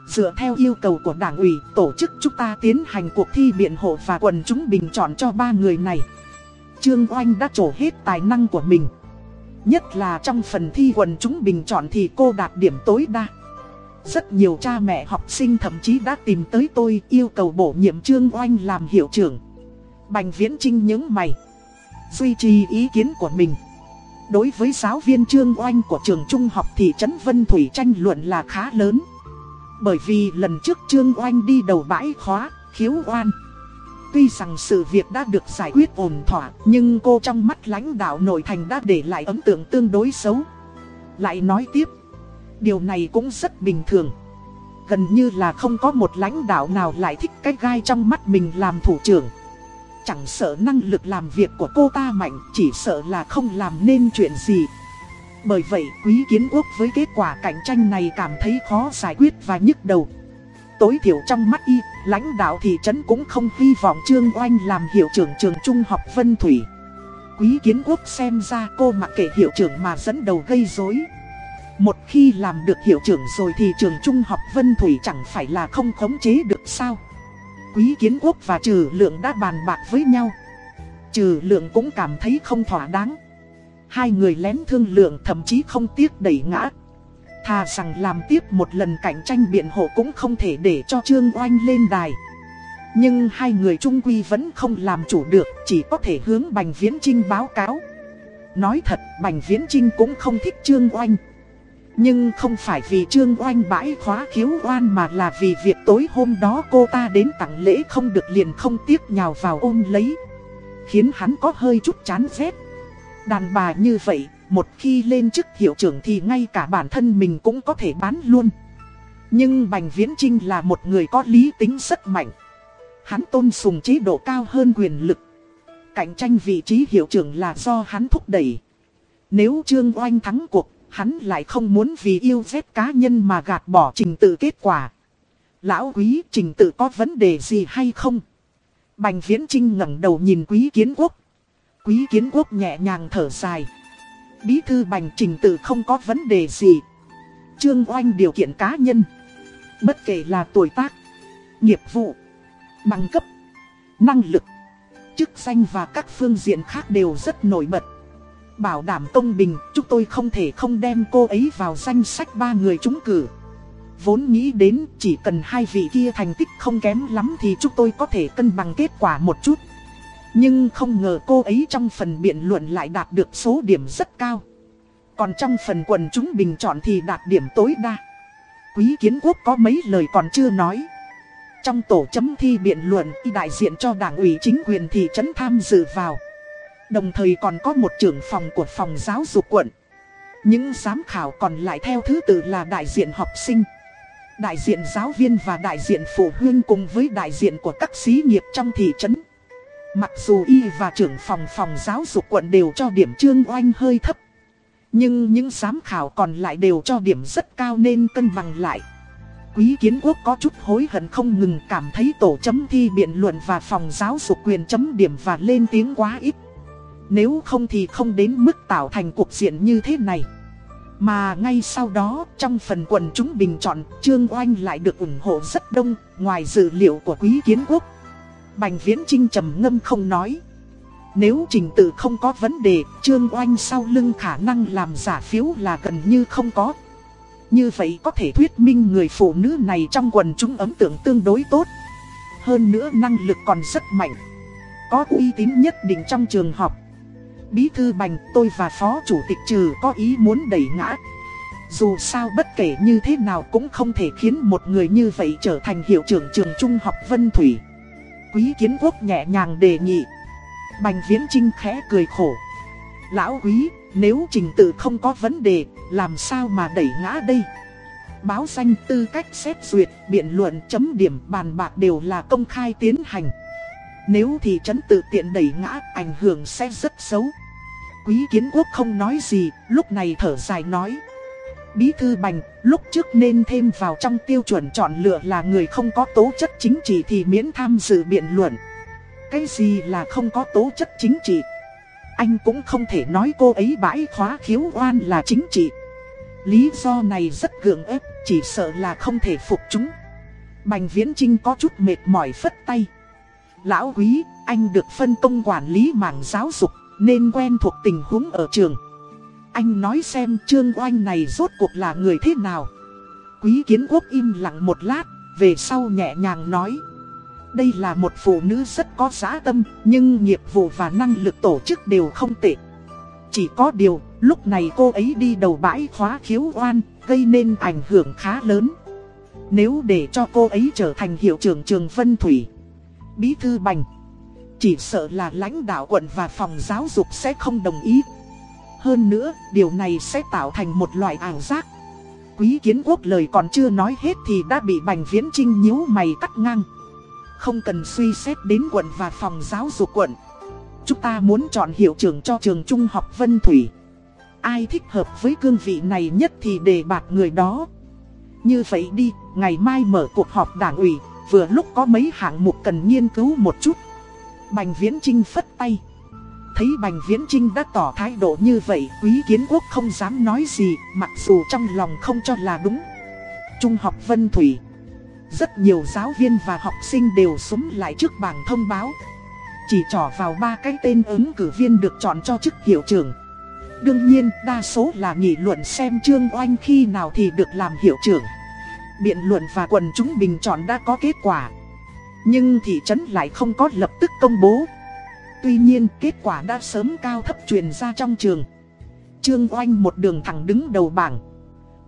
Dựa theo yêu cầu của đảng ủy, tổ chức chúng ta tiến hành cuộc thi biện hộ và quần chúng bình chọn cho ba người này. Trương Oanh đã trổ hết tài năng của mình. Nhất là trong phần thi quần chúng bình chọn thì cô đạt điểm tối đa. Rất nhiều cha mẹ học sinh thậm chí đã tìm tới tôi yêu cầu bổ nhiệm Trương Oanh làm hiệu trưởng. Bành Viễn Trinh những mày. Duy trì ý kiến của mình. Đối với giáo viên Trương Oanh của trường trung học thị trấn Vân Thủy tranh luận là khá lớn. Bởi vì lần trước Trương Oanh đi đầu bãi khóa, khiếu oan. Tuy rằng sự việc đã được giải quyết ổn thỏa, nhưng cô trong mắt lãnh đạo nội thành đã để lại ấn tượng tương đối xấu. Lại nói tiếp, điều này cũng rất bình thường. Gần như là không có một lãnh đạo nào lại thích cái gai trong mắt mình làm thủ trưởng. Chẳng sợ năng lực làm việc của cô ta mạnh, chỉ sợ là không làm nên chuyện gì. Bởi vậy, quý kiến quốc với kết quả cạnh tranh này cảm thấy khó giải quyết và nhức đầu. Tối thiểu trong mắt y, lãnh đạo thị trấn cũng không hy vọng Trương Oanh làm hiệu trưởng trường trung học Vân Thủy. Quý kiến quốc xem ra cô mặc kệ hiệu trưởng mà dẫn đầu gây rối. Một khi làm được hiệu trưởng rồi thì trường trung học Vân Thủy chẳng phải là không khống chế được sao. Quý kiến quốc và trừ lượng đã bàn bạc với nhau. Trừ lượng cũng cảm thấy không thỏa đáng. Hai người lén thương lượng thậm chí không tiếc đẩy ngã. Thà rằng làm tiếp một lần cạnh tranh biện hộ cũng không thể để cho Trương Oanh lên đài. Nhưng hai người trung quy vẫn không làm chủ được, chỉ có thể hướng Bành Viễn Trinh báo cáo. Nói thật, Bành Viễn Trinh cũng không thích Trương Oanh. Nhưng không phải vì Trương Oanh bãi khóa khiếu oan mà là vì việc tối hôm đó cô ta đến tặng lễ không được liền không tiếc nhào vào ôm lấy. Khiến hắn có hơi chút chán ghét. Đàn bà như vậy, một khi lên chức hiệu trưởng thì ngay cả bản thân mình cũng có thể bán luôn. Nhưng Bành Viễn Trinh là một người có lý tính rất mạnh. Hắn tôn sùng chế độ cao hơn quyền lực. Cạnh tranh vị trí hiệu trưởng là do hắn thúc đẩy. Nếu Trương Oanh thắng cuộc, hắn lại không muốn vì yêu ghét cá nhân mà gạt bỏ trình tự kết quả. Lão quý trình tự có vấn đề gì hay không? Bành Viễn Trinh ngẩng đầu nhìn quý kiến quốc. Quý kiến quốc nhẹ nhàng thở dài. Bí thư bành trình tự không có vấn đề gì. Trương oanh điều kiện cá nhân. Bất kể là tuổi tác, nghiệp vụ, bằng cấp, năng lực, chức danh và các phương diện khác đều rất nổi bật. Bảo đảm công bình, chúng tôi không thể không đem cô ấy vào danh sách ba người trúng cử. Vốn nghĩ đến chỉ cần hai vị kia thành tích không kém lắm thì chúng tôi có thể cân bằng kết quả một chút. Nhưng không ngờ cô ấy trong phần biện luận lại đạt được số điểm rất cao. Còn trong phần quần chúng bình chọn thì đạt điểm tối đa. Quý kiến quốc có mấy lời còn chưa nói. Trong tổ chấm thi biện luận đại diện cho đảng ủy chính quyền thị trấn tham dự vào. Đồng thời còn có một trưởng phòng của phòng giáo dục quận. Những giám khảo còn lại theo thứ tự là đại diện học sinh, đại diện giáo viên và đại diện phụ huynh cùng với đại diện của các xí nghiệp trong thị trấn. Mặc dù y và trưởng phòng phòng giáo dục quận đều cho điểm trương oanh hơi thấp. Nhưng những giám khảo còn lại đều cho điểm rất cao nên cân bằng lại. Quý kiến quốc có chút hối hận không ngừng cảm thấy tổ chấm thi biện luận và phòng giáo dục quyền chấm điểm và lên tiếng quá ít. Nếu không thì không đến mức tạo thành cuộc diện như thế này. Mà ngay sau đó, trong phần quần chúng bình chọn, Trương Oanh lại được ủng hộ rất đông, ngoài dữ liệu của quý kiến quốc. Bành Viễn Trinh trầm ngâm không nói. Nếu trình tự không có vấn đề, Trương Oanh sau lưng khả năng làm giả phiếu là gần như không có. Như vậy có thể thuyết minh người phụ nữ này trong quần chúng ấn tượng tương đối tốt. Hơn nữa năng lực còn rất mạnh. Có uy tín nhất định trong trường học. Bí thư Bành tôi và phó chủ tịch trừ có ý muốn đẩy ngã. Dù sao bất kể như thế nào cũng không thể khiến một người như vậy trở thành hiệu trưởng trường trung học Vân Thủy. Quý kiến quốc nhẹ nhàng đề nghị. Bành viễn trinh khẽ cười khổ. Lão quý, nếu trình tự không có vấn đề, làm sao mà đẩy ngã đây? báo danh tư cách xét duyệt, biện luận chấm điểm bàn bạc đều là công khai tiến hành. Nếu thị trấn tự tiện đẩy ngã, ảnh hưởng sẽ rất xấu. Quý kiến quốc không nói gì, lúc này thở dài nói. Bí thư bành, lúc trước nên thêm vào trong tiêu chuẩn chọn lựa là người không có tố chất chính trị thì miễn tham dự biện luận. Cái gì là không có tố chất chính trị? Anh cũng không thể nói cô ấy bãi khóa khiếu oan là chính trị. Lý do này rất gượng ép, chỉ sợ là không thể phục chúng. Bành Viễn Trinh có chút mệt mỏi phất tay. Lão quý, anh được phân công quản lý mảng giáo dục, nên quen thuộc tình huống ở trường. Anh nói xem Trương Oanh này rốt cuộc là người thế nào. Quý kiến quốc im lặng một lát, về sau nhẹ nhàng nói. Đây là một phụ nữ rất có giá tâm, nhưng nghiệp vụ và năng lực tổ chức đều không tệ. Chỉ có điều, lúc này cô ấy đi đầu bãi khóa khiếu oan, gây nên ảnh hưởng khá lớn. Nếu để cho cô ấy trở thành hiệu trưởng trường Vân Thủy, Bí Thư Bành, chỉ sợ là lãnh đạo quận và phòng giáo dục sẽ không đồng ý. Hơn nữa, điều này sẽ tạo thành một loại ảo giác. Quý kiến quốc lời còn chưa nói hết thì đã bị Bành Viễn Trinh nhíu mày cắt ngang. Không cần suy xét đến quận và phòng giáo dục quận. Chúng ta muốn chọn hiệu trưởng cho trường trung học Vân Thủy. Ai thích hợp với cương vị này nhất thì đề bạt người đó. Như vậy đi, ngày mai mở cuộc họp đảng ủy, vừa lúc có mấy hạng mục cần nghiên cứu một chút. Bành Viễn Trinh phất tay. Thấy Bành Viễn Trinh đã tỏ thái độ như vậy, quý kiến quốc không dám nói gì, mặc dù trong lòng không cho là đúng. Trung học Vân Thủy Rất nhiều giáo viên và học sinh đều súng lại trước bảng thông báo. Chỉ trỏ vào ba cái tên ứng cử viên được chọn cho chức hiệu trưởng. Đương nhiên, đa số là nghị luận xem Trương Oanh khi nào thì được làm hiệu trưởng. Biện luận và quần chúng bình chọn đã có kết quả. Nhưng thị trấn lại không có lập tức công bố. Tuy nhiên, kết quả đã sớm cao thấp truyền ra trong trường. Trương Oanh một đường thẳng đứng đầu bảng.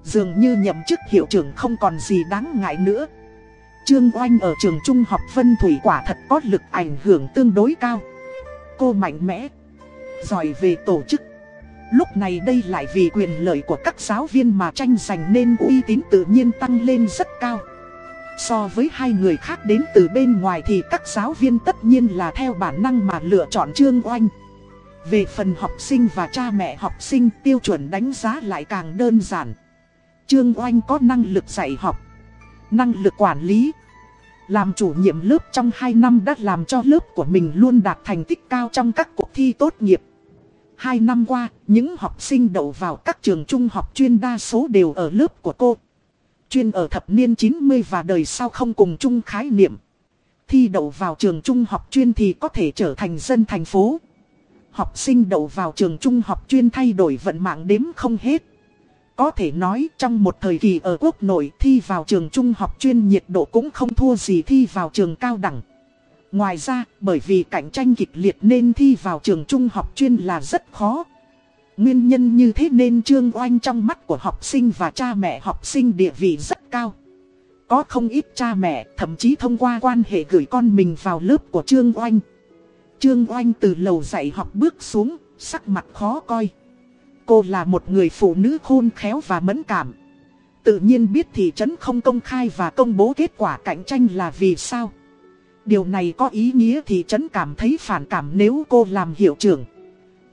Dường như nhậm chức hiệu trưởng không còn gì đáng ngại nữa. Trương Oanh ở trường trung học Vân Thủy quả thật có lực ảnh hưởng tương đối cao. Cô mạnh mẽ, giỏi về tổ chức. Lúc này đây lại vì quyền lợi của các giáo viên mà tranh giành nên uy tín tự nhiên tăng lên rất cao. So với hai người khác đến từ bên ngoài thì các giáo viên tất nhiên là theo bản năng mà lựa chọn Trương Oanh. Về phần học sinh và cha mẹ học sinh tiêu chuẩn đánh giá lại càng đơn giản. Trương Oanh có năng lực dạy học, năng lực quản lý. Làm chủ nhiệm lớp trong 2 năm đã làm cho lớp của mình luôn đạt thành tích cao trong các cuộc thi tốt nghiệp. Hai năm qua, những học sinh đậu vào các trường trung học chuyên đa số đều ở lớp của cô. Chuyên ở thập niên 90 và đời sau không cùng chung khái niệm. Thi đậu vào trường trung học chuyên thì có thể trở thành dân thành phố. Học sinh đậu vào trường trung học chuyên thay đổi vận mạng đếm không hết. Có thể nói trong một thời kỳ ở quốc nội thi vào trường trung học chuyên nhiệt độ cũng không thua gì thi vào trường cao đẳng. Ngoài ra, bởi vì cạnh tranh kịch liệt nên thi vào trường trung học chuyên là rất khó. Nguyên nhân như thế nên Trương Oanh trong mắt của học sinh và cha mẹ học sinh địa vị rất cao. Có không ít cha mẹ thậm chí thông qua quan hệ gửi con mình vào lớp của Trương Oanh. Trương Oanh từ lầu dạy học bước xuống, sắc mặt khó coi. Cô là một người phụ nữ khôn khéo và mẫn cảm. Tự nhiên biết thị trấn không công khai và công bố kết quả cạnh tranh là vì sao. Điều này có ý nghĩa thị trấn cảm thấy phản cảm nếu cô làm hiệu trưởng.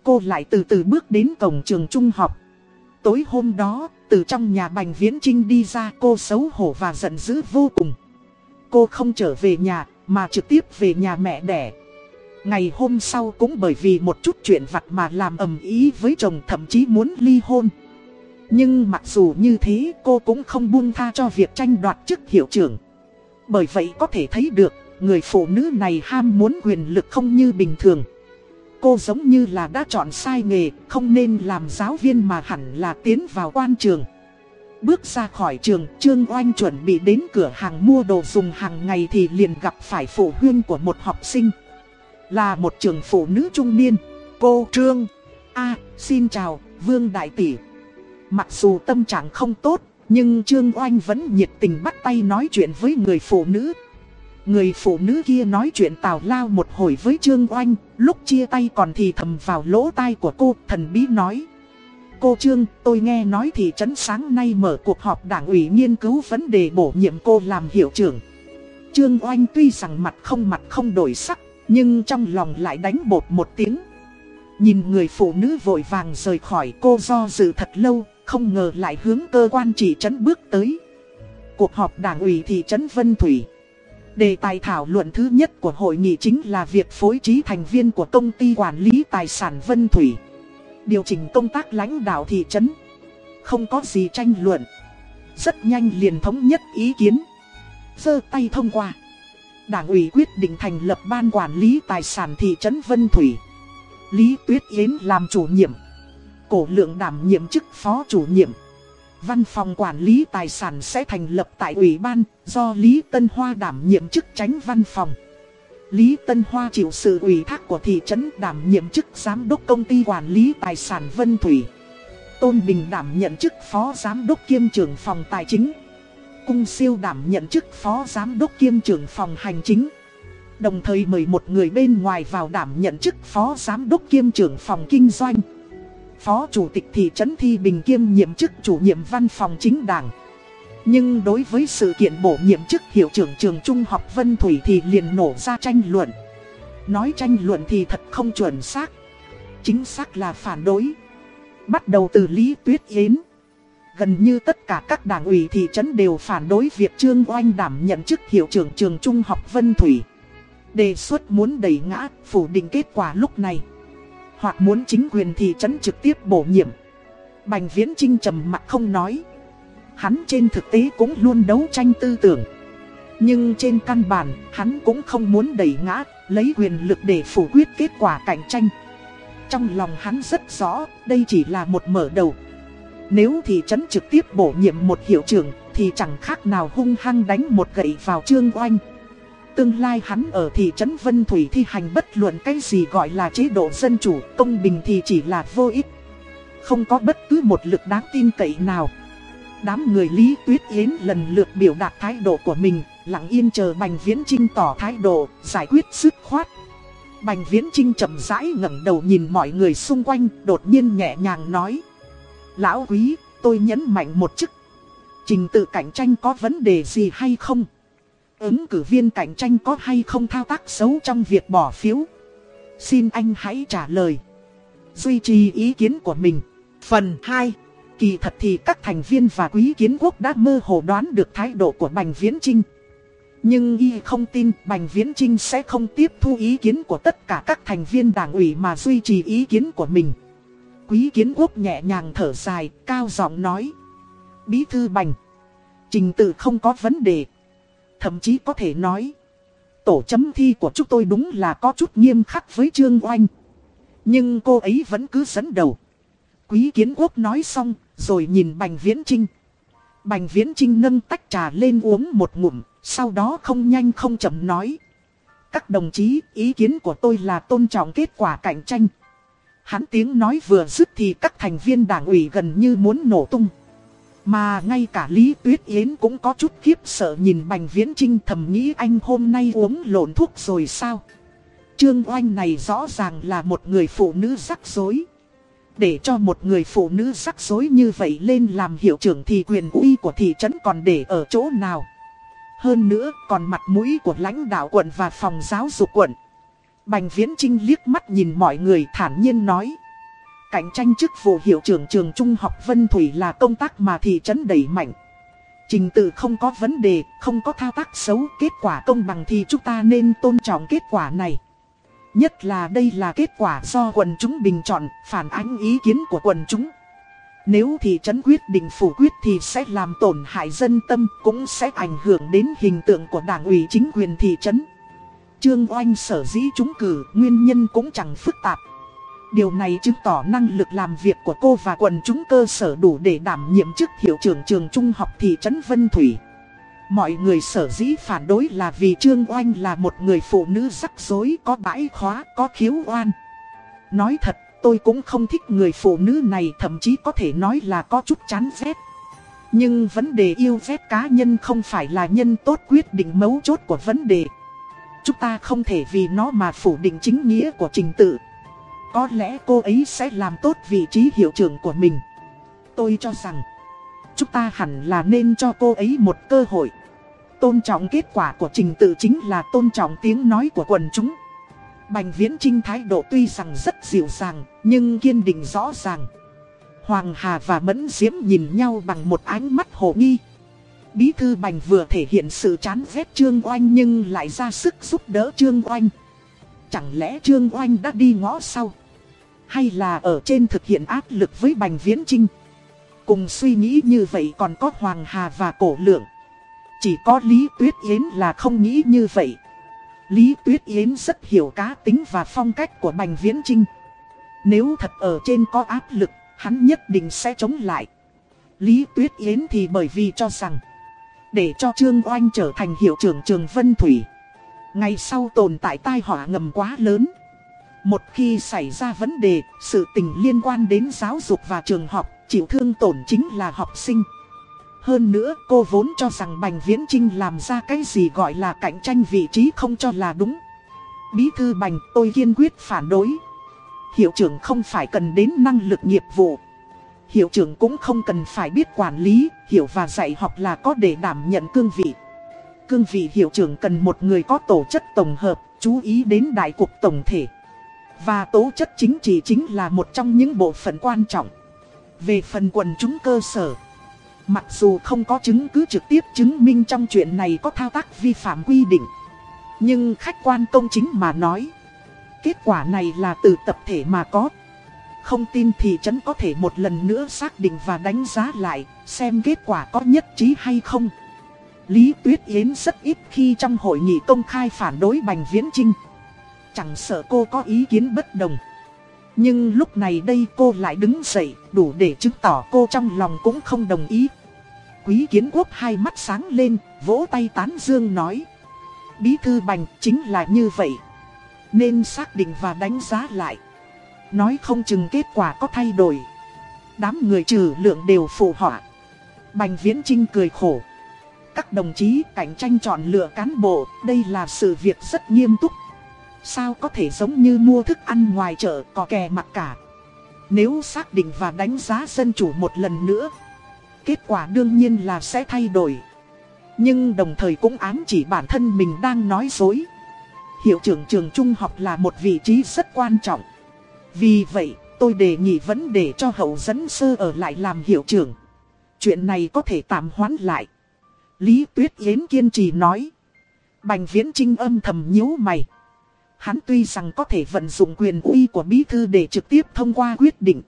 Cô lại từ từ bước đến cổng trường trung học. Tối hôm đó, từ trong nhà Bành Viễn Trinh đi ra cô xấu hổ và giận dữ vô cùng. Cô không trở về nhà, mà trực tiếp về nhà mẹ đẻ. Ngày hôm sau cũng bởi vì một chút chuyện vặt mà làm ầm ý với chồng thậm chí muốn ly hôn. Nhưng mặc dù như thế cô cũng không buông tha cho việc tranh đoạt chức hiệu trưởng. Bởi vậy có thể thấy được người phụ nữ này ham muốn quyền lực không như bình thường. Cô giống như là đã chọn sai nghề, không nên làm giáo viên mà hẳn là tiến vào quan trường. Bước ra khỏi trường, Trương Oanh chuẩn bị đến cửa hàng mua đồ dùng hàng ngày thì liền gặp phải phụ huynh của một học sinh. Là một trường phụ nữ trung niên. Cô Trương. a xin chào, Vương Đại Tỷ. Mặc dù tâm trạng không tốt, nhưng Trương Oanh vẫn nhiệt tình bắt tay nói chuyện với người phụ nữ. Người phụ nữ kia nói chuyện tào lao một hồi với Trương Oanh, lúc chia tay còn thì thầm vào lỗ tai của cô, thần bí nói. Cô Trương, tôi nghe nói thị trấn sáng nay mở cuộc họp đảng ủy nghiên cứu vấn đề bổ nhiệm cô làm hiệu trưởng. Trương Oanh tuy rằng mặt không mặt không đổi sắc, nhưng trong lòng lại đánh bột một tiếng. Nhìn người phụ nữ vội vàng rời khỏi cô do dự thật lâu, không ngờ lại hướng cơ quan chỉ trấn bước tới. Cuộc họp đảng ủy thị trấn Vân Thủy. Đề tài thảo luận thứ nhất của hội nghị chính là việc phối trí thành viên của công ty quản lý tài sản Vân Thủy. Điều chỉnh công tác lãnh đạo thị trấn. Không có gì tranh luận. Rất nhanh liền thống nhất ý kiến. giơ tay thông qua. Đảng ủy quyết định thành lập ban quản lý tài sản thị trấn Vân Thủy. Lý Tuyết Yến làm chủ nhiệm. Cổ lượng đảm nhiệm chức phó chủ nhiệm. Văn phòng quản lý tài sản sẽ thành lập tại ủy ban, do Lý Tân Hoa đảm nhiệm chức tránh văn phòng. Lý Tân Hoa chịu sự ủy thác của thị trấn đảm nhiệm chức giám đốc công ty quản lý tài sản Vân Thủy. Tôn Bình đảm nhận chức phó giám đốc kiêm trưởng phòng tài chính. Cung siêu đảm nhận chức phó giám đốc kiêm trưởng phòng hành chính. Đồng thời mời một người bên ngoài vào đảm nhận chức phó giám đốc kiêm trưởng phòng kinh doanh. Phó chủ tịch thị trấn Thi Bình kiêm nhiệm chức chủ nhiệm văn phòng chính đảng. Nhưng đối với sự kiện bổ nhiệm chức hiệu trưởng trường trung học Vân Thủy thì liền nổ ra tranh luận. Nói tranh luận thì thật không chuẩn xác. Chính xác là phản đối. Bắt đầu từ Lý Tuyết Yến. Gần như tất cả các đảng ủy thị trấn đều phản đối việc Trương Oanh đảm nhận chức hiệu trưởng trường trung học Vân Thủy. Đề xuất muốn đẩy ngã, phủ định kết quả lúc này. Hoặc muốn chính quyền thị trấn trực tiếp bổ nhiệm. Bành Viễn Trinh trầm mặt không nói. Hắn trên thực tế cũng luôn đấu tranh tư tưởng. Nhưng trên căn bản, hắn cũng không muốn đẩy ngã, lấy quyền lực để phủ quyết kết quả cạnh tranh. Trong lòng hắn rất rõ, đây chỉ là một mở đầu. Nếu thị trấn trực tiếp bổ nhiệm một hiệu trưởng, thì chẳng khác nào hung hăng đánh một gậy vào trương oanh. Tương lai hắn ở thị trấn Vân Thủy thi hành bất luận cái gì gọi là chế độ dân chủ, công bình thì chỉ là vô ích. Không có bất cứ một lực đáng tin cậy nào. Đám người Lý Tuyết Yến lần lượt biểu đạt thái độ của mình, lặng yên chờ Bành Viễn Trinh tỏ thái độ, giải quyết sức khoát. Bành Viễn Trinh chậm rãi ngẩng đầu nhìn mọi người xung quanh, đột nhiên nhẹ nhàng nói. Lão quý, tôi nhấn mạnh một chức. Trình tự cạnh tranh có vấn đề gì hay không? Ứng cử viên cạnh tranh có hay không thao tác xấu trong việc bỏ phiếu? Xin anh hãy trả lời. Duy trì ý kiến của mình. Phần 2 Kỳ thật thì các thành viên và quý kiến quốc đã mơ hồ đoán được thái độ của Bành Viễn Trinh. Nhưng y không tin Bành Viễn Trinh sẽ không tiếp thu ý kiến của tất cả các thành viên đảng ủy mà duy trì ý kiến của mình. Quý kiến quốc nhẹ nhàng thở dài, cao giọng nói. Bí thư Bành. Trình tự không có vấn đề. Thậm chí có thể nói. Tổ chấm thi của chúng tôi đúng là có chút nghiêm khắc với Trương Oanh. Nhưng cô ấy vẫn cứ dẫn đầu. Quý kiến quốc nói xong, rồi nhìn Bành Viễn Trinh. Bành Viễn Trinh nâng tách trà lên uống một ngụm, sau đó không nhanh không chậm nói. Các đồng chí, ý kiến của tôi là tôn trọng kết quả cạnh tranh. Hắn tiếng nói vừa dứt thì các thành viên đảng ủy gần như muốn nổ tung. Mà ngay cả Lý Tuyết Yến cũng có chút khiếp sợ nhìn Bành Viễn Trinh thầm nghĩ anh hôm nay uống lộn thuốc rồi sao. Trương Oanh này rõ ràng là một người phụ nữ rắc rối. Để cho một người phụ nữ rắc rối như vậy lên làm hiệu trưởng thì quyền uy của thị trấn còn để ở chỗ nào. Hơn nữa, còn mặt mũi của lãnh đạo quận và phòng giáo dục quận. Bành Viễn Trinh liếc mắt nhìn mọi người thản nhiên nói. Cạnh tranh chức vụ hiệu trưởng trường trung học Vân Thủy là công tác mà thị trấn đẩy mạnh. Trình tự không có vấn đề, không có thao tác xấu, kết quả công bằng thì chúng ta nên tôn trọng kết quả này. Nhất là đây là kết quả do quần chúng bình chọn, phản ánh ý kiến của quần chúng. Nếu thị trấn quyết định phủ quyết thì sẽ làm tổn hại dân tâm, cũng sẽ ảnh hưởng đến hình tượng của đảng ủy chính quyền thị trấn. Trương Oanh sở dĩ trúng cử, nguyên nhân cũng chẳng phức tạp. Điều này chứng tỏ năng lực làm việc của cô và quần chúng cơ sở đủ để đảm nhiệm chức hiệu trưởng trường trung học thị trấn Vân Thủy. Mọi người sở dĩ phản đối là vì Trương Oanh là một người phụ nữ rắc rối có bãi khóa, có khiếu oan. Nói thật, tôi cũng không thích người phụ nữ này thậm chí có thể nói là có chút chán ghét. Nhưng vấn đề yêu ghét cá nhân không phải là nhân tốt quyết định mấu chốt của vấn đề. Chúng ta không thể vì nó mà phủ định chính nghĩa của trình tự. Có lẽ cô ấy sẽ làm tốt vị trí hiệu trưởng của mình. Tôi cho rằng, chúng ta hẳn là nên cho cô ấy một cơ hội. Tôn trọng kết quả của trình tự chính là tôn trọng tiếng nói của quần chúng. Bành Viễn Trinh thái độ tuy rằng rất dịu dàng, nhưng kiên định rõ ràng. Hoàng Hà và Mẫn Diễm nhìn nhau bằng một ánh mắt hồ nghi. Bí thư Bành vừa thể hiện sự chán ghét Trương Oanh nhưng lại ra sức giúp đỡ Trương Oanh. Chẳng lẽ Trương Oanh đã đi ngõ sau? Hay là ở trên thực hiện áp lực với Bành Viễn Trinh? Cùng suy nghĩ như vậy còn có Hoàng Hà và Cổ Lượng. Chỉ có Lý Tuyết Yến là không nghĩ như vậy. Lý Tuyết Yến rất hiểu cá tính và phong cách của Bành Viễn Trinh. Nếu thật ở trên có áp lực, hắn nhất định sẽ chống lại. Lý Tuyết Yến thì bởi vì cho rằng, để cho Trương Oanh trở thành hiệu trưởng trường Vân Thủy. Ngày sau tồn tại tai họa ngầm quá lớn. Một khi xảy ra vấn đề, sự tình liên quan đến giáo dục và trường học, chịu thương tổn chính là học sinh. Hơn nữa cô vốn cho rằng Bành Viễn Trinh làm ra cái gì gọi là cạnh tranh vị trí không cho là đúng. Bí thư Bành tôi kiên quyết phản đối. Hiệu trưởng không phải cần đến năng lực nghiệp vụ. Hiệu trưởng cũng không cần phải biết quản lý, hiểu và dạy học là có để đảm nhận cương vị. Cương vị hiệu trưởng cần một người có tổ chất tổng hợp, chú ý đến đại cục tổng thể. Và tố chất chính trị chính là một trong những bộ phận quan trọng. Về phần quần chúng cơ sở, mặc dù không có chứng cứ trực tiếp chứng minh trong chuyện này có thao tác vi phạm quy định. Nhưng khách quan công chính mà nói, kết quả này là từ tập thể mà có. Không tin thì trấn có thể một lần nữa xác định và đánh giá lại, xem kết quả có nhất trí hay không. Lý Tuyết Yến rất ít khi trong hội nghị công khai phản đối Bành Viễn Trinh. Chẳng sợ cô có ý kiến bất đồng. Nhưng lúc này đây cô lại đứng dậy, đủ để chứng tỏ cô trong lòng cũng không đồng ý. Quý kiến quốc hai mắt sáng lên, vỗ tay tán dương nói. Bí thư bành chính là như vậy. Nên xác định và đánh giá lại. Nói không chừng kết quả có thay đổi. Đám người trừ lượng đều phụ họa. Bành viễn trinh cười khổ. Các đồng chí cạnh tranh chọn lựa cán bộ, đây là sự việc rất nghiêm túc. Sao có thể giống như mua thức ăn ngoài chợ có kè mặt cả. Nếu xác định và đánh giá dân chủ một lần nữa, kết quả đương nhiên là sẽ thay đổi. Nhưng đồng thời cũng ám chỉ bản thân mình đang nói dối. Hiệu trưởng trường trung học là một vị trí rất quan trọng. Vì vậy, tôi đề nghị vấn đề cho hậu dẫn sơ ở lại làm hiệu trưởng. Chuyện này có thể tạm hoãn lại. Lý Tuyết Yến kiên trì nói. Bành viễn trinh âm thầm nhíu mày. Hắn tuy rằng có thể vận dụng quyền uy của bí thư để trực tiếp thông qua quyết định.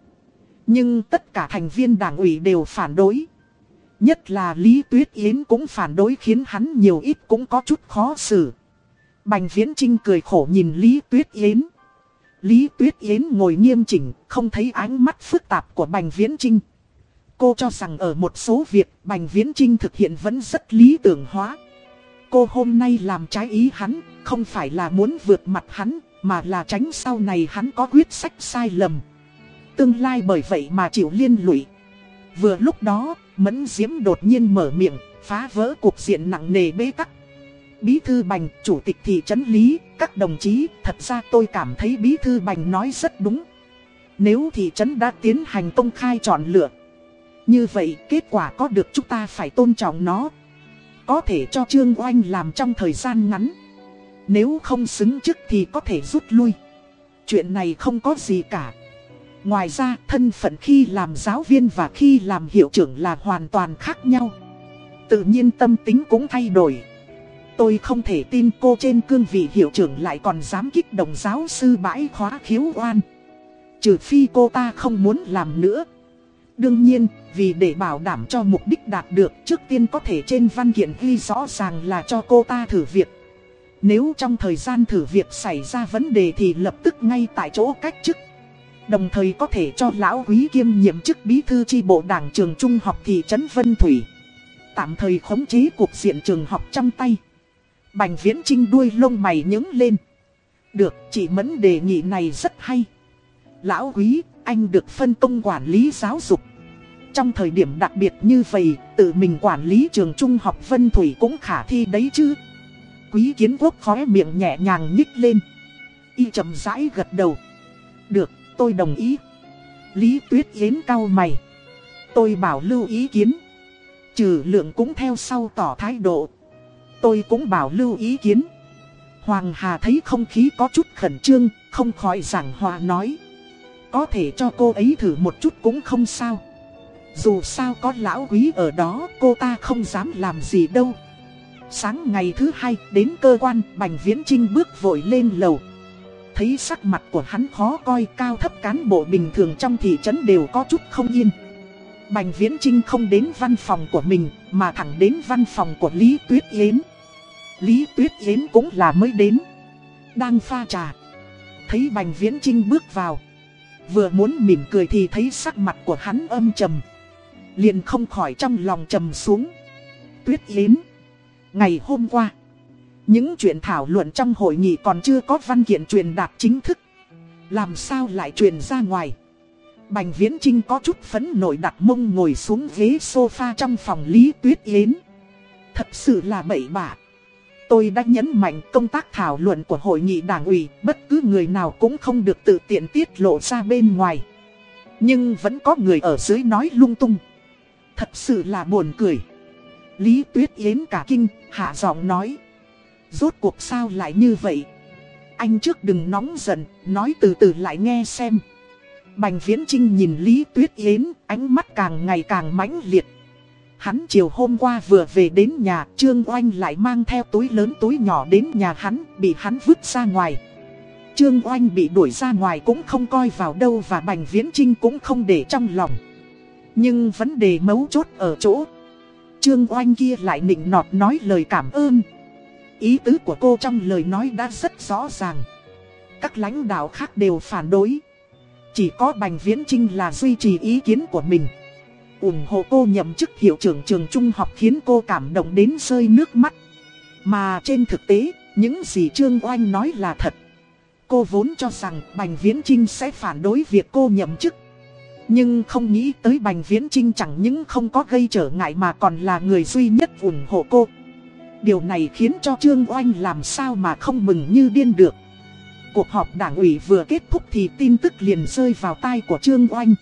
Nhưng tất cả thành viên đảng ủy đều phản đối. Nhất là Lý Tuyết Yến cũng phản đối khiến hắn nhiều ít cũng có chút khó xử. Bành Viễn Trinh cười khổ nhìn Lý Tuyết Yến. Lý Tuyết Yến ngồi nghiêm chỉnh, không thấy ánh mắt phức tạp của Bành Viễn Trinh. Cô cho rằng ở một số việc Bành Viễn Trinh thực hiện vẫn rất lý tưởng hóa. Cô hôm nay làm trái ý hắn, không phải là muốn vượt mặt hắn, mà là tránh sau này hắn có quyết sách sai lầm. Tương lai bởi vậy mà chịu liên lụy. Vừa lúc đó, Mẫn Diễm đột nhiên mở miệng, phá vỡ cuộc diện nặng nề bế tắc. Bí thư Bành, chủ tịch thị trấn Lý, các đồng chí, thật ra tôi cảm thấy Bí thư Bành nói rất đúng. Nếu thị trấn đã tiến hành công khai chọn lựa, như vậy kết quả có được chúng ta phải tôn trọng nó. Có thể cho Trương Oanh làm trong thời gian ngắn. Nếu không xứng chức thì có thể rút lui. Chuyện này không có gì cả. Ngoài ra, thân phận khi làm giáo viên và khi làm hiệu trưởng là hoàn toàn khác nhau. Tự nhiên tâm tính cũng thay đổi. Tôi không thể tin cô trên cương vị hiệu trưởng lại còn dám kích động giáo sư bãi khóa khiếu oan. Trừ phi cô ta không muốn làm nữa. Đương nhiên, vì để bảo đảm cho mục đích đạt được trước tiên có thể trên văn kiện ghi rõ ràng là cho cô ta thử việc. Nếu trong thời gian thử việc xảy ra vấn đề thì lập tức ngay tại chỗ cách chức. Đồng thời có thể cho lão quý kiêm nhiệm chức bí thư chi bộ đảng trường trung học thị trấn Vân Thủy. Tạm thời khống chế cuộc diện trường học trong tay. Bành viễn trinh đuôi lông mày nhướng lên. Được, chị Mẫn đề nghị này rất hay. Lão quý, anh được phân công quản lý giáo dục. Trong thời điểm đặc biệt như vậy, tự mình quản lý trường trung học Vân Thủy cũng khả thi đấy chứ. Quý kiến quốc khóe miệng nhẹ nhàng nhích lên. Y chậm rãi gật đầu. Được, tôi đồng ý. Lý Tuyết Yến cau mày. Tôi bảo lưu ý kiến. Trừ lượng cũng theo sau tỏ thái độ. Tôi cũng bảo lưu ý kiến. Hoàng Hà thấy không khí có chút khẩn trương, không khỏi giảng hòa nói. Có thể cho cô ấy thử một chút cũng không sao. Dù sao có lão quý ở đó, cô ta không dám làm gì đâu. Sáng ngày thứ hai, đến cơ quan, Bành Viễn Trinh bước vội lên lầu. Thấy sắc mặt của hắn khó coi, cao thấp cán bộ bình thường trong thị trấn đều có chút không yên. Bành Viễn Trinh không đến văn phòng của mình, mà thẳng đến văn phòng của Lý Tuyết Yến. Lý Tuyết Yến cũng là mới đến. Đang pha trà. Thấy Bành Viễn Trinh bước vào. Vừa muốn mỉm cười thì thấy sắc mặt của hắn âm trầm. Liền không khỏi trong lòng trầm xuống. Tuyết Yến. Ngày hôm qua. Những chuyện thảo luận trong hội nghị còn chưa có văn kiện truyền đạt chính thức. Làm sao lại truyền ra ngoài. Bành Viễn Trinh có chút phấn nổi đặt mông ngồi xuống ghế sofa trong phòng Lý Tuyết Yến. Thật sự là bậy bạ. Tôi đã nhấn mạnh công tác thảo luận của hội nghị đảng ủy, bất cứ người nào cũng không được tự tiện tiết lộ ra bên ngoài. Nhưng vẫn có người ở dưới nói lung tung. Thật sự là buồn cười. Lý Tuyết Yến cả kinh, hạ giọng nói. Rốt cuộc sao lại như vậy? Anh trước đừng nóng giận, nói từ từ lại nghe xem. Bành Viễn Trinh nhìn Lý Tuyết Yến, ánh mắt càng ngày càng mãnh liệt. Hắn chiều hôm qua vừa về đến nhà, Trương Oanh lại mang theo túi lớn túi nhỏ đến nhà hắn, bị hắn vứt ra ngoài. Trương Oanh bị đuổi ra ngoài cũng không coi vào đâu và Bành Viễn Trinh cũng không để trong lòng. Nhưng vấn đề mấu chốt ở chỗ. Trương Oanh kia lại nịnh nọt nói lời cảm ơn. Ý tứ của cô trong lời nói đã rất rõ ràng. Các lãnh đạo khác đều phản đối. Chỉ có Bành Viễn Trinh là duy trì ý kiến của mình ủng hộ cô nhậm chức hiệu trưởng trường trung học khiến cô cảm động đến rơi nước mắt. Mà trên thực tế, những gì Trương Oanh nói là thật. Cô vốn cho rằng Bành Viễn Trinh sẽ phản đối việc cô nhậm chức. Nhưng không nghĩ tới Bành Viễn Trinh chẳng những không có gây trở ngại mà còn là người duy nhất ủng hộ cô. Điều này khiến cho Trương Oanh làm sao mà không mừng như điên được. Cuộc họp đảng ủy vừa kết thúc thì tin tức liền rơi vào tai của Trương Oanh.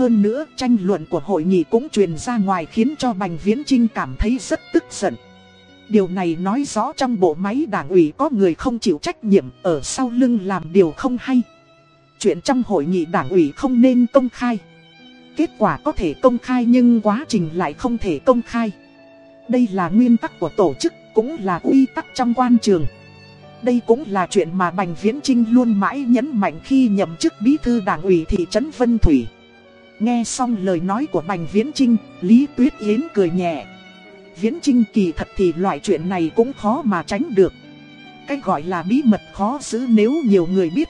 Hơn nữa tranh luận của hội nghị cũng truyền ra ngoài khiến cho Bành Viễn Trinh cảm thấy rất tức giận. Điều này nói rõ trong bộ máy đảng ủy có người không chịu trách nhiệm ở sau lưng làm điều không hay. Chuyện trong hội nghị đảng ủy không nên công khai. Kết quả có thể công khai nhưng quá trình lại không thể công khai. Đây là nguyên tắc của tổ chức, cũng là quy tắc trong quan trường. Đây cũng là chuyện mà Bành Viễn Trinh luôn mãi nhấn mạnh khi nhậm chức bí thư đảng ủy thị trấn Vân Thủy. Nghe xong lời nói của Bành Viễn Trinh, Lý Tuyết Yến cười nhẹ. Viễn Trinh kỳ thật thì loại chuyện này cũng khó mà tránh được. Cái gọi là bí mật khó giữ nếu nhiều người biết.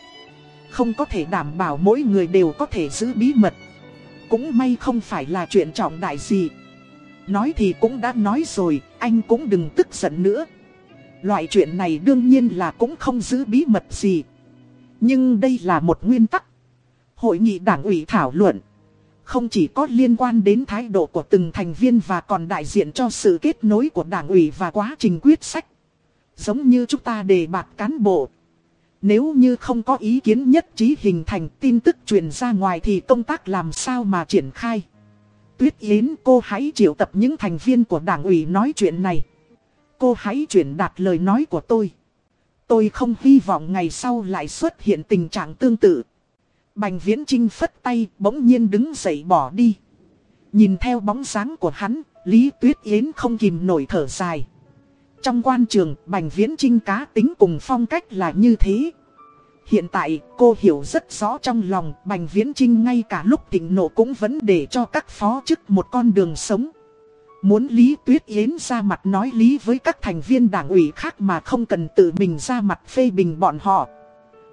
Không có thể đảm bảo mỗi người đều có thể giữ bí mật. Cũng may không phải là chuyện trọng đại gì. Nói thì cũng đã nói rồi, anh cũng đừng tức giận nữa. Loại chuyện này đương nhiên là cũng không giữ bí mật gì. Nhưng đây là một nguyên tắc. Hội nghị đảng ủy thảo luận. Không chỉ có liên quan đến thái độ của từng thành viên và còn đại diện cho sự kết nối của đảng ủy và quá trình quyết sách. Giống như chúng ta đề bạt cán bộ. Nếu như không có ý kiến nhất trí hình thành tin tức truyền ra ngoài thì công tác làm sao mà triển khai. Tuyết Yến, cô hãy triệu tập những thành viên của đảng ủy nói chuyện này. Cô hãy chuyển đạt lời nói của tôi. Tôi không hy vọng ngày sau lại xuất hiện tình trạng tương tự. Bành viễn trinh phất tay bỗng nhiên đứng dậy bỏ đi. Nhìn theo bóng dáng của hắn, Lý Tuyết Yến không kìm nổi thở dài. Trong quan trường, Bành Viễn Trinh cá tính cùng phong cách là như thế. Hiện tại, cô hiểu rất rõ trong lòng Bành Viễn Trinh ngay cả lúc thịnh nộ cũng vẫn để cho các phó chức một con đường sống. Muốn Lý Tuyết Yến ra mặt nói lý với các thành viên đảng ủy khác mà không cần tự mình ra mặt phê bình bọn họ.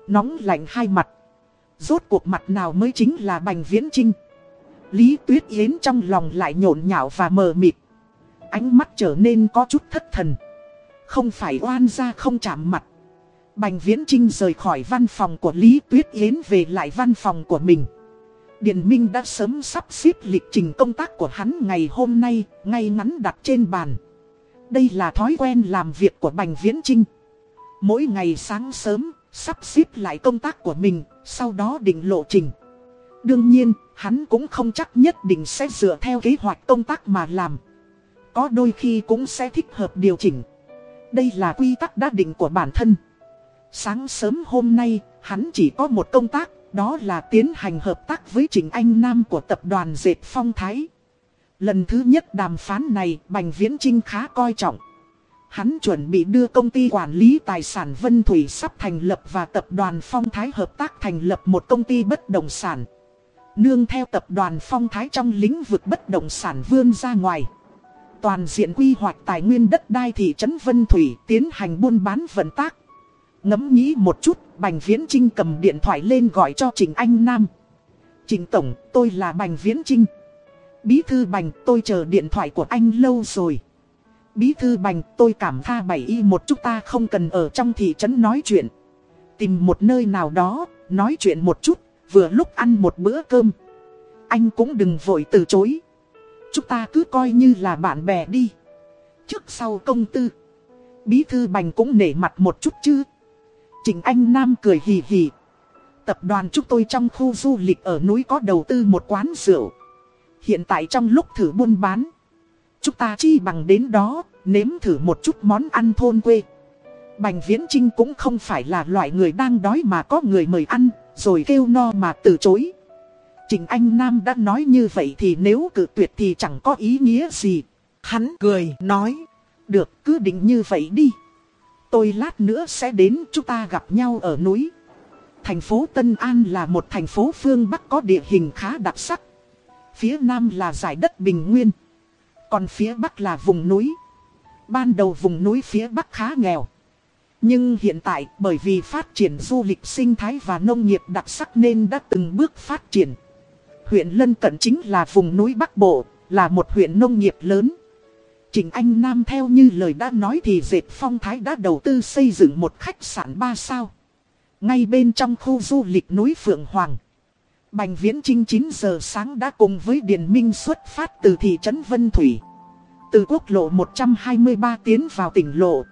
Nóng lạnh hai mặt. Rốt cuộc mặt nào mới chính là Bành Viễn Trinh Lý Tuyết Yến trong lòng lại nhộn nhạo và mờ mịt. Ánh mắt trở nên có chút thất thần. Không phải oan ra không chạm mặt. Bành Viễn Trinh rời khỏi văn phòng của Lý Tuyết Yến về lại văn phòng của mình. Điền Minh đã sớm sắp xếp lịch trình công tác của hắn ngày hôm nay, ngay ngắn đặt trên bàn. Đây là thói quen làm việc của Bành Viễn Trinh. Mỗi ngày sáng sớm, sắp xếp lại công tác của mình, sau đó định lộ trình. Đương nhiên, hắn cũng không chắc nhất định sẽ dựa theo kế hoạch công tác mà làm. Có đôi khi cũng sẽ thích hợp điều chỉnh. Đây là quy tắc đã định của bản thân. Sáng sớm hôm nay, hắn chỉ có một công tác, đó là tiến hành hợp tác với Trình Anh Nam của tập đoàn Dệt Phong Thái. Lần thứ nhất đàm phán này, Bành Viễn Trinh khá coi trọng. Hắn chuẩn bị đưa công ty quản lý tài sản Vân Thủy sắp thành lập và tập đoàn Phong Thái hợp tác thành lập một công ty bất động sản. Nương theo tập đoàn Phong Thái trong lĩnh vực bất động sản vươn ra ngoài. Toàn diện quy hoạch tài nguyên đất đai thị trấn Vân Thủy tiến hành buôn bán vận tác. Ngẫm nghĩ một chút, Bành Viễn Trinh cầm điện thoại lên gọi cho Trình Anh Nam. Trình Tổng, tôi là Bành Viễn Trinh. Bí thư Bành, tôi chờ điện thoại của anh lâu rồi. Bí thư Bành, tôi cảm tha bảy y một chút ta không cần ở trong thị trấn nói chuyện. Tìm một nơi nào đó, nói chuyện một chút, vừa lúc ăn một bữa cơm. Anh cũng đừng vội từ chối. Chúng ta cứ coi như là bạn bè đi. Trước sau công tư. Bí thư Bành cũng nể mặt một chút chứ. Trình Anh Nam cười hì hì. Tập đoàn chúng tôi trong khu du lịch ở núi có đầu tư một quán rượu. Hiện tại trong lúc thử buôn bán. Chúng ta chi bằng đến đó, nếm thử một chút món ăn thôn quê. Bành Viễn Trinh cũng không phải là loại người đang đói mà có người mời ăn, rồi kêu no mà từ chối. Trình Anh Nam đã nói như vậy thì nếu cự tuyệt thì chẳng có ý nghĩa gì. Hắn cười, nói. Được, cứ định như vậy đi. Tôi lát nữa sẽ đến chúng ta gặp nhau ở núi. Thành phố Tân An là một thành phố phương Bắc có địa hình khá đặc sắc. Phía Nam là giải đất bình nguyên. Còn phía Bắc là vùng núi. Ban đầu vùng núi phía Bắc khá nghèo. Nhưng hiện tại bởi vì phát triển du lịch sinh thái và nông nghiệp đặc sắc nên đã từng bước phát triển. Huyện Lân Cận chính là vùng núi Bắc Bộ, là một huyện nông nghiệp lớn. Trình Anh Nam theo như lời đã nói thì Dệt Phong Thái đã đầu tư xây dựng một khách sạn 3 sao. Ngay bên trong khu du lịch núi Phượng Hoàng. Bành Viễn Trinh 9 giờ sáng đã cùng với Điền Minh xuất phát từ thị trấn Vân Thủy. Từ quốc lộ 123 tiến vào tỉnh lộ.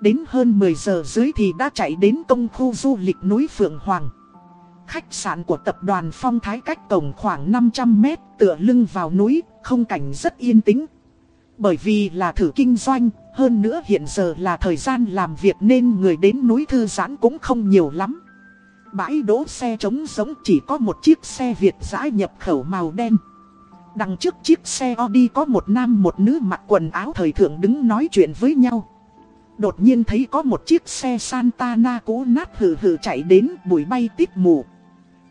Đến hơn 10 giờ dưới thì đã chạy đến công khu du lịch núi Phượng Hoàng. Khách sạn của tập đoàn Phong Thái cách tổng khoảng 500 mét tựa lưng vào núi, không cảnh rất yên tĩnh. Bởi vì là thử kinh doanh, hơn nữa hiện giờ là thời gian làm việc nên người đến núi thư giãn cũng không nhiều lắm. Bãi đỗ xe trống giống chỉ có một chiếc xe Việt giã nhập khẩu màu đen. Đằng trước chiếc xe Audi có một nam một nữ mặc quần áo thời thượng đứng nói chuyện với nhau. Đột nhiên thấy có một chiếc xe Santana cũ nát hừ hừ chạy đến bụi bay tít mù.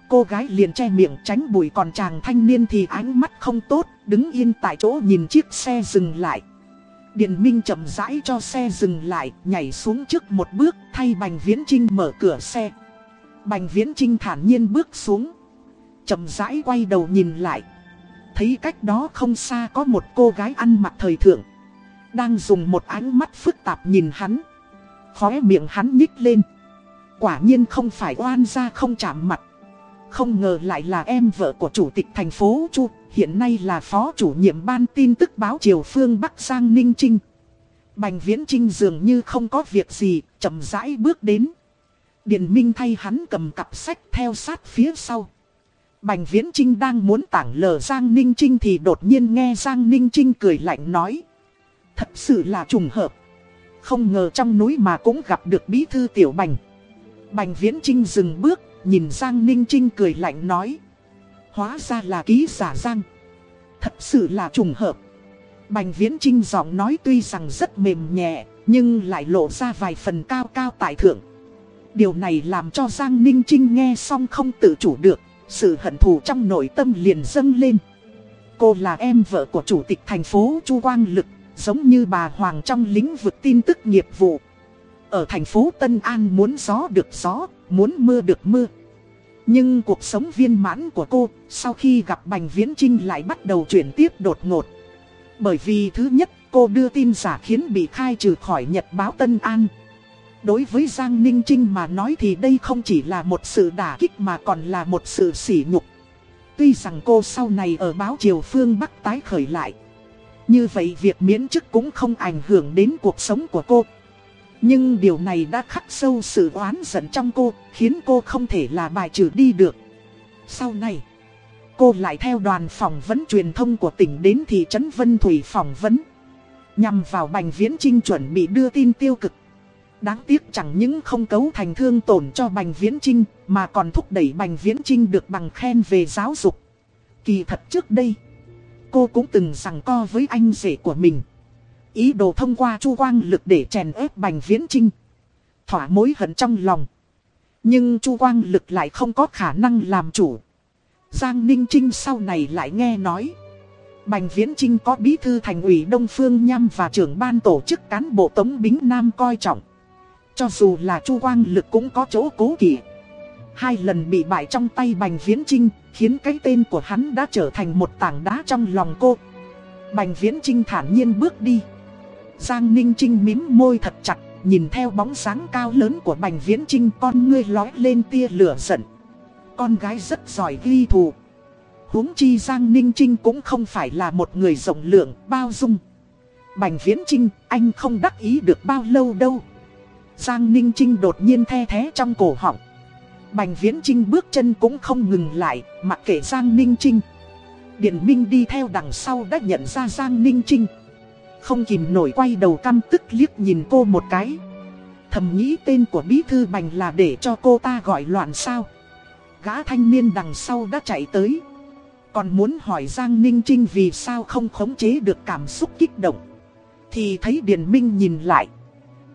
Cô gái liền che miệng tránh bụi còn chàng thanh niên thì ánh mắt không tốt, đứng yên tại chỗ nhìn chiếc xe dừng lại. Điện Minh chậm rãi cho xe dừng lại, nhảy xuống trước một bước, thay Bành Viễn Trinh mở cửa xe. Bành Viễn Trinh thản nhiên bước xuống. chậm rãi quay đầu nhìn lại. Thấy cách đó không xa có một cô gái ăn mặc thời thượng. Đang dùng một ánh mắt phức tạp nhìn hắn. Khóe miệng hắn nhích lên. Quả nhiên không phải oan ra không chạm mặt. Không ngờ lại là em vợ của chủ tịch thành phố Chu, hiện nay là phó chủ nhiệm ban tin tức báo Triều Phương Bắc Giang Ninh Trinh. Bành Viễn Trinh dường như không có việc gì, chậm rãi bước đến. Điền Minh thay hắn cầm cặp sách theo sát phía sau. Bành Viễn Trinh đang muốn tảng lờ Giang Ninh Trinh thì đột nhiên nghe Giang Ninh Trinh cười lạnh nói. Thật sự là trùng hợp. Không ngờ trong núi mà cũng gặp được bí thư tiểu bành. Bành Viễn Trinh dừng bước, nhìn Giang Ninh Trinh cười lạnh nói. Hóa ra là ký giả Giang. Thật sự là trùng hợp. Bành Viễn Trinh giọng nói tuy rằng rất mềm nhẹ, nhưng lại lộ ra vài phần cao cao tại thượng. Điều này làm cho Giang Ninh Trinh nghe xong không tự chủ được, sự hận thù trong nội tâm liền dâng lên. Cô là em vợ của chủ tịch thành phố Chu Quang Lực, giống như bà Hoàng trong lĩnh vực tin tức nghiệp vụ. Ở thành phố Tân An muốn gió được gió, muốn mưa được mưa. Nhưng cuộc sống viên mãn của cô, sau khi gặp Bành Viễn Trinh lại bắt đầu chuyển tiếp đột ngột. Bởi vì thứ nhất, cô đưa tin giả khiến bị khai trừ khỏi Nhật báo Tân An. Đối với Giang Ninh Trinh mà nói thì đây không chỉ là một sự đả kích mà còn là một sự sỉ nhục. Tuy rằng cô sau này ở báo Triều Phương Bắc tái khởi lại. Như vậy việc miễn chức cũng không ảnh hưởng đến cuộc sống của cô. Nhưng điều này đã khắc sâu sự oán giận trong cô, khiến cô không thể là bài trừ đi được. Sau này, cô lại theo đoàn phỏng vấn truyền thông của tỉnh đến thị trấn Vân Thủy phỏng vấn. Nhằm vào Bành Viễn Trinh chuẩn bị đưa tin tiêu cực. Đáng tiếc chẳng những không cấu thành thương tổn cho Bành Viễn Trinh, mà còn thúc đẩy Bành Viễn Trinh được bằng khen về giáo dục. Kỳ thật trước đây, cô cũng từng rằng co với anh rể của mình. Ý đồ thông qua chu quang lực để chèn ép Bành Viễn Trinh. Thỏa mối hận trong lòng. Nhưng chu quang lực lại không có khả năng làm chủ. Giang Ninh Trinh sau này lại nghe nói. Bành Viễn Trinh có bí thư thành ủy Đông Phương Nham và trưởng ban tổ chức cán bộ Tống Bính Nam coi trọng. Cho dù là Chu Quang Lực cũng có chỗ cố kỵ. Hai lần bị bại trong tay Bành Viễn Trinh, khiến cái tên của hắn đã trở thành một tảng đá trong lòng cô. Bành Viễn Trinh thản nhiên bước đi. Giang Ninh Trinh mím môi thật chặt, nhìn theo bóng sáng cao lớn của Bành Viễn Trinh con ngươi lói lên tia lửa giận. Con gái rất giỏi ghi thù. huống chi Giang Ninh Trinh cũng không phải là một người rộng lượng, bao dung. Bành Viễn Trinh, anh không đắc ý được bao lâu đâu. Giang Ninh Trinh đột nhiên the thế trong cổ họng. Bành Viễn Trinh bước chân cũng không ngừng lại, mặc kệ Giang Ninh Trinh. Điện Minh đi theo đằng sau đã nhận ra Giang Ninh Trinh. Không kìm nổi quay đầu căm tức liếc nhìn cô một cái. Thầm nghĩ tên của Bí Thư Bành là để cho cô ta gọi loạn sao. Gã thanh niên đằng sau đã chạy tới. Còn muốn hỏi Giang Ninh Trinh vì sao không khống chế được cảm xúc kích động. Thì thấy Điền Minh nhìn lại.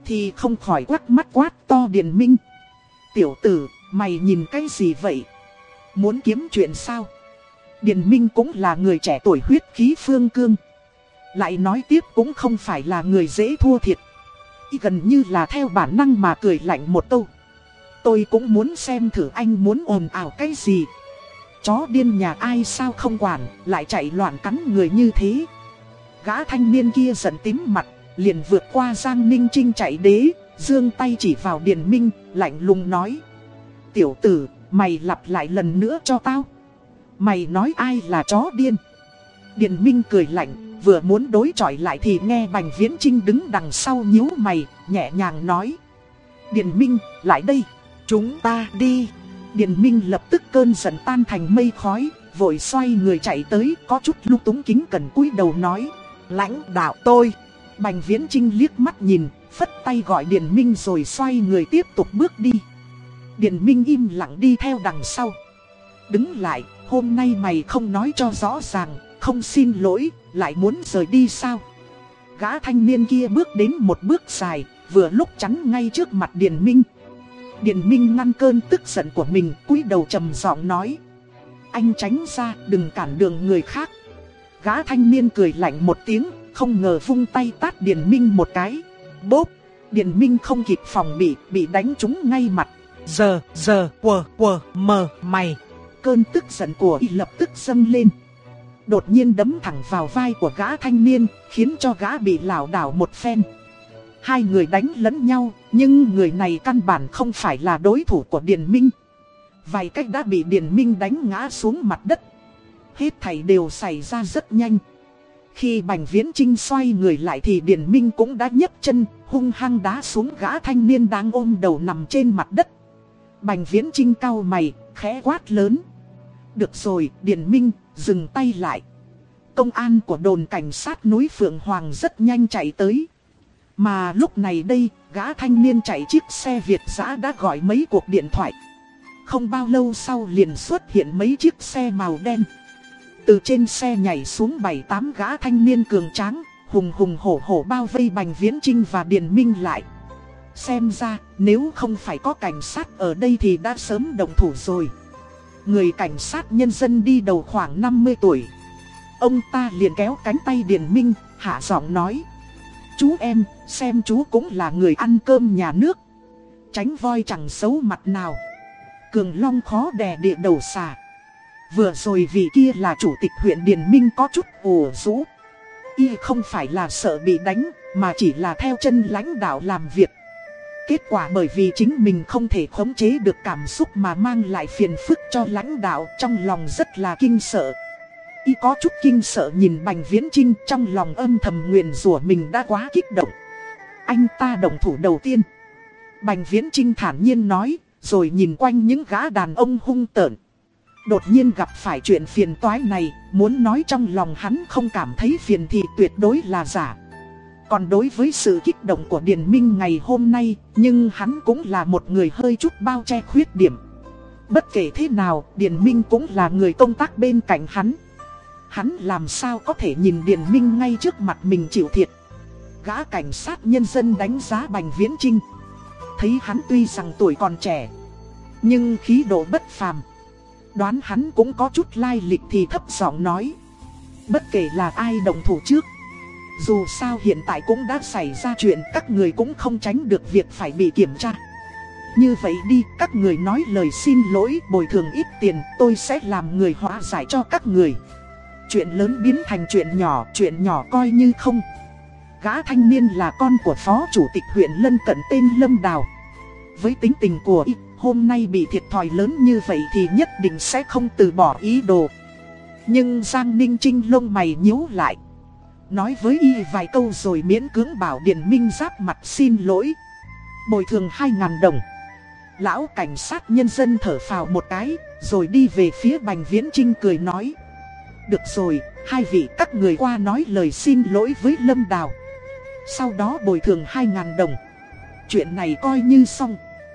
Thì không khỏi quát mắt quát to Điền Minh. Tiểu tử, mày nhìn cái gì vậy? Muốn kiếm chuyện sao? Điền Minh cũng là người trẻ tuổi huyết khí phương cương. Lại nói tiếp cũng không phải là người dễ thua thiệt. Gần như là theo bản năng mà cười lạnh một câu. Tôi cũng muốn xem thử anh muốn ồn ào cái gì. Chó điên nhà ai sao không quản, lại chạy loạn cắn người như thế. Gã thanh niên kia giận tím mặt, liền vượt qua Giang Ninh Trinh chạy đế, dương tay chỉ vào Điền Minh, lạnh lùng nói. Tiểu tử, mày lặp lại lần nữa cho tao. Mày nói ai là chó điên? Điền Minh cười lạnh, vừa muốn đối chọi lại thì nghe Bành Viễn Trinh đứng đằng sau nhíu mày, nhẹ nhàng nói. Điền Minh, lại đây, chúng ta đi. Điền Minh lập tức cơn giận tan thành mây khói, vội xoay người chạy tới, có chút lúc túng kính cần cúi đầu nói. Lãnh đạo tôi. Bành Viễn Trinh liếc mắt nhìn, phất tay gọi Điền Minh rồi xoay người tiếp tục bước đi. Điền Minh im lặng đi theo đằng sau. Đứng lại, hôm nay mày không nói cho rõ ràng, không xin lỗi, lại muốn rời đi sao? Gã thanh niên kia bước đến một bước dài, vừa lúc chắn ngay trước mặt Điền Minh. Điền Minh ngăn cơn tức giận của mình, cúi đầu trầm giọng nói. Anh tránh ra, đừng cản đường người khác. Gã thanh niên cười lạnh một tiếng, không ngờ vung tay tát Điền Minh một cái. Bốp! Điền Minh không kịp phòng bị, bị đánh trúng ngay mặt. Giờ, giờ, quờ, quờ, mờ, mày. Cơn tức giận của y lập tức dâng lên. Đột nhiên đấm thẳng vào vai của gã thanh niên, khiến cho gã bị lảo đảo một phen. Hai người đánh lẫn nhau, nhưng người này căn bản không phải là đối thủ của Điền Minh. Vài cách đã bị Điền Minh đánh ngã xuống mặt đất. Hết thảy đều xảy ra rất nhanh. Khi Bành Viễn Trinh xoay người lại thì Điền Minh cũng đã nhấc chân, hung hăng đá xuống gã thanh niên đang ôm đầu nằm trên mặt đất. Bành Viễn Trinh cau mày, khẽ quát lớn. Được rồi, Điền Minh, dừng tay lại. Công an của đồn cảnh sát núi Phượng Hoàng rất nhanh chạy tới. Mà lúc này đây, gã thanh niên chạy chiếc xe Việt giã đã gọi mấy cuộc điện thoại. Không bao lâu sau liền xuất hiện mấy chiếc xe màu đen. Từ trên xe nhảy xuống bảy tám gã thanh niên cường tráng, hùng hùng hổ hổ bao vây Bành Viễn Trinh và Điền Minh lại. Xem ra, nếu không phải có cảnh sát ở đây thì đã sớm động thủ rồi. Người cảnh sát nhân dân đi đầu khoảng 50 tuổi. Ông ta liền kéo cánh tay Điền Minh, hạ giọng nói. Chú em, xem chú cũng là người ăn cơm nhà nước. Tránh voi chẳng xấu mặt nào. Cường Long khó đè địa đầu xà. Vừa rồi vị kia là chủ tịch huyện Điền Minh có chút ủ rũ. Y không phải là sợ bị đánh, mà chỉ là theo chân lãnh đạo làm việc. Kết quả bởi vì chính mình không thể khống chế được cảm xúc mà mang lại phiền phức cho lãnh đạo trong lòng rất là kinh sợ. Y có chút kinh sợ nhìn Bành Viễn Trinh trong lòng âm thầm nguyện rủa mình đã quá kích động. Anh ta đồng thủ đầu tiên. Bành Viễn Trinh thản nhiên nói, rồi nhìn quanh những gã đàn ông hung tợn. Đột nhiên gặp phải chuyện phiền toái này, muốn nói trong lòng hắn không cảm thấy phiền thì tuyệt đối là giả. Còn đối với sự kích động của Điền Minh ngày hôm nay, nhưng hắn cũng là một người hơi chút bao che khuyết điểm. Bất kể thế nào, Điền Minh cũng là người công tác bên cạnh hắn. Hắn làm sao có thể nhìn Điền Minh ngay trước mặt mình chịu thiệt. Gã cảnh sát nhân dân đánh giá Bành Viễn Trinh. Thấy hắn tuy rằng tuổi còn trẻ, nhưng khí độ bất phàm. Đoán hắn cũng có chút lai lịch thì thấp giọng nói. Bất kể là ai đồng thủ trước. Dù sao hiện tại cũng đã xảy ra chuyện các người cũng không tránh được việc phải bị kiểm tra. Như vậy đi, các người nói lời xin lỗi bồi thường ít tiền, tôi sẽ làm người hóa giải cho các người. Chuyện lớn biến thành chuyện nhỏ, chuyện nhỏ coi như không. Gã thanh niên là con của phó chủ tịch huyện lân cận tên Lâm Đào. Với tính tình của y, hôm nay bị thiệt thòi lớn như vậy thì nhất định sẽ không từ bỏ ý đồ. Nhưng Giang Ninh Trinh lông mày nhíu lại. Nói với y vài câu rồi miễn cưỡng bảo Điền Minh giáp mặt xin lỗi. Bồi thường 2.000 đồng. Lão cảnh sát nhân dân thở phào một cái, rồi đi về phía Bành Viễn Trinh cười nói. Được rồi, hai vị các người qua nói lời xin lỗi với Lâm Đào. Sau đó bồi thường 2.000 đồng. Chuyện này coi như xong.